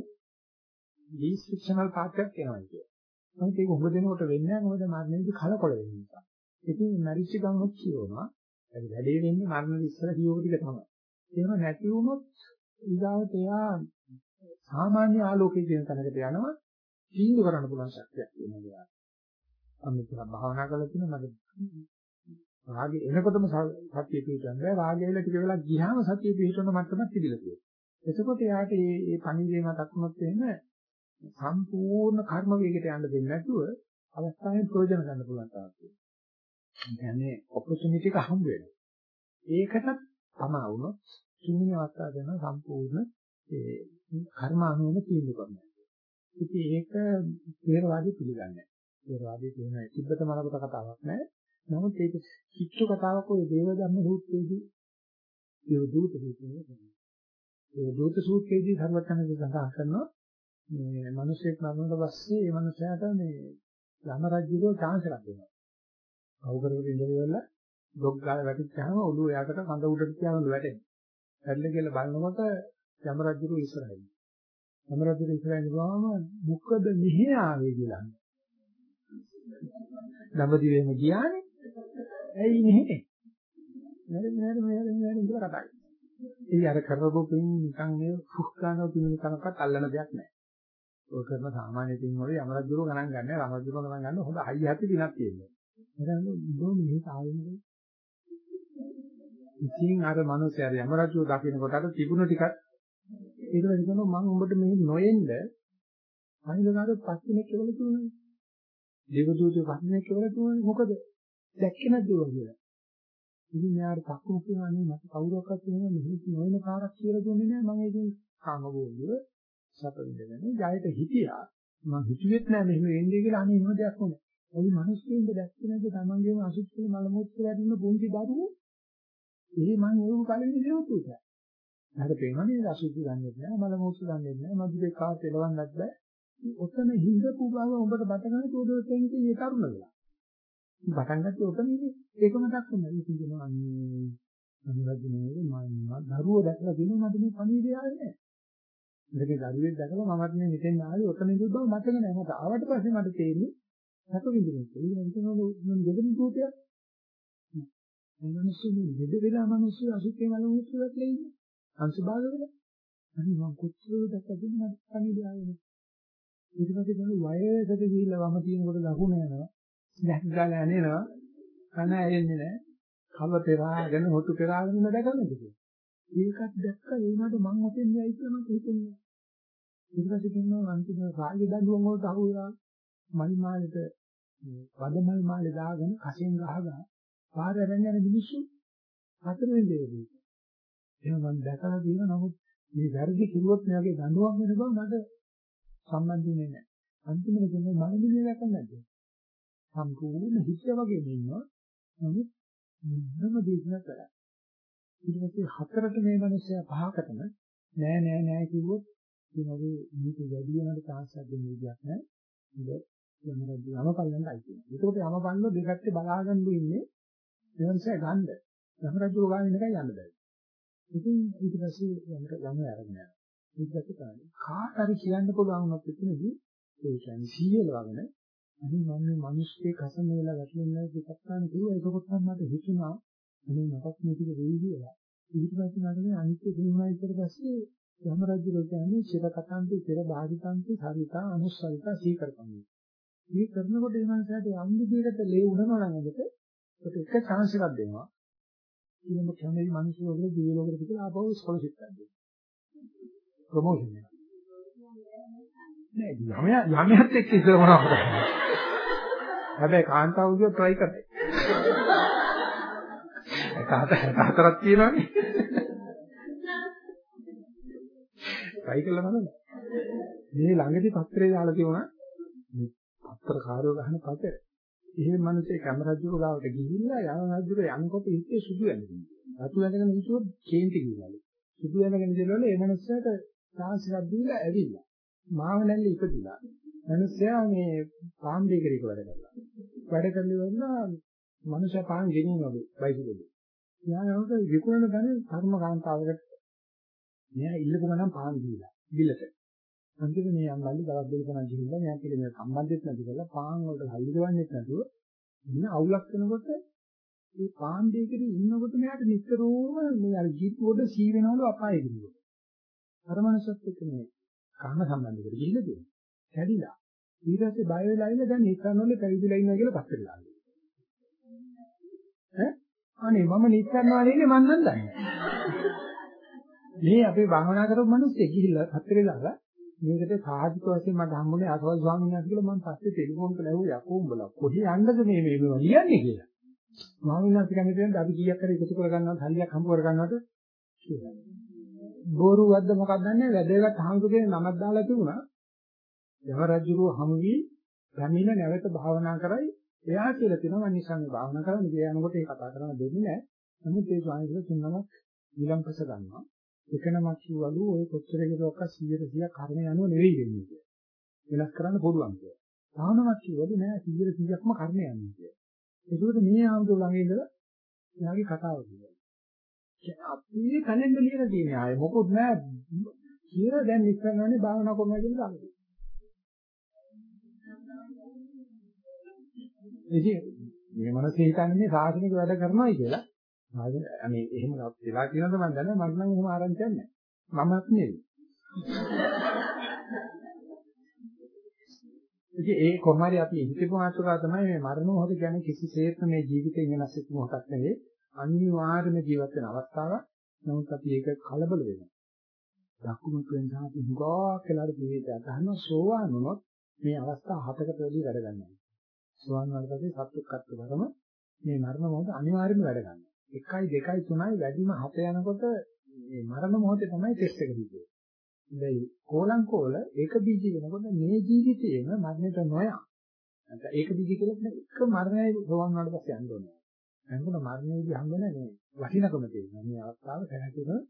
A: ලීස් ෆික්ෂනල් පාර්ට්යක් එනවා කියන්නේ. නමුත් ඒක හොඟ දෙනකොට වෙන්නේ නැහැ මොකද මරණයේදී කලකොල වෙන නිසා. ඉතින් මැරිච්ච ගමක් කියනවා. ඒ වැඩේ වෙන්නේ මරණ ඉස්සර කියෝ ටික තමයි. එහෙම නැති වුණොත් ඊගාවට එයා සාමාන්‍ය ආලෝකයේ දෙන තැනකට යනවා තීන්දුව කරන්න පුළුවන් ශක්තියක් තියෙනවා. අම්මිට භාවනා කරලා තියෙනවා මගේ රාගය එනකොටම සතිය පිටවෙන බෑ රාගය වෙලා ටික වෙලා ගියාම සතිය පිටවන මට්ටමක් තිබිලා තියෙනවා. එතකොට එයාට මේ මේ පණිවිඩය මතක් වුණොත් එහෙම සම්පූර්ණ කර්ම වේගයට යන්න දෙන්නේ නැතුව අවස්ථාවෙන් ප්‍රයෝජන ගන්න පුළුවන් තාක්ෂය. ඒ කියන්නේ ඔපචුනිටි එක හම්බ වෙනවා. ඒකටත් තමා වුණොත් කිමිනි අවස්ථාව දෙන සම්පූර්ණ ඒ කර්ම අනුවම තීන්දුව කරනවා. ඉතින් ඒක තේරවාදී පිළිගන්නේ නැහැ. තේරවාදී කියන තිබ්බත මලකට කතාවක් නැහැ. නමුත් ඒක කිච්චු කතාවක් ඔය දේව ධර්ම සූත්‍රයේදී දේව දූත සූත්‍රයේ ඒ දූත සූත්‍රයේදී සර්වඥයන්ගේ සඳහන් කරනවා මේ මිනිස්සෙක් මරනකොට පස්සේ ඒ මනුස්සයාට මේ යම රජුගේ chance එකක් දෙනවා. අවුකරවල ඉඳලා බ්ලොග් ගාලා වැටිච්චාම ඔළුව එයාකට කඳ උඩට තියාගෙන වැටෙනවා. වැටෙන්න කියලා බලනකොට යම රජුගේ ඉස්සරහින්. යම රජුගේ ඉස්සරහින් ගියාම මොකද මෙහෙ ආවේ කියලා. දඹදිවේම ගියානේ. ඇයි මෙහෙ? නේද නේද නේද නේද ඉඳලා කතා කරන්නේ. ඒ අර කරපු පින් නිකන් මේ ෆුක් ගන්නව පින් කනක්වත් අල්ලන දෙයක් නැහැ. ඔය කරන සාමාන්‍ය පින් වල යම රජුර ගණන් ගන්න රම රජුර ගණන් ගන්න හොඳ හයි හැටි දිනක් තියෙනවා. එතන බොහොම මෙහෙ ආවෙන්නේ. ඉතින් අර මිනිස්සයා යම රජුව දකින්නකොට අර තිබුණ ටිකක් ඒකල හිතනවා මම උඹට මෙහෙ නොයෙන්න අනිවාර්ය පස්සිනෙක් කියලා තුනයි. දේවදූතයෝ පස්සිනෙක් කියලා තුනයි මොකද? දැක්කේ නැද්ද කියලා. ඉතින් යාර තක්කු කියනවා නේ මට කවුරක්වත් එහෙම මෙහෙ නොවන කාරක් කියලා දුන්නේ නැහැ මම ඒකෙන් කාමභෝගිව සැප විඳගෙන ජයට හිටියා මම හිතුවෙත් නැහැ මෙහෙම වෙන්නේ කියලා අනේ එහෙම දෙයක් වුණා. ඒ මිනිස්සුන්ට දැක්කේ නැද්ද තමන්ගේම අසුචි මල මුත්‍රා වැඩිම පුංචි දරුවෝ? ඒ මම ඒක කලින් ඉතිරුවා. මට පේනනේ අසුචි ගන්නෙත් නැහැ මල මුත්‍රා ගන්නෙත් නැහැ මදුවේ කාත් එලවන්නත් බෑ. ඔතන හිඳපු බව උඹට බත ගන්න තෝදෝ තෙන්කේ ඒ තරුණ වෙලා. පටන් ගත්තේ ඔතන ඉන්නේ ඒක මතක් වුණා. ඉතින් කියනවා අන්නේ අනුරාධපුරයේ මම දරුවෝ දැකලා දිනුවා මට මේ පණිවිඩය ආවේ නැහැ. ඉතින් දරුවෙක් දැකලා මමත් මේ මෙතෙන් ආවේ ඔතන ඉඳලා බව මතක නැහැ. මට ආවට පස්සේ මට තේරෙන්නේ සතු විඳිනවා. ඒ කියන්නේ මම දෙවෙනි කෝටියක් මිනිස්සු මේ දෙද වෙලා මිනිස්සු අසුත්තේ මල මුත්‍රා වැටලා ඉන්නේ. අංශභාග වෙලා. අනේ මම කොච්චර දැක්කද මට පණිවිඩය ආවේ නැහැ. ඊට පස්සේ තමයි වයසට ගිහිල්ලා වම තියෙනකොට දකුණ යනවා. දැක් ගාලා යන්නේනවා. කන ඇෙන්නේ නැහැ. කව පෙරාගෙන හොටු පෙරාගෙන ඉන්න දැකගන්නද කියලා. ඒකත් දැක්ක ඒ වුණාට මං ඔතෙන් යයි කියලා මට හිතෙන්නේ. ඊට පස්සේ කියනවා අන්තිම රාජ්‍ය දඬුවම් වලට අහු වෙලා මල් මාලෙට වදමල් මාලේ දාගෙන කසෙන් ගහගා පාර ඇරෙන්න යන මිනිස්සු හතරෙන් දෙවිදි. එහෙනම් මම දැකලා තියෙනවා නමුත් මේ වැරදි කිව්වොත් මේ වගේ දඬුවම් වෙන බව මට සම්බන්ධ වෙන්නේ නැහැ. අන්තිමට කියන්නේ මම දිනේ දැකන්නේ නැද්ද? සම්පූර්ණ හිත වගේ ඉන්නවා. නමුත් මොනම දෙයක් කරා. ඊට පස්සේ හතරට මේ මිනිස්සයා පහකටම නෑ නෑ නෑ කිව්වොත් මේ වගේ මේක වැඩි වෙනකට chance එකක් දෙන්න විදියක් නෑ. ඉතින් යමරදී යමපල්ලන්ට අයිති වෙනවා. ඒකට යමපල්ලෝ දෙපැත්තේ බලාගෙන ඉන්නේ එවන්සය ගන්න. යමරජු ගාන ඉන්නකයි යන්න බෑ. ඉතින් ඊට පස්සේ යමක යම අරගෙන යනවා. ඊට පස්සේ තමයි කාට හරි කියන්න පුළුවන් වුණත් එතනදී ඒ කියන්නේ සීයල වගන අනේ මම මේ මිනිස්සේ කසම වෙලා වැටෙන්නේ දෙකක් ගන්න කිව්වා ඒකකොට නම් මට හිතුණා අනේ මටත් මේ ටික වෙයි කියලා. ඊට පස්සේ මට මේ අනිත්‍ය දිනුනා ඊට පස්සේ යම රජු කියන්නේ චිර කතාන්තේ චිර බාහිතාන්තේ සරිතා අනුස්සරිතා සීකරපන්නේ. මේ කරනකොට ඒ මනසට යම් විදිහකට ලේ උනනවා නම් එකට ඒක එක chance එකක් දෙනවා. ඊළඟ කැමේ මිනිස්සු වගේ ජීවිතවලට කියලා ආපහු ස්කෝලර්ෂිප් එකක් දෙනවා. ප්‍රොමෝෂන් එක. නෑ යම යමයත් එක්ක ඉතල මොනවද කරන්නේ. හැබැයි කාන්තාව කිව්ව try කරේ. කාට හතරක් තියෙනවනේ. try කළා බලන්න. මේ ළඟදී පත්‍රේ දාලා තියුණා මේ පත්‍ර කාර්යෝ ගහන පතර. එහෙම මිනිස්සේ කැමරජුර ගාවට ගිහිල්ලා යන රජුර යනකොට හිතේ සුදු වෙනවා. රතු වැඳගෙන හිතුවොත් කේන්ති ගිහිල්ලා. සුදු වැඳගෙන ඉඳලා ඒ මනුස්සයාට chance එකක් දීලා ඇවිල්ලා. මාව නැල්ල ඉපදිලා. මිනිස්සයා මේ පාම් බේකරියක වැඩ කරලා. වැඩ කරලා මනුෂ්‍ය පාන් ගෙනියනවා බයිසිකලේ. යායවක විකුණන ගන්නේ කර්ම කාන්තාවකට මෙයා ඉල්ලපු ගමන් පාන් දීලා බිලට. අන්තිමට මේ අම්මල්ලි දවස් දෙක තුනක් ගිහිල්ලා මෙයා කියලා මේ සම්බන්ධෙත් නැති කරලා පාන් වලට හල්ලි දෙවන්නෙත් නැතුව ඉන්න අවුලක් වෙනකොට මේ පාන් දෙකේ ඉන්නකොට මෙයාට නිතරම මේ අර ජීප් වල සී වෙනවලු අපායෙ ගිහින්. අර මනසත් එක්ක මේ කාම සම්බන්ධයකට ගිහිල්ලා තියෙනවා. කැඩිලා. ඊට පස්සේ බය වෙලා ඉන්න දැන් නිස්සාරණ වල පැවිදිලා ඉන්නවා කියලා පස්සේ වෙලා. ඈ අනේ මම නිස්සාරණ වලේ මන් නම් දන්නේ. මේ අපේ භාවනා කරපු මිනිස්සු ගිහිල්ලා හතරේ දාලා මේකට සාහිත්‍ය වශයෙන් මට හම්බුනේ අසවල් ස්වාමීන් වහන්සේ කියලා මම පස්සේ ටෙලිෆෝන් කරලා ඇහුවා යකෝ උඹලා කොහේ යන්නද මේ මේ මේවා ලියන්නේ කියලා. ස්වාමීන් වහන්සේ කන්නේ කියන්නේ අපි කීයක් හරි එකතු කර ගන්නවද හරියක් හම්බ කර ගන්නවද කියලා. බෝරුවක්ද මොකක්ද දන්නේ වැදගත් හාමුදුරනේ නමක් දාලා තිබුණා. යව රජුගේ හමු වී පැමිණ නැවත භාවනා කරයි එයා කියලා තියෙනවා මම නිසා මේ භාවනා කරන්න ගියා යනකොට ඒ කතා කරන්න දෙන්නේ නැහැ. නමුත් ඒ ස්වාමීන් වහන්සේ තුනමක් ඊළම්පස ගන්නවා. එකනමක් කිව්වලු ඔය කොච්චර කියලාක 100 100 කර්ම යනුව නෙවෙයි වෙන්නේ කියලා. වෙනස් කරන්න පුළුවන් කියලා. තානමක් කිව්වලු නෑ 100 100ක්ම කර්ම යන්නේ කියලා. ඒකෝද මේ ආම්දුර ළඟ ඉඳලා එයාගේ කතාව කියනවා. අපි කලෙන්ඩර් ලියලා තියෙන්නේ ආයේ මොකොත් නෑ කියලා දැන් ඉස්සරහනේ භාවනා කරනවා කියන ළඟදී. ඉතින් මේ මනස හිතන්නේ මේ සාසනික වැඩ කරනවායි කියලා. අනේ එහෙම වෙලා කියනද මම දන්නේ මට නම් එහෙම ආරංචියක් නැහැ. මමත් නෙවෙයි. ඉතින් ඒ කොහොමරි අපි හිතපු මාතෘකාව තමයි මේ මරණ මොහොත කියන්නේ කිසිසේත්ම මේ ජීවිතේ වෙනස් වෙච්ච මොහොතක් නෙවෙයි. අනිවාර්යම ජීවත් වෙන අවස්ථාවක්. නමුත් අපි ඒක කලබල වෙනවා. දකුණු වෙනසාව හුඟා කියලා ජීවිතය අදහන සෝවාන් වුණොත් මේ අවස්ථා හතකට වැඩි වැඩ ගන්නවා. සෝවාන් වුණාට පස්සේ සත්‍යක්කත් කරම මේ මරණ මොහොත අනිවාර්යයෙන්ම වැඩ ගන්නවා. 1යි 2යි 3යි වැඩිම 7 යනකොට මේ මරණ මොහොතේ තමයි ටෙස්ට් එක දීන්නේ. ඉතින් කෝලං කෝල ඒක බීජ වෙනකොට මේ ජීවිතේම මරණයට නොයා. නැත්නම් ඒක බීජ කියලා කියන එක මරණය සෝවන් වුණාට පස්සේ යන්න ඕනේ. එතකොට මරණයේදී හම්බ නැහැ වටිනකම තියෙනවා. මේ අවස්ථාව පැහැදිලිව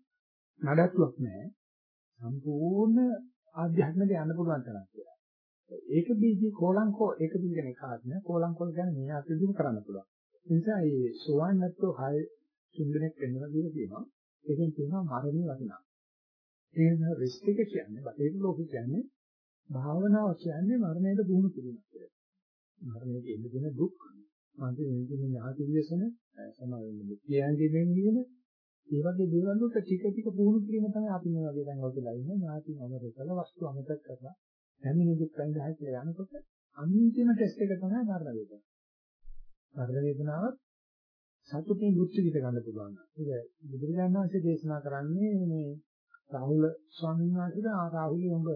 A: නඩත්තුවක් නැහැ. සම්පූර්ණ ආධ්‍යාත්මයට යන්න පුළුවන් තරම් කියලා. ඒක බීජී කෝලං කෝ ඒක බීජ කියන එකක් නෑ. කෝලං කෝල කියන්නේ මේ අතිදිම කරන්න පුළුවන්. ඒ නිසා මේ සෝවන් නැත්තෝ හය තුන්දෙනෙක් වෙනවා කියලා කියනවා. ඒකෙන් කියනවා මරණය වටිනා. ඒ නිසා රිස්ක් එක කියන්නේ බටේක ලෝක කියන්නේ භාවනාව කියන්නේ මරණයට පුහුණු කිරීම කියලා. මරණයට එන්න දෙන දුක් අන්ති වෙන ඥාති විශේෂණ සමාවෙන්නේ. කියන්නේ දෙන්නේ ඒ වගේ දේවල් වලට ටික ටික පුහුණු කිරීම තමයි අපි මේ වගේ දැන් වගේ ඉන්නේ ඥාති අමතක කරලා වස්තු අමතක කරලා පැමිණි දුක් වෙනදා කියලා යනකොට අන්තිම ටෙස්ට් එක තමයි මරණ වේදනාව. මරණ වේදනාවත් සතුටින් බුද්ධ විද ගන්න පුළුවන්. ඒක බුදුරජාණන් වහන්සේ දේශනා කරන්නේ මේ රාහුල ස්වාමීන් වහන්සේට රාහුල උඹ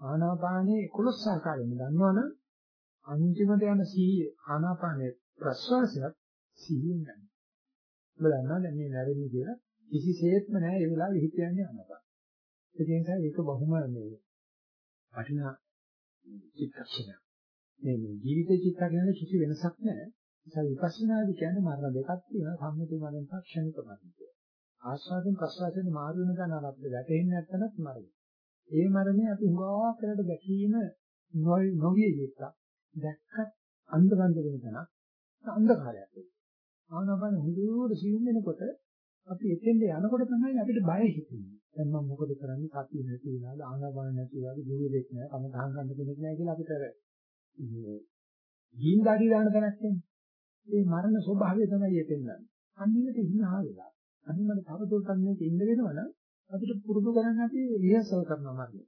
A: ආනාපානයේ 11 ආකාරයෙන් දන්නවනම් අන්තිමට යන සීයේ ආනාපානයේ ප්‍රශ්වාසයත් සීයෙන් ගන්න. ඔබ දන්නවා දැන් මේ නැරෙන්නේ කියලා කිසිසේත්ම නැහැ ඒ වෙලාවේ හිත යන්නේ ආනාපාන. ඒ නිසා ඒක බොහොම මේ වටිනා චිත්තක්ෂණය. මේ ජීවිත චිත්තක්ෂණය කිසි වෙනසක් නැහැ. නිසා විපස්සනාදි කියන්නේ මරණ දෙකක් තියෙනවා සම්මුති මරණ ක්ෂණික මරණ කියලා. ආස්වාදෙන් ප්‍රසවාසයෙන් මාරු වෙන තැන අපිට වැටෙන්නේ නැත්නම්ත් මරණය. ඒ මරණය අපි හුඟා කරලා දැකීම නොවිය යුක්තා. දැක්කත් අන්ධබන්ද වෙන තැනක් අන්ධකාරයක් ඒක. ආනපන හුදුර සිහින් වෙනකොට අපි එතෙන්ද යනකොට තමයි අපිට බය හිතෙන්නේ. දැන් මම මොකද කරන්නේ? සතිය නැති වෙලාද ආනපන නැති වෙලාද ජීවිතේක් නැහැ. කම තහන් ගන්න කෙනෙක් නැහැ කියලා අපිට මේ ජීන් දාඩි දාන තැනක් එන්නේ. මේ මරණ ස්වභාවය තමයි එතෙන්නේ. අනිකට හිනා වෙලා. අනිමල තවදුරටත් මේක ඉන්න වෙනවනම් අපිට පුරුදු කරන්න අපි රිහර්සල් කරනවා මරණය.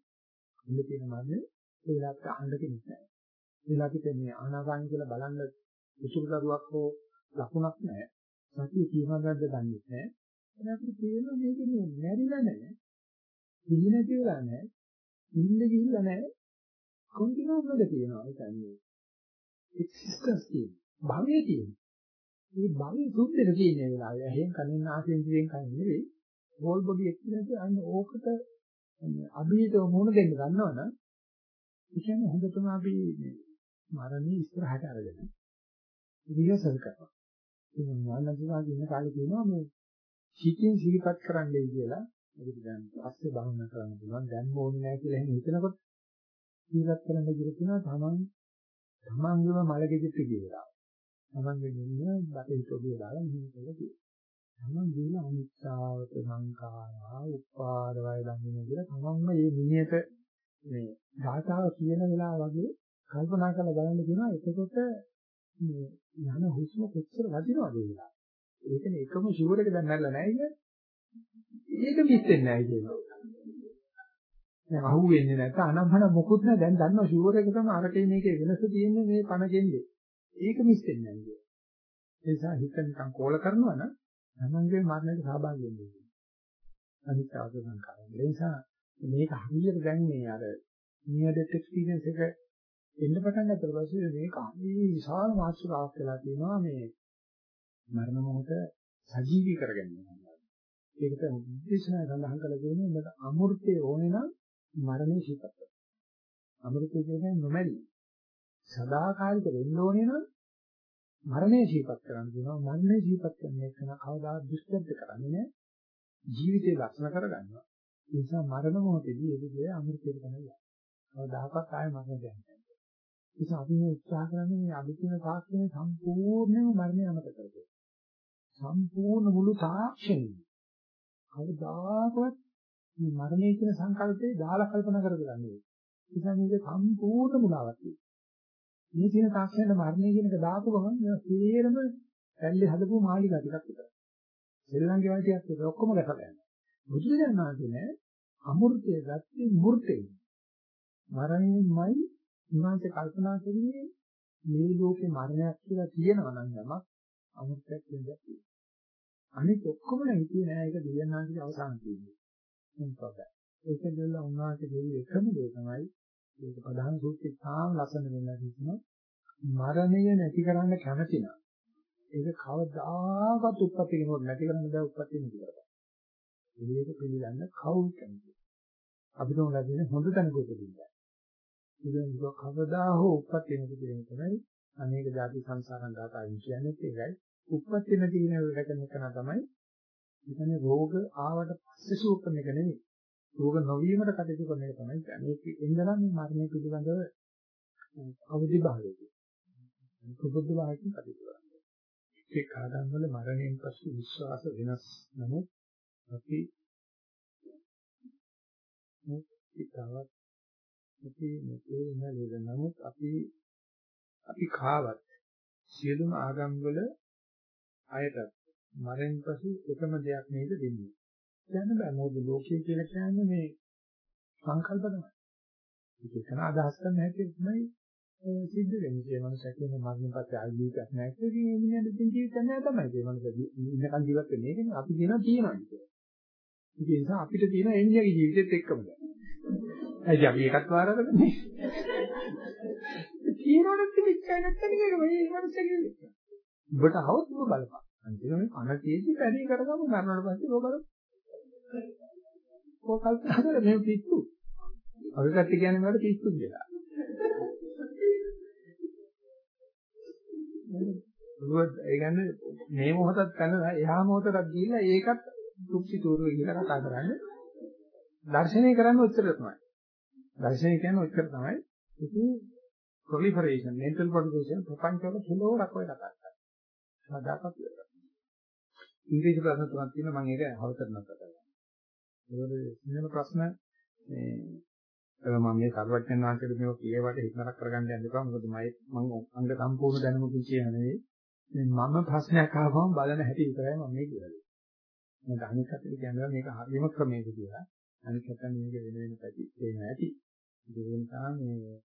A: ඉන්න තියෙන මරණය ඒ වෙලාවට අහන්න කෙනෙක් නැහැ. ඒ වෙලාවට මේ ආනාපාන කියලා බලන්න උසුළු දරුවක් හෝ ලකුණක් නැහැ. සතිය කීවදක්ද දන්නේ නැහැ. එහෙනම් අපිට තේරෙනවා මේක නේ නැරිලා නැහැ. ඉන්න කියලා නැහැ. ඉන්න ගිහිල්ලා නැහැ. කොන්ටිනියස් වල තියෙනවා ඒ කියන්නේ. එක්සිස්ටන්ස් තියෙන. භවයේ තියෙන. මේ භවයේ සුද්ධෙට තියෙන වෙලාවේ ඇහෙන් කනෙන් ආසෙන් දිවෙන් කන නෙවෙයි හෝල් බොඩි එක්ස්පීරියන්ස් අන්න ඕකට අභීතව මුහුණ දෙන්න ගන්නවනම් ඒ කියන්නේ හොඳටම අපි මේ මරණය ඉස්සරහට අරගෙන රිහර්සල් කරනවා. ඉතින් ඥානසිකාගේ ඉන්න කාලේ කියනවා මේ සිතින් සිහිපත් කරන්නයි කියලා. ඒක දැන් පස්සේ බහුණ කරන්න පුළුවන්. දැන් ඕනේ නැහැ කියලා එහෙම හිතනකොට සිහිපත් කරන්න කියලා කියනවා තමන් තමන්ගේම මලගෙදිට කියලා. තමන්ගේ නින්න බටහිර ඔබේ දාලා මෙහෙම කරලා කියනවා. තමන් දින අනිත්‍යාවත සංඛාරා උපාද වය දන්නේ කියලා තමන්ම මේ නිමියට මේ ධාතාව කියන වෙලාව වගේ කල්පනා කරලා බලන්න කියනවා එතකොට මේ යන හුස්ම කොච්චර වදිනවද කියලා. ඒකනේ එකම ෂුවර් එක දැන් නැල්ල නැහැ ඉන්නේ. ඒක මිස් වෙන්නේ නැහැ කියනවා. දැන් අහුවෙන්නේ නැත්නම් අනම්මන මොකුත් නැහැ දැන් දන්නවා ෂුවර් එක තමයි අරකේ මේකේ වෙනස තියෙන්නේ මේ පණ කෙන්නේ. ඒක මිස් වෙන්නේ නැහැ කියනවා. ඒ නිසා හිත නිකන් කෝල කරනවා නම් තමන්ගේ මරණයට සහභාගී වෙන්න ඕනේ. අනිත් ආද සංකාරය. ඒ නිසා මේක හරියට දැන් මේ අර නියර් ඩෙත් එක්ස්පීරියන්ස් එක එන්න පටන් ගත්තට පස්සේ මේක හරි විශාල මාතෘකාවක් වෙලා තියෙනවා මේ මරණ මොහොත සජීවී කරගන්න. ඒකට විශේෂණ සඳහන් කරලා තියෙන්නේ මේක අමෘතයේ ඕනේ නම් මරණය සිපත. අමෘතය කියන්නේ නොමැරි. සදාකාලික වෙන්න ඕනේ නම් මරණය ජීවත් කරන්න කියනවා මරණය ජීවත් කරන එක කවදාවත් දුෂ්කරද කරන්නේ නැහැ ජීවිතේ ලක්ෂණ කරගන්නවා ඒ නිසා මරණ මොහොතේදී ඒකේ අමෘතයට තමයි යන්නේ කවදාකවත් ආයෙ මරණ දෙන්නේ නැහැ ඒ නිසා අපි මේ උත්සාහ කරන්නේ මේ අභිචින තාක්ෂණය සම්පූර්ණයෙන්ම මරණය අමතක කරගන්න සම්පූර්ණ මුළු තාක්ෂණය කවදාකවත් මේ මරණය කියන සංකල්පේ දාලා කල්පනා කරගන්න ඕනේ ඒ නිසා මේක සම්පූර්ණ මුලාවක් තියෙනවා මේ තියෙන තාක්ෂණ මරණය කියන එක දාපු ගමන් මේවා තේරම පැල්ලේ හදපු මාලිගා ටිකක් විතරයි. සෙල්ලංගේ වටියක් විතර ඔක්කොම ගැටලා යනවා. බුදුරජාණන් වහන්සේ නෑ අමෘතය ගත්තේ මූර්තේ. මරණයමයි උන්වහන්සේ කල්පනා කරුවේ මේ ලෝකේ මරණයක් කියලා තියෙනවා නම් යමක් අමෘතයක් කියන්නේ. අනිත් ඔක්කොම හිතුවේ නෑ ඒක දෙවියන්වහන්සේගේ අවසාන තියෙන්නේ. මොකද ඒක දෙල්ල උන්වහන්සේ දෙවි එකම දේ තමයි ඒක ප්‍රධාන සූත්‍රයේ තාම ලස්සන වෙනවා කියනවා. මරණය නැති කරන්න කැමති නම් ඒක කවදාකවත් උත්පත්ති කෙනෙකුට නැති කරන්න බෑ උත්පත්ති නැති කරගන්න. ඒක පිළිගන්න කවුරු කැමති. අපිට උන් ලැබෙන හොඳ තැනක උපදින්න. ඉතින් ඒක කවදා හෝ උත්පත්ති නැති කියන තමයි අනේක ಜಾති සංසාරන් දාතාවින් කියන්නේ ඒකයි. උත්පත්ති නැති කියන එක කරන එක තමයි. ඉතින් රෝග ආවට පස්සේ සූපන එක නෙවෙයි. රෝග නොවීමට කටයුතු කරන එක තමයි මේක එන්නනම් මේ මරණය පිළිබඳව අවදි භාවයේදී සුබුද්ධ භාවයෙන් කටයුතු කරන්නේ. ඒ කාඩම් වල මරණයෙන් පසු විශ්වාස වෙනස් නමුත් අපි මේකවත් අපි මේකේ නේද නමුත් අපි අපි කාවත් සියලුම ආගම් වල අයට මරණයෙන් පසු එකම දෙයක් නේද දෙන්නේ. කියන්න බෑ මොකද ලෝකය කියලා කියන්නේ මේ සංකල්ප තමයි. ඒක කරන අදහස් කරන හැටි තමයි සිද්ධ වෙන්නේ. ඒ මනුස්සයා කියන මරණය පස්සේ ආයි ජීවිතයක් නැහැ කියලා ඉතින් ඒ මිනිහට ජීවිතයක් නැහැ තමයි. ඒ මනුස්සයා ඉන්නකන් ජීවත් වෙන්නේ. ඒකනේ අපි කියනවා තියෙනවා කියලා. ඒ නිසා අපිට තියෙන එන්ජගේ ජීවිතෙත් එක්කම දැන්. ඇයි අපි ඒකත් වාර කරන්නේ? කියනවලත් මෙච්චර නැත්නම් මේක මේ මනුස්සයා කියන්නේ. ඔබට આવොත් ඔබ බලපන්. අන්තිමට මේ කන තියෙද්දි වැඩි කරගමු මරණයට පස්සේ ඔබ බලමු. ඔය කල්පනා කරලා මේ පිස්සු. අපි කට්ටි කියන්නේ මට පිස්සු කියලා. ඒ කියන්නේ මේ මොහොතත් කරන එහා මොහොතක් ගිහිල්ලා ඒකත් දුක්ති තුරුවේ කියලා කතා කරන්නේ. දර්ශනය කරන්නේ උත්තර තමයි. දර්ශනය කියන්නේ උත්තර තමයි. ඉතින් proliferation, mental proliferation ප්‍රපංචවල කිලෝරක් ඔය කතා කරන්නේ. සදාකත් ඉවරයි. ඉංග්‍රීසි ප්‍රශ්න තුනක් තියෙනවා මම ඒක අවතර කරනවා කතා කරනවා. ඒවල සිංහල ප්‍රශ්න මේ මම මේ සර්වඥාන් වහන්සේට මේක කියවට හිතනක් කරගන්න යන්න එපා. මොකද මම මම අංග සම්පූර්ණ දැනුමකින් කියන නෙවෙයි. මේ මම ප්‍රශ්නයක් ආවම බලන හැටි විතරයි මම මේ කියන්නේ. මම අනිත් අතට කියනවා මේක හරියම ක්‍රමයක කියලා. අනිත් අතට මේක වෙන වෙන පැති තේනවා ඇති. ඒ නිසා මේ